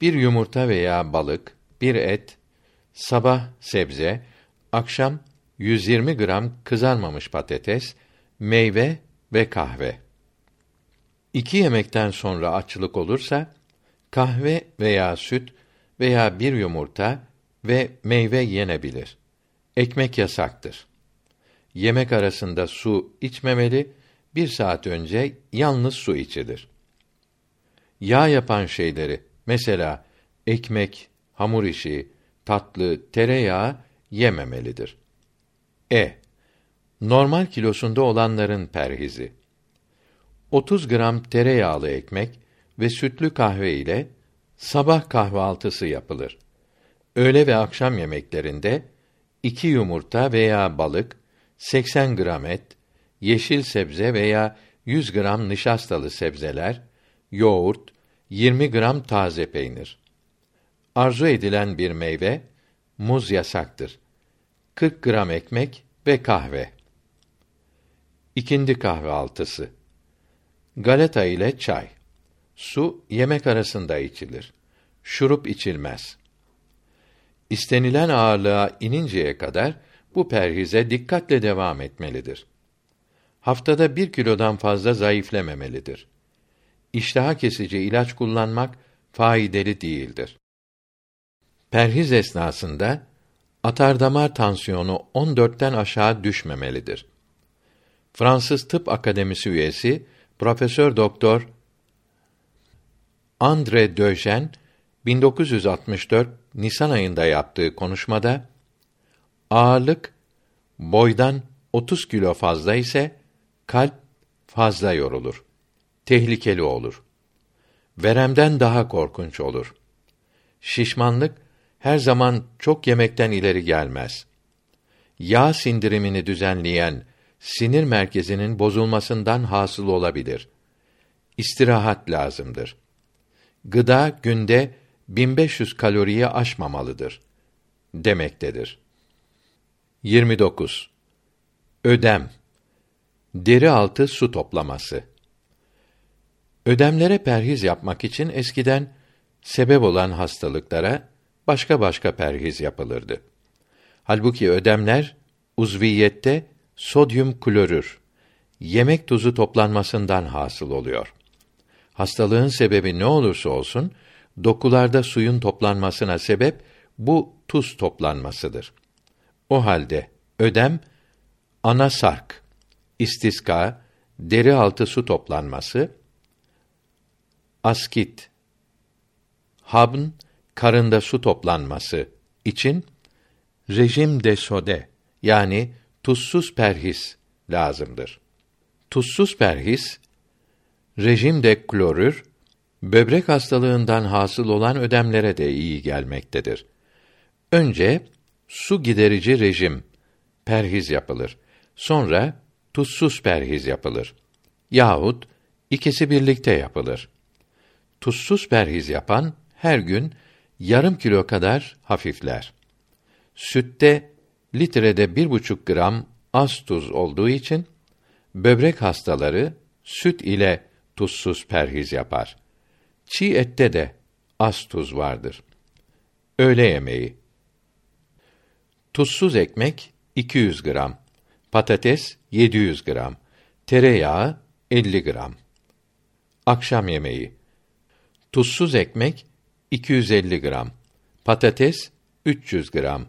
Bir yumurta veya balık, bir et, sabah sebze, akşam 120 gram kızarmamış patates, meyve ve kahve. İki yemekten sonra açlık olursa, kahve veya süt veya bir yumurta ve meyve yenebilir. Ekmek yasaktır. Yemek arasında su içmemeli, bir saat önce yalnız su içilir. Yağ yapan şeyleri, mesela ekmek, hamur işi, tatlı, tereyağı yememelidir. E. Normal kilosunda olanların perhizi. 30 gram tereyağlı ekmek ve sütlü kahve ile sabah kahvaltısı yapılır. Öğle ve akşam yemeklerinde iki yumurta veya balık, 80 gram et, yeşil sebze veya 100 gram nişastalı sebzeler, yoğurt, 20 gram taze peynir. Arzu edilen bir meyve, muz yasaktır. 40 gram ekmek ve kahve. İkindi kahvaltısı. Galeta ile çay. Su yemek arasında içilir. Şurup içilmez. İstenilen ağırlığa ininceye kadar bu perhize dikkatle devam etmelidir. Haftada bir kilodan fazla zayıflememelidir. İştaha kesici ilaç kullanmak faydalı değildir. Perhiz esnasında atardamar tansiyonu 14'ten aşağı düşmemelidir. Fransız Tıp Akademisi üyesi Profesör Doktor Andre Döjen 1964 Nisan ayında yaptığı konuşmada ağırlık boydan 30 kilo fazla ise kalp fazla yorulur. Tehlikeli olur. Veremden daha korkunç olur. Şişmanlık her zaman çok yemekten ileri gelmez. Yağ sindirimini düzenleyen sinir merkezinin bozulmasından hasıl olabilir. İstirahat lazımdır. Gıda günde 1500 kaloriyi aşmamalıdır demektedir. 29. Ödem Deri altı su toplaması. Ödemlere perhiz yapmak için eskiden sebep olan hastalıklara başka başka perhiz yapılırdı. Halbuki ödemler uzviyette sodyum klorür yemek tuzu toplanmasından hasıl oluyor. Hastalığın sebebi ne olursa olsun dokularda suyun toplanmasına sebep bu tuz toplanmasıdır. O halde ödem ana sark, istiska, deri altı su toplanması, askit, habn, karında su toplanması için rejim de sode yani tuzsuz perhis lazımdır. Tuzsuz perhis rejim de klorür böbrek hastalığından hasıl olan ödemlere de iyi gelmektedir. Önce su giderici rejim perhiz yapılır. Sonra tuzsuz perhiz yapılır. Yahut ikisi birlikte yapılır. Tuzsuz perhiz yapan her gün yarım kilo kadar hafifler. Sütte litrede bir buçuk gram az tuz olduğu için böbrek hastaları süt ile tuzsuz perhiz yapar. Çiğ ette de az tuz vardır. Öğle yemeği. Tuzsuz ekmek 200 gram, patates 700 gram, tereyağı 50 gram. Akşam yemeği. Tuzsuz ekmek 250 gram, patates 300 gram,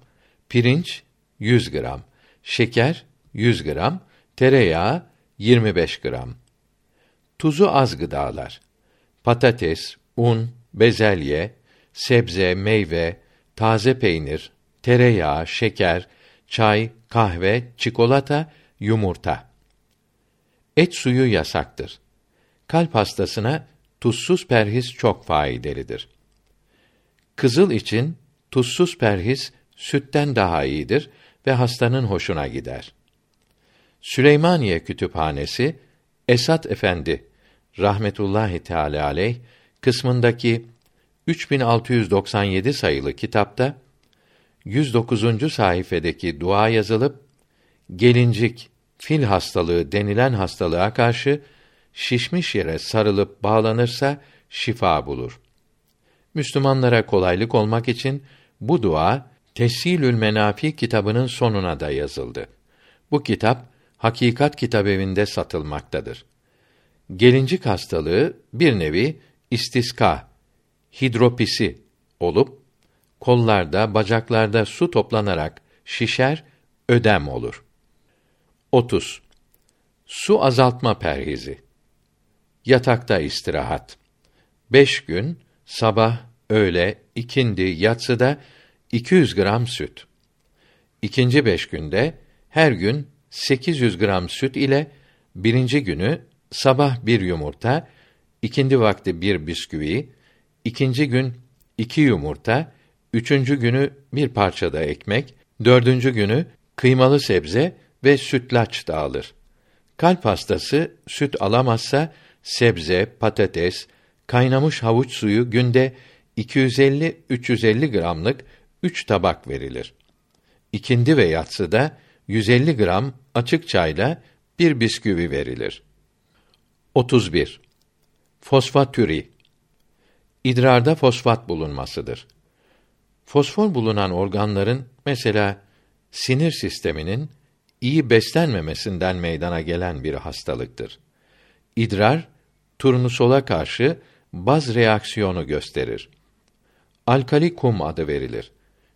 pirinç 100 gram, şeker 100 gram, tereyağı 25 gram. Tuzu az gıdalar. Patates, un, bezelye, sebze, meyve, taze peynir, tereyağı, şeker, çay, kahve, çikolata, yumurta. Et suyu yasaktır. Kalp hastasına tuzsuz perhiz çok faydalıdır. Kızıl için tuzsuz perhiz sütten daha iyidir ve hastanın hoşuna gider. Süleymaniye Kütüphanesi Esat Efendi rahmetullahi teala aleyh kısmındaki 3697 sayılı kitapta 109. sayfedeki dua yazılıp gelincik fil hastalığı denilen hastalığa karşı şişmiş yere sarılıp bağlanırsa şifa bulur. Müslümanlara kolaylık olmak için bu dua Tessilül Menafi kitabının sonuna da yazıldı. Bu kitap Hakikat Kitabevinde satılmaktadır. Gelincik hastalığı bir nevi istiska, hidropisi olup kollarda, bacaklarda su toplanarak şişer, ödem olur. 30. Su azaltma perhizi. Yatakta istirahat. 5 gün sabah, öğle, ikindi, yatsıda 200 gram süt. İkinci beş günde her gün 800 gram süt ile birinci günü sabah bir yumurta, ikindi vakti bir bisküvi, ikinci gün iki yumurta, üçüncü günü bir parça da ekmek, dördüncü günü kıymalı sebze ve sütlaç dağılır. Kalp hastası süt alamazsa sebze, patates, kaynamış havuç suyu günde 250-350 gramlık üç tabak verilir. İkindi ve yatsıda 150 gram açık çayla bir bisküvi verilir. 31. Fosfatüri İdrarda fosfat bulunmasıdır. Fosfor bulunan organların mesela sinir sisteminin iyi beslenmemesinden meydana gelen bir hastalıktır. İdrar turnusola karşı baz reaksiyonu gösterir. Alkali kum adı verilir.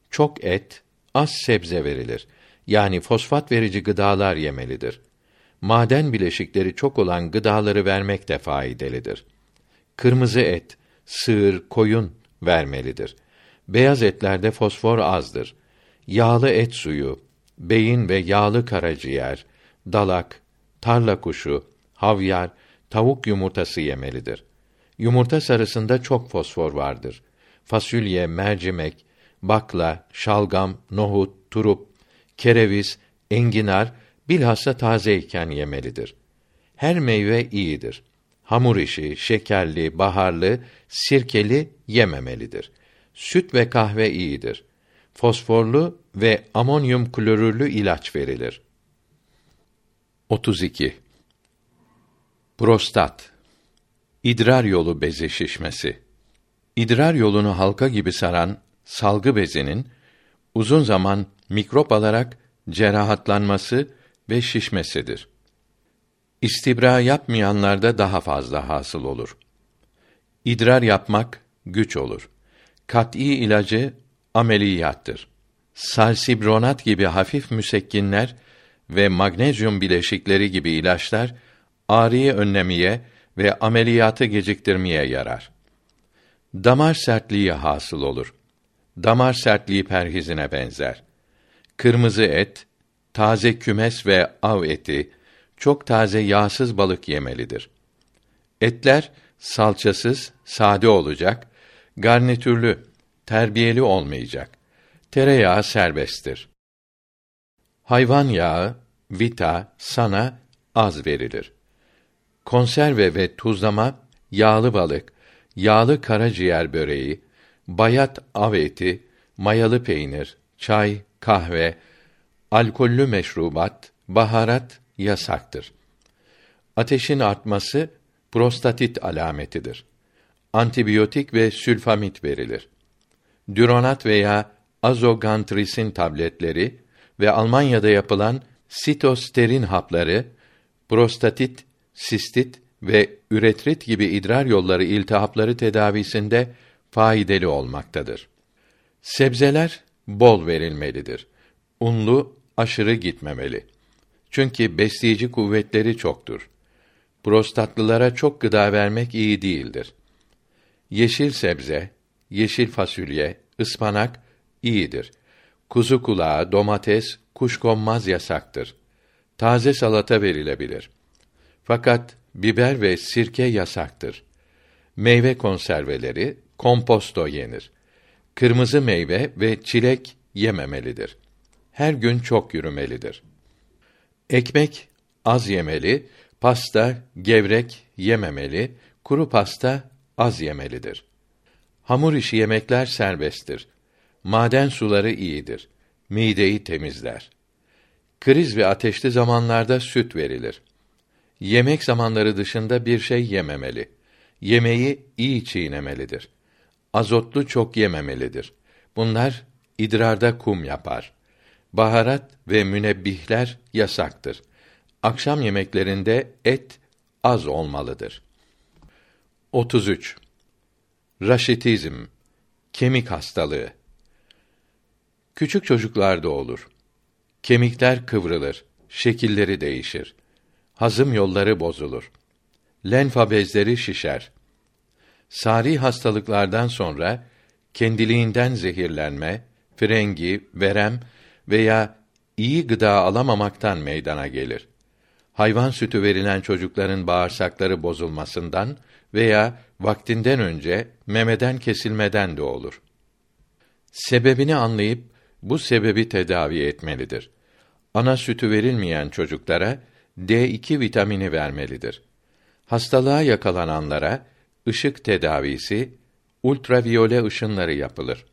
Çok et, az sebze verilir. Yani fosfat verici gıdalar yemelidir. Maden bileşikleri çok olan gıdaları vermek de faydalıdır. Kırmızı et, sığır, koyun vermelidir. Beyaz etlerde fosfor azdır. Yağlı et suyu, beyin ve yağlı karaciğer, dalak, tarla kuşu, havyar, tavuk yumurtası yemelidir. Yumurta sarısında çok fosfor vardır. Fasulye, mercimek, bakla, şalgam, nohut, turup, kereviz, enginar bilhassa tazeyken yemelidir. Her meyve iyidir. Hamur işi, şekerli, baharlı, sirkeli yememelidir. Süt ve kahve iyidir. Fosforlu ve amonyum klorürlü ilaç verilir. 32. Prostat İdrar yolu bezi şişmesi. İdrar yolunu halka gibi saran salgı bezinin uzun zaman mikrop alarak cerrahatlanması ve şişmesidir. İstibra yapmayanlarda daha fazla hasıl olur. İdrar yapmak güç olur. Kat'î ilacı ameliyattır. Salsibronat gibi hafif müsekkinler ve magnezyum bileşikleri gibi ilaçlar ağrıyı önlemeye ve ameliyatı geciktirmeye yarar. Damar sertliği hasıl olur. Damar sertliği perhizine benzer. Kırmızı et, taze kümes ve av eti, çok taze yağsız balık yemelidir. Etler salçasız, sade olacak, garnitürlü, terbiyeli olmayacak. Tereyağı serbesttir. Hayvan yağı, vita, sana az verilir. Konserve ve tuzlama, yağlı balık, yağlı karaciğer böreği, bayat av eti, mayalı peynir, çay, kahve, alkollü meşrubat, baharat yasaktır. Ateşin artması prostatit alametidir. Antibiyotik ve sülfamit verilir. Düronat veya azogantrisin tabletleri ve Almanya'da yapılan sitosterin hapları prostatit, sistit ve üretrit gibi idrar yolları iltihapları tedavisinde faydalı olmaktadır. Sebzeler bol verilmelidir. Unlu aşırı gitmemeli. Çünkü besleyici kuvvetleri çoktur. Prostatlılara çok gıda vermek iyi değildir. Yeşil sebze, yeşil fasulye, ıspanak iyidir. Kuzu kulağı, domates, kuşkonmaz yasaktır. Taze salata verilebilir. Fakat biber ve sirke yasaktır. Meyve konserveleri, komposto yenir. Kırmızı meyve ve çilek yememelidir. Her gün çok yürümelidir. Ekmek az yemeli, pasta, gevrek yememeli, kuru pasta az yemelidir. Hamur işi yemekler serbesttir. Maden suları iyidir. Mideyi temizler. Kriz ve ateşli zamanlarda süt verilir. Yemek zamanları dışında bir şey yememeli. Yemeği iyi çiğnemelidir. Azotlu çok yememelidir. Bunlar idrarda kum yapar. Baharat ve münebbihler yasaktır. Akşam yemeklerinde et az olmalıdır. 33. Raşitizm kemik hastalığı Küçük çocuklarda olur. Kemikler kıvrılır, şekilleri değişir. Hazım yolları bozulur. Lenfa bezleri şişer. Sari hastalıklardan sonra kendiliğinden zehirlenme, frengi, verem veya iyi gıda alamamaktan meydana gelir. Hayvan sütü verilen çocukların bağırsakları bozulmasından veya vaktinden önce memeden kesilmeden de olur. Sebebini anlayıp bu sebebi tedavi etmelidir. Ana sütü verilmeyen çocuklara D2 vitamini vermelidir. Hastalığa yakalananlara ışık tedavisi, ultraviyole ışınları yapılır.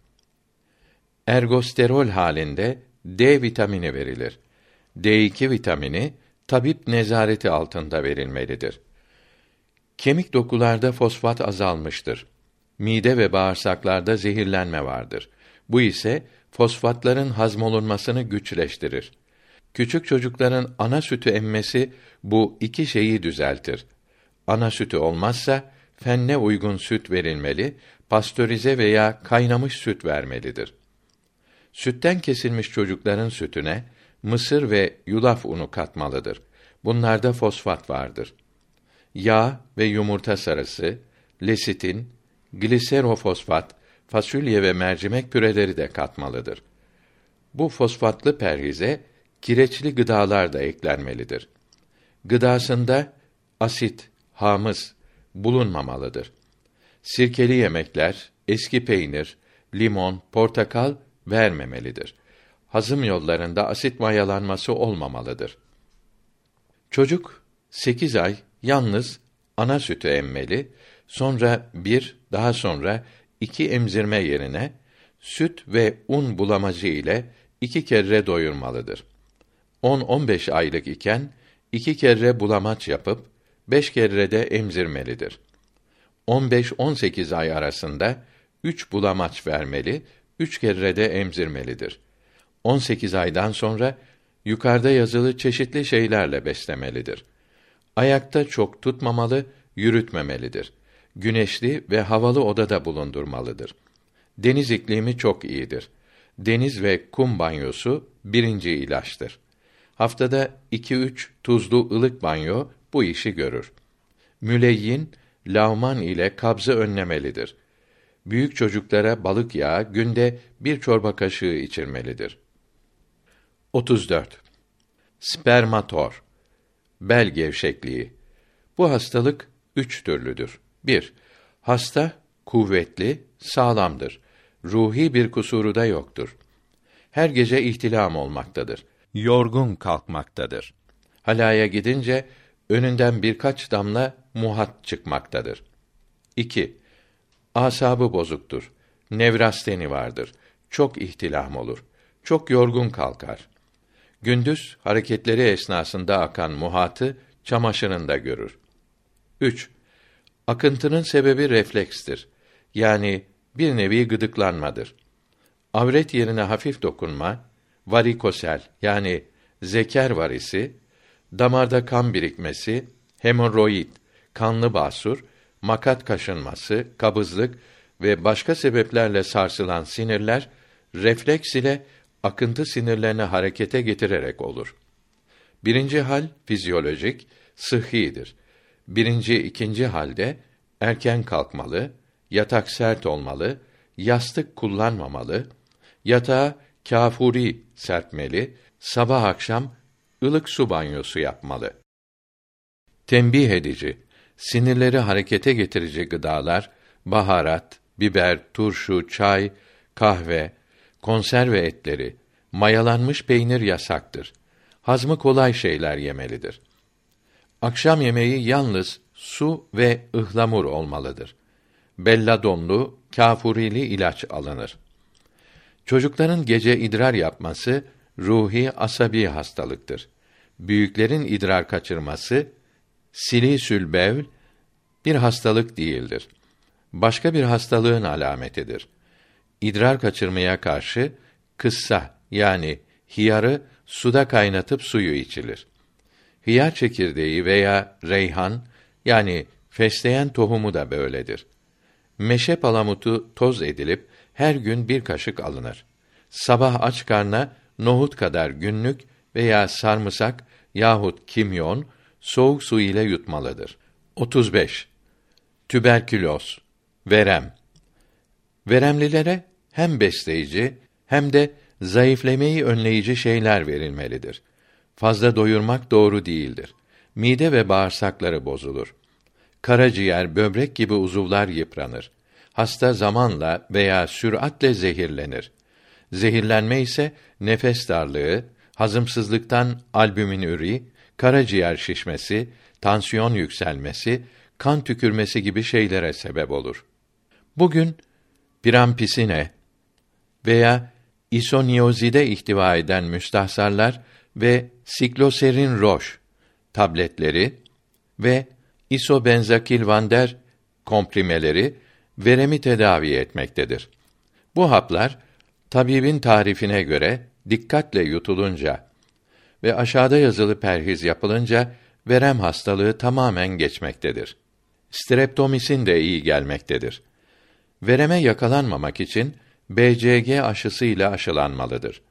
Ergosterol halinde D vitamini verilir. D2 vitamini tabip nezareti altında verilmelidir. Kemik dokularda fosfat azalmıştır. Mide ve bağırsaklarda zehirlenme vardır. Bu ise fosfatların hazmolunmasını güçleştirir. Küçük çocukların ana sütü emmesi bu iki şeyi düzeltir. Ana sütü olmazsa fenne uygun süt verilmeli, pastörize veya kaynamış süt vermelidir. Sütten kesilmiş çocukların sütüne mısır ve yulaf unu katmalıdır. Bunlarda fosfat vardır. Yağ ve yumurta sarısı, lesitin, gliserofosfat, fasulye ve mercimek püreleri de katmalıdır. Bu fosfatlı perhize kireçli gıdalar da eklenmelidir. Gıdasında asit, hamız bulunmamalıdır. Sirkeli yemekler, eski peynir, limon, portakal vermemelidir. Hazım yollarında asit mayalanması olmamalıdır. Çocuk 8 ay yalnız ana sütü emmeli, sonra bir, daha sonra iki emzirme yerine süt ve un bulamacı ile iki kere doyurmalıdır. 10-15 aylık iken iki kere bulamaç yapıp beş kere de emzirmelidir. 15-18 ay arasında üç bulamaç vermeli, üç kere de emzirmelidir. 18 aydan sonra yukarıda yazılı çeşitli şeylerle beslemelidir. Ayakta çok tutmamalı, yürütmemelidir. Güneşli ve havalı odada bulundurmalıdır. Deniz iklimi çok iyidir. Deniz ve kum banyosu birinci ilaçtır. Haftada iki üç tuzlu ılık banyo bu işi görür. Müleyyin, lavman ile kabzı önlemelidir. Büyük çocuklara balık yağı günde bir çorba kaşığı içirmelidir. 34. Spermator bel gevşekliği. Bu hastalık üç türlüdür. 1. Hasta kuvvetli, sağlamdır. Ruhi bir kusuru da yoktur. Her gece ihtilam olmaktadır. Yorgun kalkmaktadır. Halaya gidince önünden birkaç damla muhat çıkmaktadır. 2. Asabı bozuktur. Nevrasteni vardır. Çok ihtilam olur. Çok yorgun kalkar. Gündüz hareketleri esnasında akan muhatı çamaşırında görür. 3. Akıntının sebebi reflekstir. Yani bir nevi gıdıklanmadır. Avret yerine hafif dokunma, varikosel yani zeker varisi, damarda kan birikmesi, hemoroid, kanlı basur, makat kaşınması, kabızlık ve başka sebeplerle sarsılan sinirler refleks ile akıntı sinirlerini harekete getirerek olur. Birinci hal fizyolojik, sıhhidir. Birinci, ikinci halde erken kalkmalı, yatak sert olmalı, yastık kullanmamalı, yatağa kafuri serpmeli, sabah akşam ılık su banyosu yapmalı. tembih edici, sinirleri harekete getirici gıdalar, baharat, biber, turşu, çay, kahve, konserve etleri, mayalanmış peynir yasaktır. Hazmı kolay şeyler yemelidir. Akşam yemeği yalnız su ve ıhlamur olmalıdır. Belladonlu, kafurili ilaç alınır. Çocukların gece idrar yapması ruhi asabi hastalıktır. Büyüklerin idrar kaçırması silisül bevl bir hastalık değildir. Başka bir hastalığın alametidir. İdrar kaçırmaya karşı kıssa yani hiyarı suda kaynatıp suyu içilir. Hiyar çekirdeği veya reyhan yani fesleğen tohumu da böyledir. Meşe palamutu toz edilip her gün bir kaşık alınır. Sabah aç karna nohut kadar günlük veya sarımsak yahut kimyon soğuk su ile yutmalıdır. 35. Tüberküloz, verem. Veremlilere hem besleyici hem de zayıflemeyi önleyici şeyler verilmelidir. Fazla doyurmak doğru değildir. Mide ve bağırsakları bozulur. Karaciğer, böbrek gibi uzuvlar yıpranır. Hasta zamanla veya süratle zehirlenir. Zehirlenme ise nefes darlığı, hazımsızlıktan albüminüri, karaciğer şişmesi, tansiyon yükselmesi, kan tükürmesi gibi şeylere sebep olur. Bugün pirampisine veya isoniozide ihtiva eden müstahsarlar ve sikloserin roş tabletleri ve isobenzakilvander komprimeleri veremi tedavi etmektedir. Bu haplar tabibin tarifine göre dikkatle yutulunca ve aşağıda yazılı perhiz yapılınca verem hastalığı tamamen geçmektedir. Streptomisin de iyi gelmektedir. Vereme yakalanmamak için BCG aşısı ile aşılanmalıdır.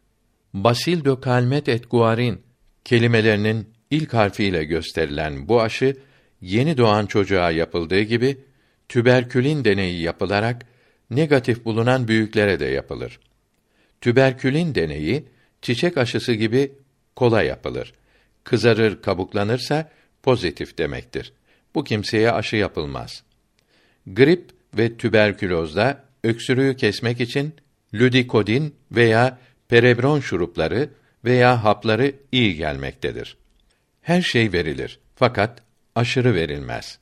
Basil de kalmet et guarin kelimelerinin ilk harfiyle gösterilen bu aşı yeni doğan çocuğa yapıldığı gibi tüberkülin deneyi yapılarak negatif bulunan büyüklere de yapılır. Tüberkülin deneyi çiçek aşısı gibi kolay yapılır. Kızarır, kabuklanırsa pozitif demektir. Bu kimseye aşı yapılmaz. Grip ve tüberkülozda öksürüğü kesmek için lüdikodin veya perebron şurupları veya hapları iyi gelmektedir. Her şey verilir fakat aşırı verilmez.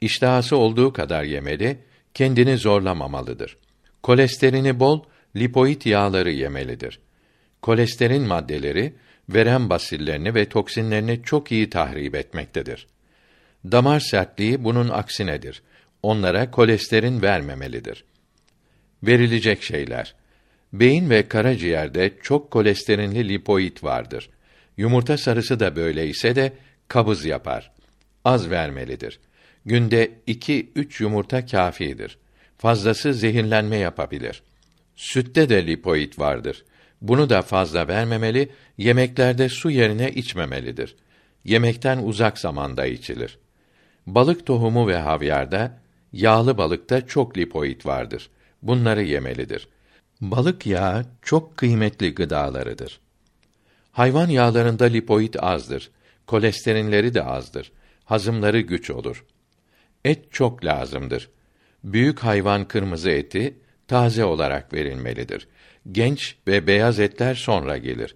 İştahası olduğu kadar yemeli, kendini zorlamamalıdır. Kolesterini bol, lipoid yağları yemelidir. Kolesterin maddeleri verem basillerini ve toksinlerini çok iyi tahrip etmektedir. Damar sertliği bunun aksinedir. Onlara kolesterin vermemelidir. Verilecek şeyler. Beyin ve karaciğerde çok kolesterinli lipoid vardır. Yumurta sarısı da böyle ise de kabız yapar. Az vermelidir. Günde iki üç yumurta kâfidir. Fazlası zehirlenme yapabilir. Sütte de lipoid vardır. Bunu da fazla vermemeli, yemeklerde su yerine içmemelidir. Yemekten uzak zamanda içilir. Balık tohumu ve havyarda, yağlı balıkta çok lipoid vardır. Bunları yemelidir. Balık yağı çok kıymetli gıdalarıdır. Hayvan yağlarında lipoid azdır. Kolesterinleri de azdır. Hazımları güç olur. Et çok lazımdır. Büyük hayvan kırmızı eti taze olarak verilmelidir. Genç ve beyaz etler sonra gelir.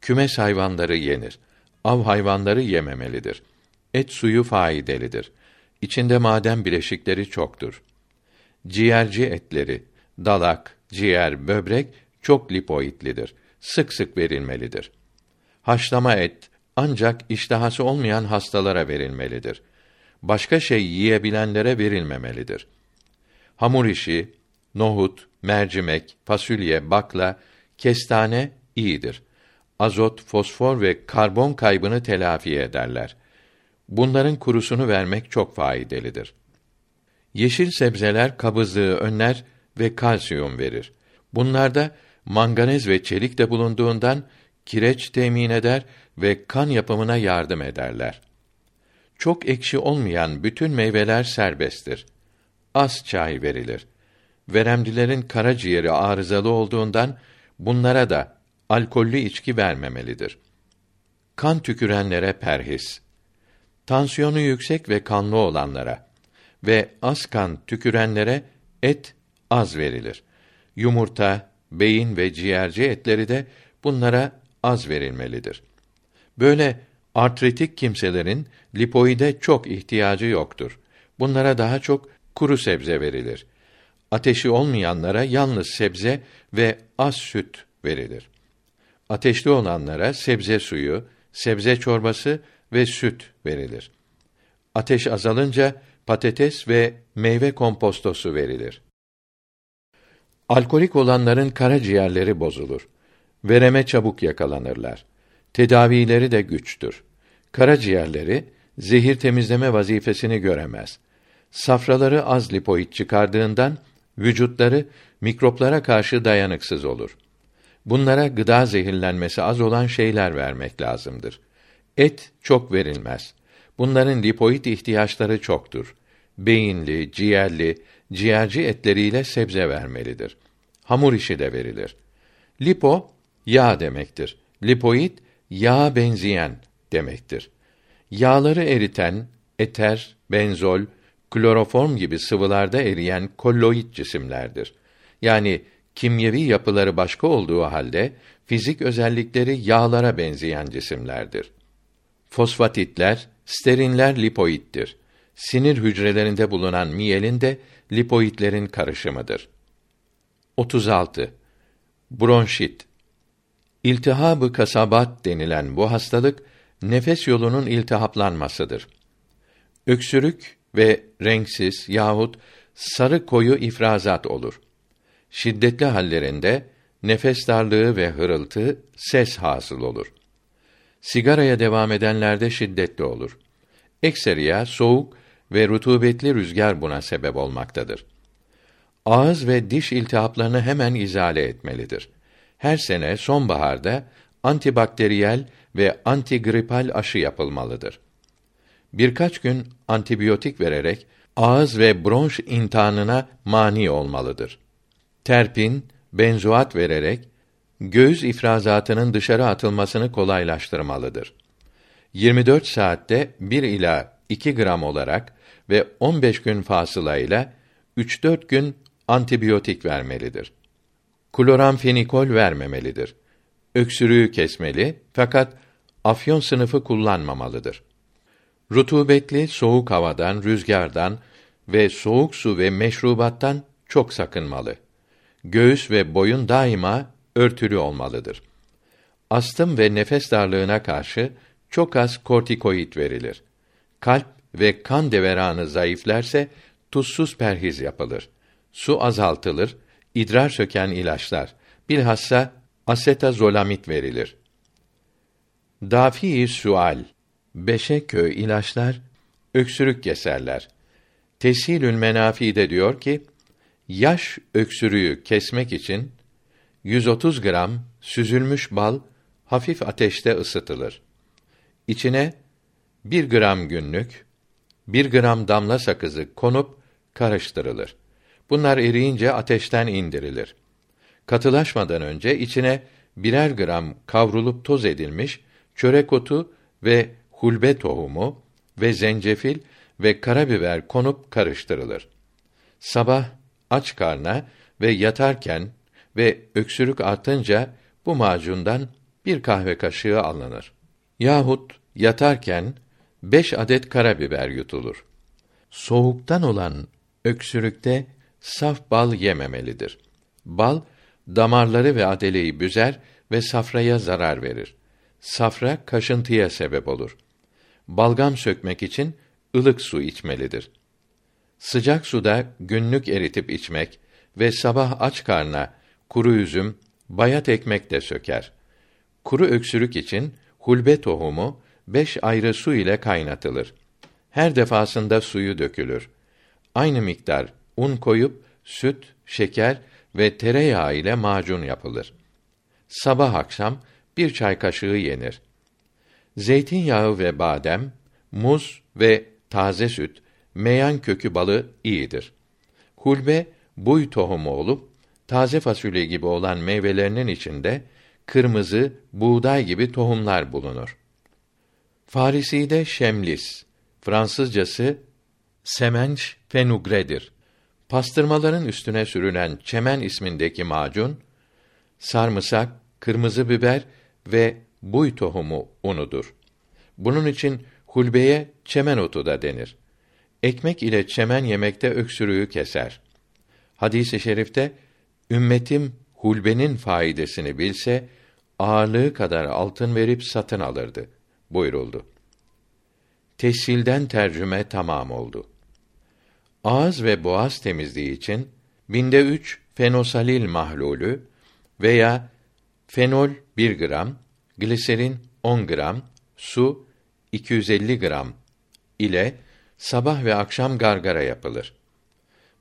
Kümes hayvanları yenir. Av hayvanları yememelidir. Et suyu faydalıdır. İçinde maden bileşikleri çoktur. Ciğerci etleri, dalak, ciğer, böbrek çok lipoitlidir. Sık sık verilmelidir. Haşlama et ancak iştahası olmayan hastalara verilmelidir. Başka şey yiyebilenlere verilmemelidir. Hamur işi, nohut, mercimek, fasulye, bakla, kestane iyidir. Azot, fosfor ve karbon kaybını telafi ederler. Bunların kurusunu vermek çok faydalıdır. Yeşil sebzeler kabızlığı önler ve kalsiyum verir. Bunlarda manganez ve çelik de bulunduğundan kireç temin eder ve kan yapımına yardım ederler. Çok ekşi olmayan bütün meyveler serbesttir. Az çay verilir veremlilerin karaciğeri arızalı olduğundan bunlara da alkollü içki vermemelidir. Kan tükürenlere perhis. Tansiyonu yüksek ve kanlı olanlara ve az kan tükürenlere et az verilir. Yumurta, beyin ve ciğerci etleri de bunlara az verilmelidir. Böyle artritik kimselerin lipoide çok ihtiyacı yoktur. Bunlara daha çok kuru sebze verilir. Ateşi olmayanlara yalnız sebze ve az süt verilir. Ateşli olanlara sebze suyu, sebze çorbası ve süt verilir. Ateş azalınca patates ve meyve kompostosu verilir. Alkolik olanların karaciğerleri bozulur. Vereme çabuk yakalanırlar. Tedavileri de güçtür. Karaciğerleri zehir temizleme vazifesini göremez. Safraları az lipoid çıkardığından vücutları mikroplara karşı dayanıksız olur. Bunlara gıda zehirlenmesi az olan şeyler vermek lazımdır. Et çok verilmez. Bunların lipoid ihtiyaçları çoktur. Beyinli, ciğerli, ciğerci etleriyle sebze vermelidir. Hamur işi de verilir. Lipo yağ demektir. Lipoid yağ benzeyen demektir. Yağları eriten eter, benzol, kloroform gibi sıvılarda eriyen kolloid cisimlerdir. Yani kimyevi yapıları başka olduğu halde fizik özellikleri yağlara benzeyen cisimlerdir. Fosfatitler, sterinler lipoittir. Sinir hücrelerinde bulunan miyelin de lipoitlerin karışımıdır. 36. Bronşit İltihabı kasabat denilen bu hastalık nefes yolunun iltihaplanmasıdır. Öksürük ve renksiz yahut sarı koyu ifrazat olur. Şiddetli hallerinde nefes darlığı ve hırıltı, ses hasıl olur. Sigaraya devam edenlerde şiddetli olur. Ekseriya soğuk ve rutubetli rüzgar buna sebep olmaktadır. Ağız ve diş iltihaplarını hemen izale etmelidir. Her sene sonbaharda antibakteriyel ve antigripal aşı yapılmalıdır. Birkaç gün antibiyotik vererek ağız ve bronş intihanına mani olmalıdır. Terpin, benzoat vererek göğüs ifrazatının dışarı atılmasını kolaylaştırmalıdır. 24 saatte 1 ila 2 gram olarak ve 15 gün fasılayla 3-4 gün antibiyotik vermelidir. Kloramfenikol vermemelidir. Öksürüğü kesmeli fakat afyon sınıfı kullanmamalıdır. Rutubetli soğuk havadan, rüzgardan ve soğuk su ve meşrubattan çok sakınmalı. Göğüs ve boyun daima örtülü olmalıdır. Astım ve nefes darlığına karşı çok az kortikoid verilir. Kalp ve kan deveranı zayıflerse tuzsuz perhiz yapılır. Su azaltılır, idrar söken ilaçlar, bilhassa asetazolamit verilir. Dafi sual beşe köy ilaçlar öksürük keserler. Teshilül Menafi de diyor ki yaş öksürüğü kesmek için 130 gram süzülmüş bal hafif ateşte ısıtılır. İçine 1 gram günlük, 1 gram damla sakızı konup karıştırılır. Bunlar eriyince ateşten indirilir. Katılaşmadan önce içine birer gram kavrulup toz edilmiş çörek otu ve hulbe tohumu ve zencefil ve karabiber konup karıştırılır. Sabah aç karna ve yatarken ve öksürük artınca bu macundan bir kahve kaşığı alınır. Yahut yatarken beş adet karabiber yutulur. Soğuktan olan öksürükte saf bal yememelidir. Bal damarları ve adeleyi büzer ve safraya zarar verir. Safra kaşıntıya sebep olur. Balgam sökmek için ılık su içmelidir. Sıcak suda günlük eritip içmek ve sabah aç karna kuru üzüm, bayat ekmek de söker. Kuru öksürük için hulbe tohumu beş ayrı su ile kaynatılır. Her defasında suyu dökülür. Aynı miktar un koyup süt, şeker ve tereyağı ile macun yapılır. Sabah akşam bir çay kaşığı yenir. Zeytinyağı ve badem, muz ve taze süt, meyan kökü balı iyidir. Hulbe buy tohumu olup taze fasulye gibi olan meyvelerinin içinde kırmızı, buğday gibi tohumlar bulunur. Farisi'de şemlis, Fransızcası semenç fenugredir. Pastırmaların üstüne sürülen çemen ismindeki macun, sarımsak, kırmızı biber ve buy tohumu unudur. Bunun için hulbeye çemen otu da denir. Ekmek ile çemen yemekte öksürüğü keser. Hadis-i şerifte ümmetim hulbenin faidesini bilse ağırlığı kadar altın verip satın alırdı buyuruldu. Tessilden tercüme tamam oldu. Ağız ve boğaz temizliği için binde üç fenosalil mahlulü veya fenol 1 gram, gliserin 10 gram, su 250 gram ile sabah ve akşam gargara yapılır.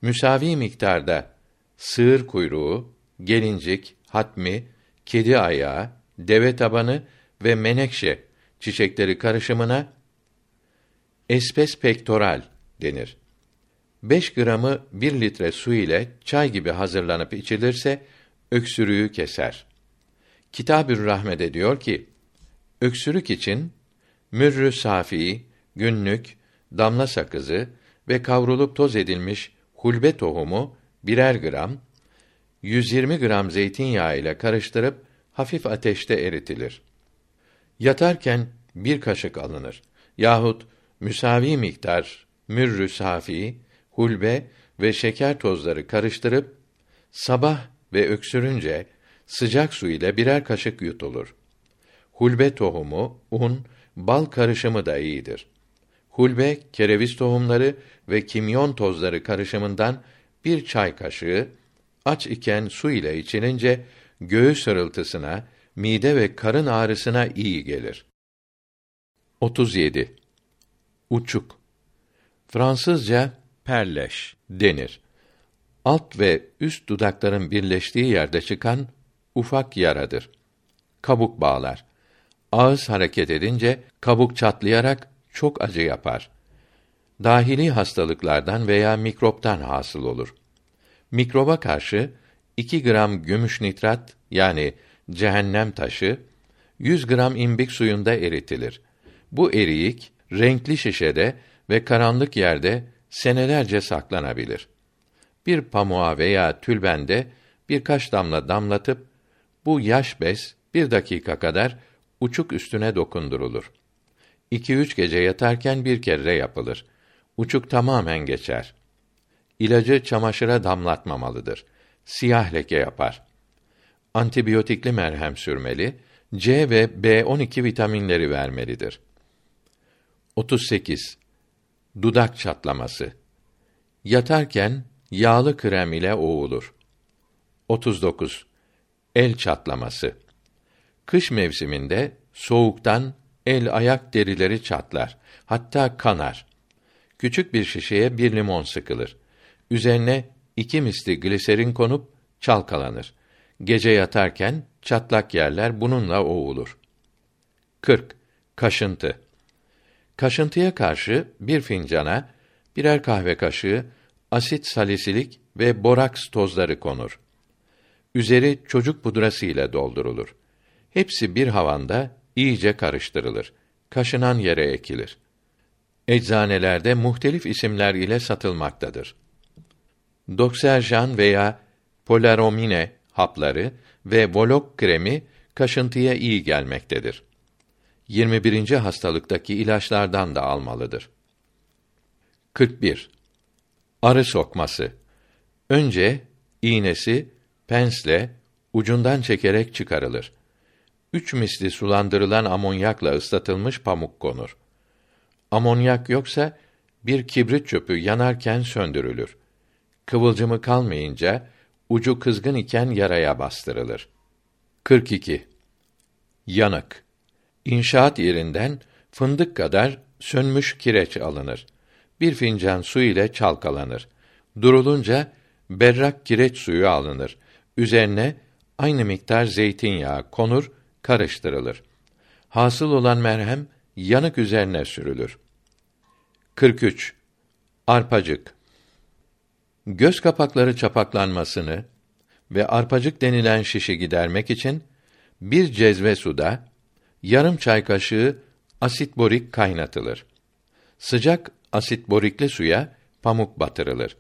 Müsavi miktarda sığır kuyruğu, gelincik, hatmi, kedi ayağı, deve tabanı ve menekşe çiçekleri karışımına espes pektoral denir. 5 gramı 1 litre su ile çay gibi hazırlanıp içilirse öksürüğü keser. Kitabür Rahmede diyor ki, öksürük için mürrü safi, günlük, damla sakızı ve kavrulup toz edilmiş hulbe tohumu birer gram, 120 gram zeytinyağı ile karıştırıp hafif ateşte eritilir. Yatarken bir kaşık alınır yahut müsavi miktar mürrü safi, hulbe ve şeker tozları karıştırıp sabah ve öksürünce sıcak su ile birer kaşık yutulur. Hulbe tohumu, un, bal karışımı da iyidir. Hulbe, kereviz tohumları ve kimyon tozları karışımından bir çay kaşığı, aç iken su ile içilince göğüs sırıltısına, mide ve karın ağrısına iyi gelir. 37. Uçuk Fransızca perleş denir. Alt ve üst dudakların birleştiği yerde çıkan ufak yaradır. Kabuk bağlar. Ağız hareket edince kabuk çatlayarak çok acı yapar. Dahili hastalıklardan veya mikroptan hasıl olur. Mikroba karşı 2 gram gümüş nitrat yani cehennem taşı 100 gram imbik suyunda eritilir. Bu eriyik renkli şişede ve karanlık yerde senelerce saklanabilir. Bir pamuğa veya tülbende birkaç damla damlatıp bu yaş bez bir dakika kadar uçuk üstüne dokundurulur. İki üç gece yatarken bir kere yapılır. Uçuk tamamen geçer. İlacı çamaşıra damlatmamalıdır. Siyah leke yapar. Antibiyotikli merhem sürmeli, C ve B12 vitaminleri vermelidir. 38. Dudak çatlaması. Yatarken yağlı krem ile oğulur. 39. El çatlaması. Kış mevsiminde soğuktan el ayak derileri çatlar, hatta kanar. Küçük bir şişeye bir limon sıkılır. Üzerine iki misli gliserin konup çalkalanır. Gece yatarken çatlak yerler bununla oğulur. 40. Kaşıntı. Kaşıntıya karşı bir fincana birer kahve kaşığı asit salisilik ve boraks tozları konur. Üzeri çocuk pudrası ile doldurulur. Hepsi bir havanda iyice karıştırılır. Kaşınan yere ekilir. Eczanelerde muhtelif isimler ile satılmaktadır. Dokserjan veya polaromine hapları ve volok kremi kaşıntıya iyi gelmektedir. 21. hastalıktaki ilaçlardan da almalıdır. 41. Arı sokması. Önce iğnesi pensle ucundan çekerek çıkarılır. Üç misli sulandırılan amonyakla ıslatılmış pamuk konur. Amonyak yoksa bir kibrit çöpü yanarken söndürülür. Kıvılcımı kalmayınca ucu kızgın iken yaraya bastırılır. 42. Yanık. İnşaat yerinden fındık kadar sönmüş kireç alınır. Bir fincan su ile çalkalanır. Durulunca berrak kireç suyu alınır. Üzerine aynı miktar zeytinyağı konur, karıştırılır. Hasıl olan merhem yanık üzerine sürülür. 43. Arpacık Göz kapakları çapaklanmasını ve arpacık denilen şişi gidermek için bir cezve suda yarım çay kaşığı asit borik kaynatılır. Sıcak asit borikli suya pamuk batırılır.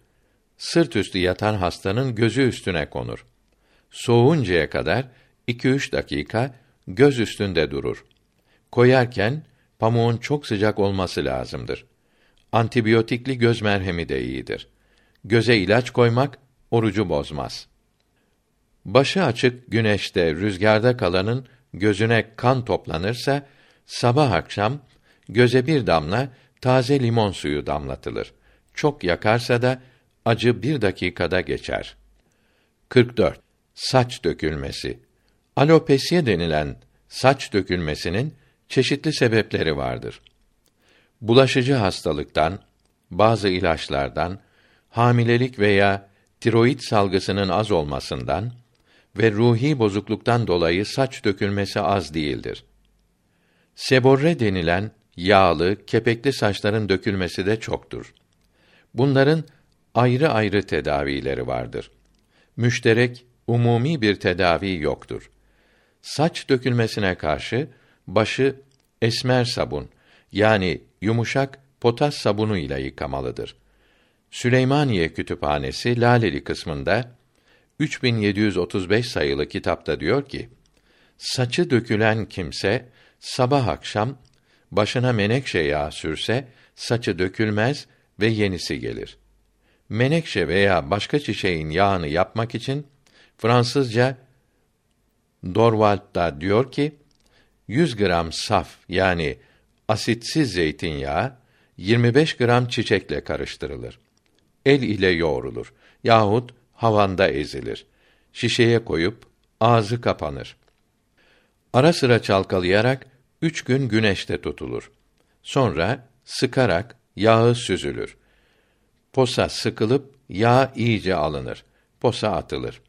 Sırt üstü yatan hastanın gözü üstüne konur. Soğuncaya kadar 2-3 dakika göz üstünde durur. Koyarken pamuğun çok sıcak olması lazımdır. Antibiyotikli göz merhemi de iyidir. Göze ilaç koymak orucu bozmaz. Başı açık güneşte, rüzgarda kalanın gözüne kan toplanırsa sabah akşam göze bir damla taze limon suyu damlatılır. Çok yakarsa da acı bir dakikada geçer. 44. Saç dökülmesi. Alopesiye denilen saç dökülmesinin çeşitli sebepleri vardır. Bulaşıcı hastalıktan, bazı ilaçlardan, hamilelik veya tiroid salgısının az olmasından ve ruhi bozukluktan dolayı saç dökülmesi az değildir. Seborre denilen yağlı, kepekli saçların dökülmesi de çoktur. Bunların ayrı ayrı tedavileri vardır. Müşterek umumi bir tedavi yoktur. Saç dökülmesine karşı başı esmer sabun yani yumuşak potas sabunu ile yıkamalıdır. Süleymaniye Kütüphanesi Laleli kısmında 3735 sayılı kitapta diyor ki: Saçı dökülen kimse sabah akşam başına menekşe yağı sürse saçı dökülmez ve yenisi gelir. Menekşe veya başka çiçeğin yağını yapmak için Fransızca Dorwald diyor ki 100 gram saf yani asitsiz zeytinyağı 25 gram çiçekle karıştırılır. El ile yoğrulur yahut havanda ezilir. Şişeye koyup ağzı kapanır. Ara sıra çalkalayarak üç gün güneşte tutulur. Sonra sıkarak yağı süzülür. Posa sıkılıp yağ iyice alınır. Posa atılır.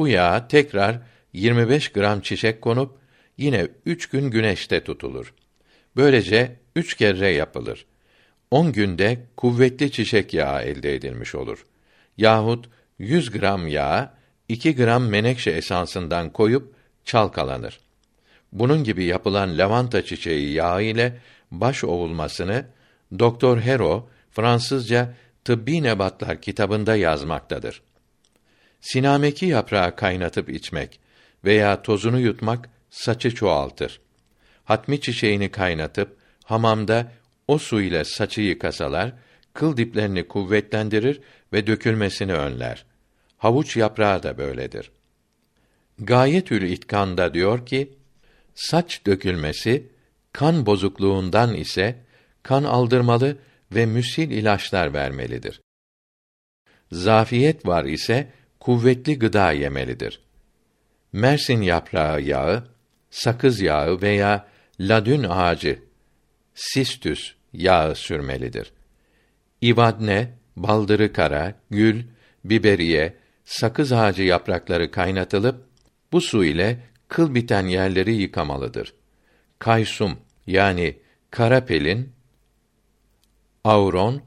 Bu yağ tekrar 25 gram çiçek konup yine üç gün güneşte tutulur. Böylece üç kere yapılır. On günde kuvvetli çiçek yağı elde edilmiş olur. Yahut 100 gram yağ 2 gram menekşe esansından koyup çalkalanır. Bunun gibi yapılan lavanta çiçeği yağı ile baş ovulmasını Doktor Hero Fransızca Tıbbi Nebatlar kitabında yazmaktadır. Sinameki yaprağı kaynatıp içmek veya tozunu yutmak saçı çoğaltır. Hatmi çiçeğini kaynatıp hamamda o su ile saçı yıkasalar kıl diplerini kuvvetlendirir ve dökülmesini önler. Havuç yaprağı da böyledir. Gayetül İtkan'da diyor ki, saç dökülmesi, kan bozukluğundan ise kan aldırmalı ve müsil ilaçlar vermelidir. Zafiyet var ise kuvvetli gıda yemelidir. Mersin yaprağı yağı, sakız yağı veya ladün ağacı, sistüs yağı sürmelidir. İvadne, baldırı kara, gül, biberiye, sakız ağacı yaprakları kaynatılıp bu su ile kıl biten yerleri yıkamalıdır. Kaysum yani kara pelin, auron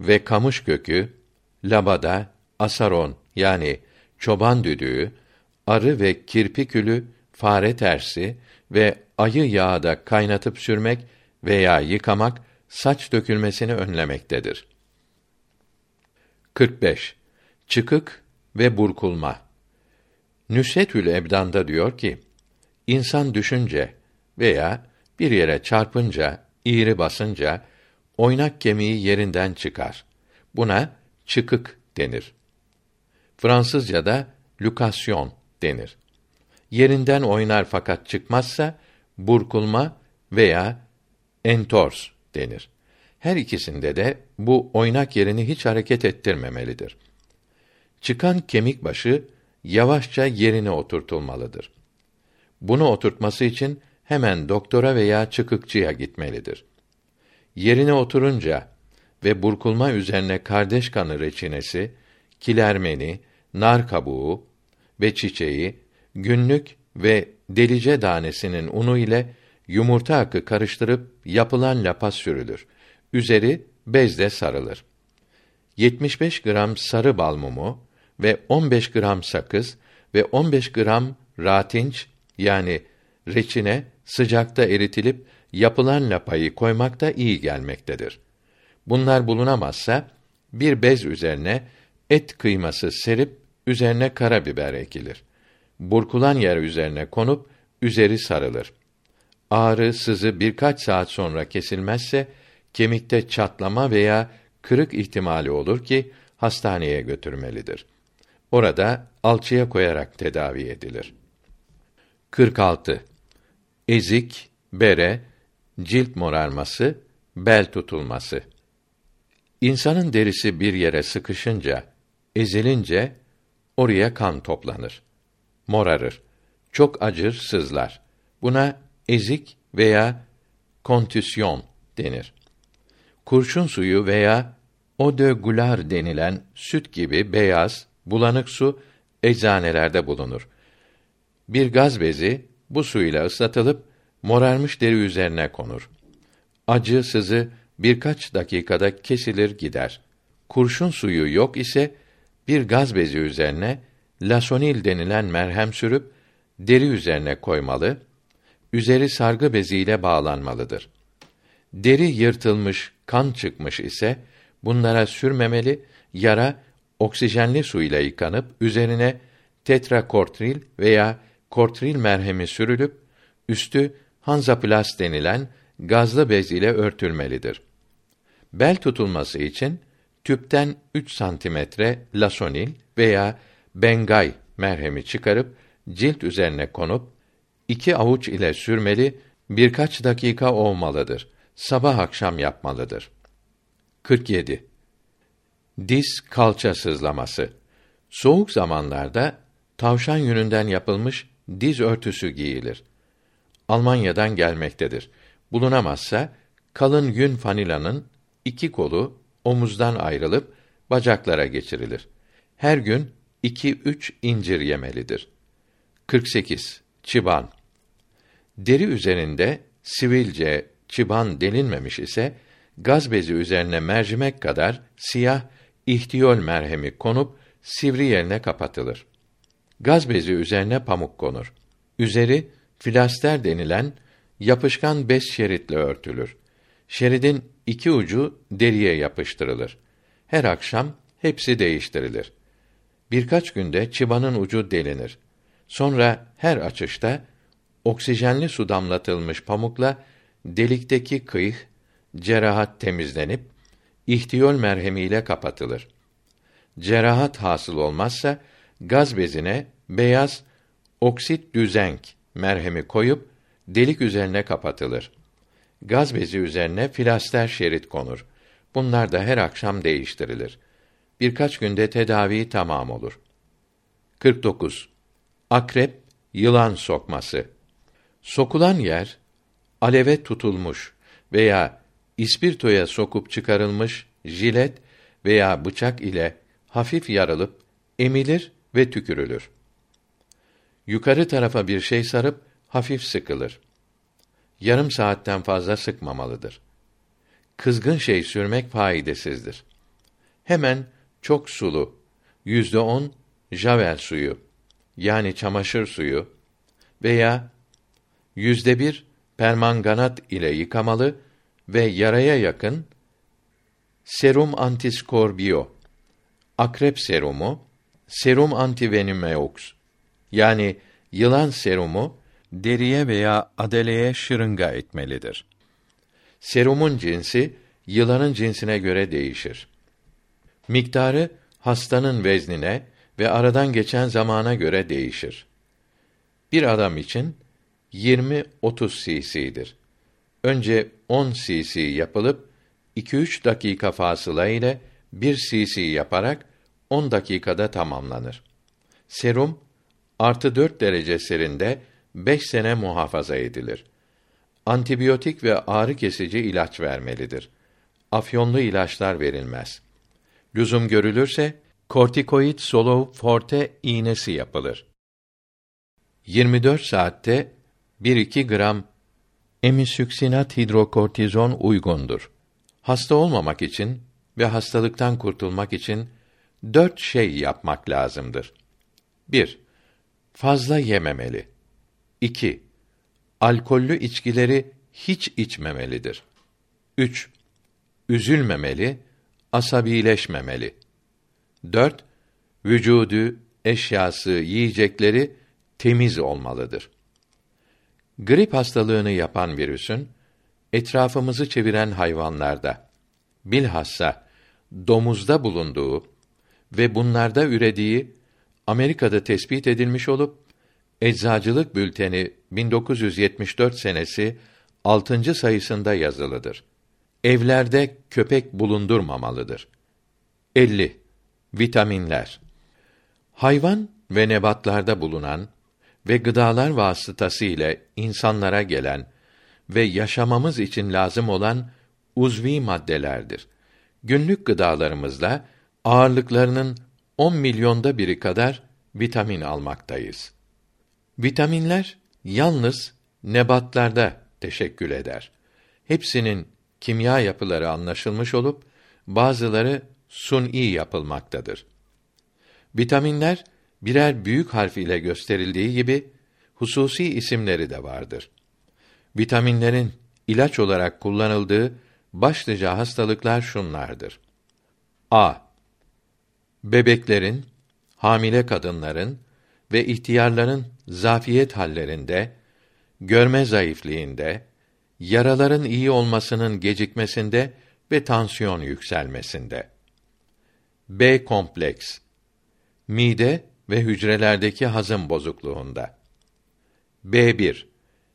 ve kamış kökü, labada, asaron yani çoban düdüğü, arı ve kirpi külü, fare tersi ve ayı yağı da kaynatıp sürmek veya yıkamak saç dökülmesini önlemektedir. 45. Çıkık ve burkulma. Nüsetül Ebdan'da diyor ki, insan düşünce veya bir yere çarpınca, iğri basınca, oynak kemiği yerinden çıkar. Buna çıkık denir. Fransızca'da lukasyon denir. Yerinden oynar fakat çıkmazsa burkulma veya entors denir. Her ikisinde de bu oynak yerini hiç hareket ettirmemelidir. Çıkan kemik başı yavaşça yerine oturtulmalıdır. Bunu oturtması için hemen doktora veya çıkıkçıya gitmelidir. Yerine oturunca ve burkulma üzerine kardeş kanı reçinesi, kilermeni, nar kabuğu ve çiçeği, günlük ve delice danesinin unu ile yumurta akı karıştırıp yapılan lapa sürülür. Üzeri bezle sarılır. 75 gram sarı bal mumu ve 15 gram sakız ve 15 gram ratinç yani reçine sıcakta eritilip yapılan lapayı koymakta iyi gelmektedir. Bunlar bulunamazsa bir bez üzerine et kıyması serip üzerine karabiber ekilir. Burkulan yer üzerine konup üzeri sarılır. Ağrı, sızı birkaç saat sonra kesilmezse kemikte çatlama veya kırık ihtimali olur ki hastaneye götürmelidir. Orada alçıya koyarak tedavi edilir. 46. Ezik, bere, cilt morarması, bel tutulması. İnsanın derisi bir yere sıkışınca, ezilince oraya kan toplanır. Morarır. Çok acır, sızlar. Buna ezik veya kontüsyon denir. Kurşun suyu veya eau de gular denilen süt gibi beyaz, bulanık su eczanelerde bulunur. Bir gaz bezi bu suyla ıslatılıp morarmış deri üzerine konur. Acı sızı birkaç dakikada kesilir gider. Kurşun suyu yok ise bir gaz bezi üzerine lasonil denilen merhem sürüp deri üzerine koymalı, üzeri sargı beziyle bağlanmalıdır. Deri yırtılmış, kan çıkmış ise bunlara sürmemeli, yara oksijenli su ile yıkanıp üzerine tetrakortril veya kortril merhemi sürülüp üstü hanzaplas denilen gazlı bez ile örtülmelidir. Bel tutulması için tüpten 3 santimetre lasonil veya bengay merhemi çıkarıp cilt üzerine konup iki avuç ile sürmeli, birkaç dakika olmalıdır. Sabah akşam yapmalıdır. 47. Diz kalça sızlaması. Soğuk zamanlarda tavşan yününden yapılmış diz örtüsü giyilir. Almanya'dan gelmektedir. Bulunamazsa kalın yün fanilanın iki kolu omuzdan ayrılıp bacaklara geçirilir. Her gün iki üç incir yemelidir. 48. Çıban Deri üzerinde sivilce, çıban delinmemiş ise gaz bezi üzerine mercimek kadar siyah ihtiyol merhemi konup sivri yerine kapatılır. Gaz bezi üzerine pamuk konur. Üzeri filaster denilen yapışkan bez şeritle örtülür. Şeridin iki ucu deriye yapıştırılır. Her akşam hepsi değiştirilir. Birkaç günde çıbanın ucu delinir. Sonra her açışta oksijenli su damlatılmış pamukla delikteki kıyh, cerahat temizlenip ihtiyol merhemiyle kapatılır. Cerahat hasıl olmazsa gaz bezine beyaz oksit düzenk merhemi koyup delik üzerine kapatılır. Gaz bezi üzerine filaster şerit konur. Bunlar da her akşam değiştirilir. Birkaç günde tedavi tamam olur. 49. Akrep, yılan sokması. Sokulan yer aleve tutulmuş veya ispirtoya sokup çıkarılmış jilet veya bıçak ile hafif yarılıp emilir ve tükürülür. Yukarı tarafa bir şey sarıp hafif sıkılır. Yarım saatten fazla sıkmamalıdır. Kızgın şey sürmek faydasızdır. Hemen çok sulu, yüzde on javel suyu, yani çamaşır suyu veya yüzde bir permanganat ile yıkamalı ve yaraya yakın serum antiskorbio, akrep serumu, serum antivenomeux yani yılan serumu deriye veya adeleye şırınga etmelidir. Serumun cinsi yılanın cinsine göre değişir. Miktarı hastanın veznine ve aradan geçen zamana göre değişir. Bir adam için 20-30 cc'dir. Önce 10 cc yapılıp 2-3 dakika fasıla ile 1 cc yaparak 10 dakikada tamamlanır. Serum artı 4 derece serinde 5 sene muhafaza edilir. Antibiyotik ve ağrı kesici ilaç vermelidir. Afyonlu ilaçlar verilmez. Lüzum görülürse kortikoid solo forte iğnesi yapılır. 24 saatte 1-2 gram emisüksinat hidrokortizon uygundur. Hasta olmamak için ve hastalıktan kurtulmak için dört şey yapmak lazımdır. 1. Fazla yememeli. 2. Alkollü içkileri hiç içmemelidir. 3. üzülmemeli, asabileşmemeli. 4. Vücudu, eşyası, yiyecekleri temiz olmalıdır. Grip hastalığını yapan virüsün etrafımızı çeviren hayvanlarda bilhassa domuzda bulunduğu ve bunlarda ürediği Amerika'da tespit edilmiş olup Eczacılık Bülteni 1974 senesi 6. sayısında yazılıdır. Evlerde köpek bulundurmamalıdır. 50. Vitaminler. Hayvan ve nebatlarda bulunan ve gıdalar vasıtası ile insanlara gelen ve yaşamamız için lazım olan uzvi maddelerdir. Günlük gıdalarımızda ağırlıklarının 10 milyonda biri kadar vitamin almaktayız. Vitaminler yalnız nebatlarda teşekkül eder. Hepsinin kimya yapıları anlaşılmış olup bazıları suni yapılmaktadır. Vitaminler birer büyük harf ile gösterildiği gibi hususi isimleri de vardır. Vitaminlerin ilaç olarak kullanıldığı başlıca hastalıklar şunlardır. A. Bebeklerin, hamile kadınların ve ihtiyarların zafiyet hallerinde, görme zayıflığında, yaraların iyi olmasının gecikmesinde ve tansiyon yükselmesinde. B kompleks. Mide ve hücrelerdeki hazım bozukluğunda. B1.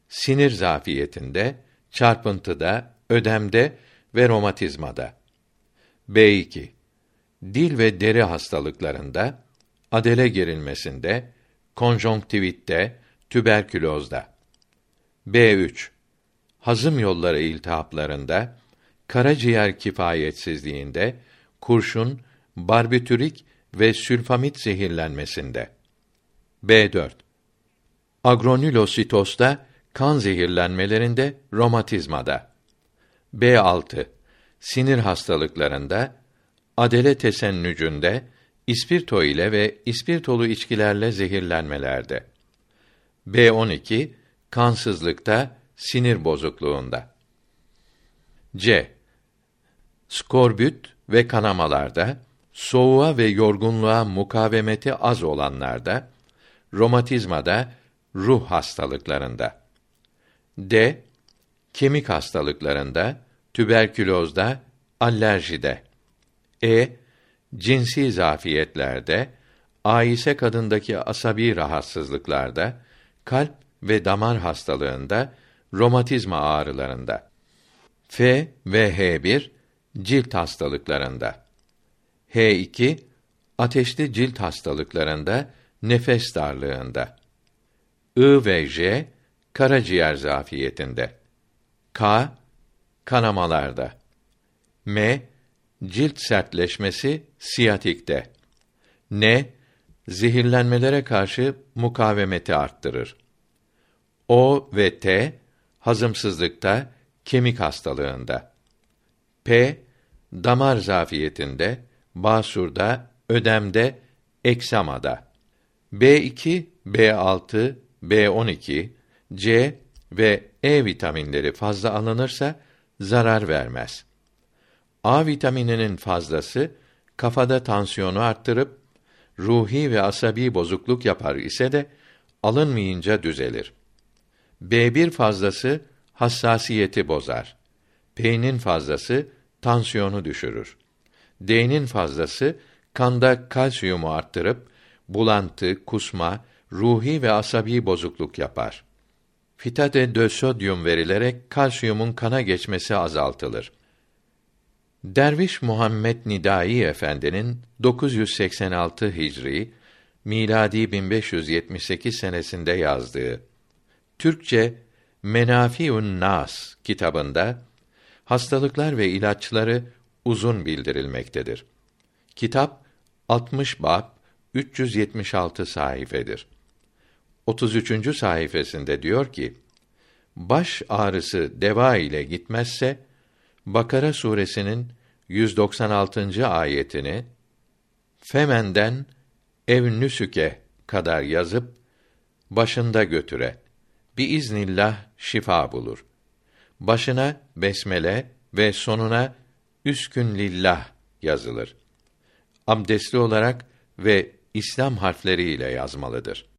Sinir zafiyetinde, çarpıntıda, ödemde ve romatizmada. B2. Dil ve deri hastalıklarında, adele gerilmesinde, konjonktivitte, tüberkülozda. B3. Hazım yolları iltihaplarında, karaciğer kifayetsizliğinde, kurşun, barbitürik ve sülfamit zehirlenmesinde. B4. Agronülositozda, kan zehirlenmelerinde, romatizmada. B6. Sinir hastalıklarında, adele tesennücünde, ispirto ile ve ispirtolu içkilerle zehirlenmelerde. B12 kansızlıkta, sinir bozukluğunda. C. Skorbüt ve kanamalarda, soğuğa ve yorgunluğa mukavemeti az olanlarda, romatizmada, ruh hastalıklarında. D. Kemik hastalıklarında, tüberkülozda, alerjide. E cinsi zafiyetlerde, aise kadındaki asabi rahatsızlıklarda, kalp ve damar hastalığında, romatizma ağrılarında. F ve H1 cilt hastalıklarında. H2 ateşli cilt hastalıklarında, nefes darlığında. I ve J karaciğer zafiyetinde. K kanamalarda. M cilt sertleşmesi siyatikte. N zehirlenmelere karşı mukavemeti arttırır. O ve T hazımsızlıkta, kemik hastalığında. P damar zafiyetinde, basurda, ödemde, eksamada. B2, B6, B12, C ve E vitaminleri fazla alınırsa zarar vermez. A vitamininin fazlası kafada tansiyonu arttırıp ruhi ve asabi bozukluk yapar ise de alınmayınca düzelir. B1 fazlası hassasiyeti bozar. P'nin fazlası tansiyonu düşürür. D'nin fazlası kanda kalsiyumu arttırıp bulantı, kusma, ruhi ve asabi bozukluk yapar. Fitate de sodyum verilerek kalsiyumun kana geçmesi azaltılır. Derviş Muhammed Nidai Efendi'nin 986 Hicri miladi 1578 senesinde yazdığı Türkçe Menafiun Nas kitabında hastalıklar ve ilaçları uzun bildirilmektedir. Kitap 60 bab 376 sayfedir. 33. sayfasında diyor ki: Baş ağrısı deva ile gitmezse Bakara suresinin 196. ayetini Femen'den ev nüsüke kadar yazıp başında götüre. Bir iznillah şifa bulur. Başına besmele ve sonuna üskün lillah yazılır. Abdestli olarak ve İslam harfleriyle yazmalıdır.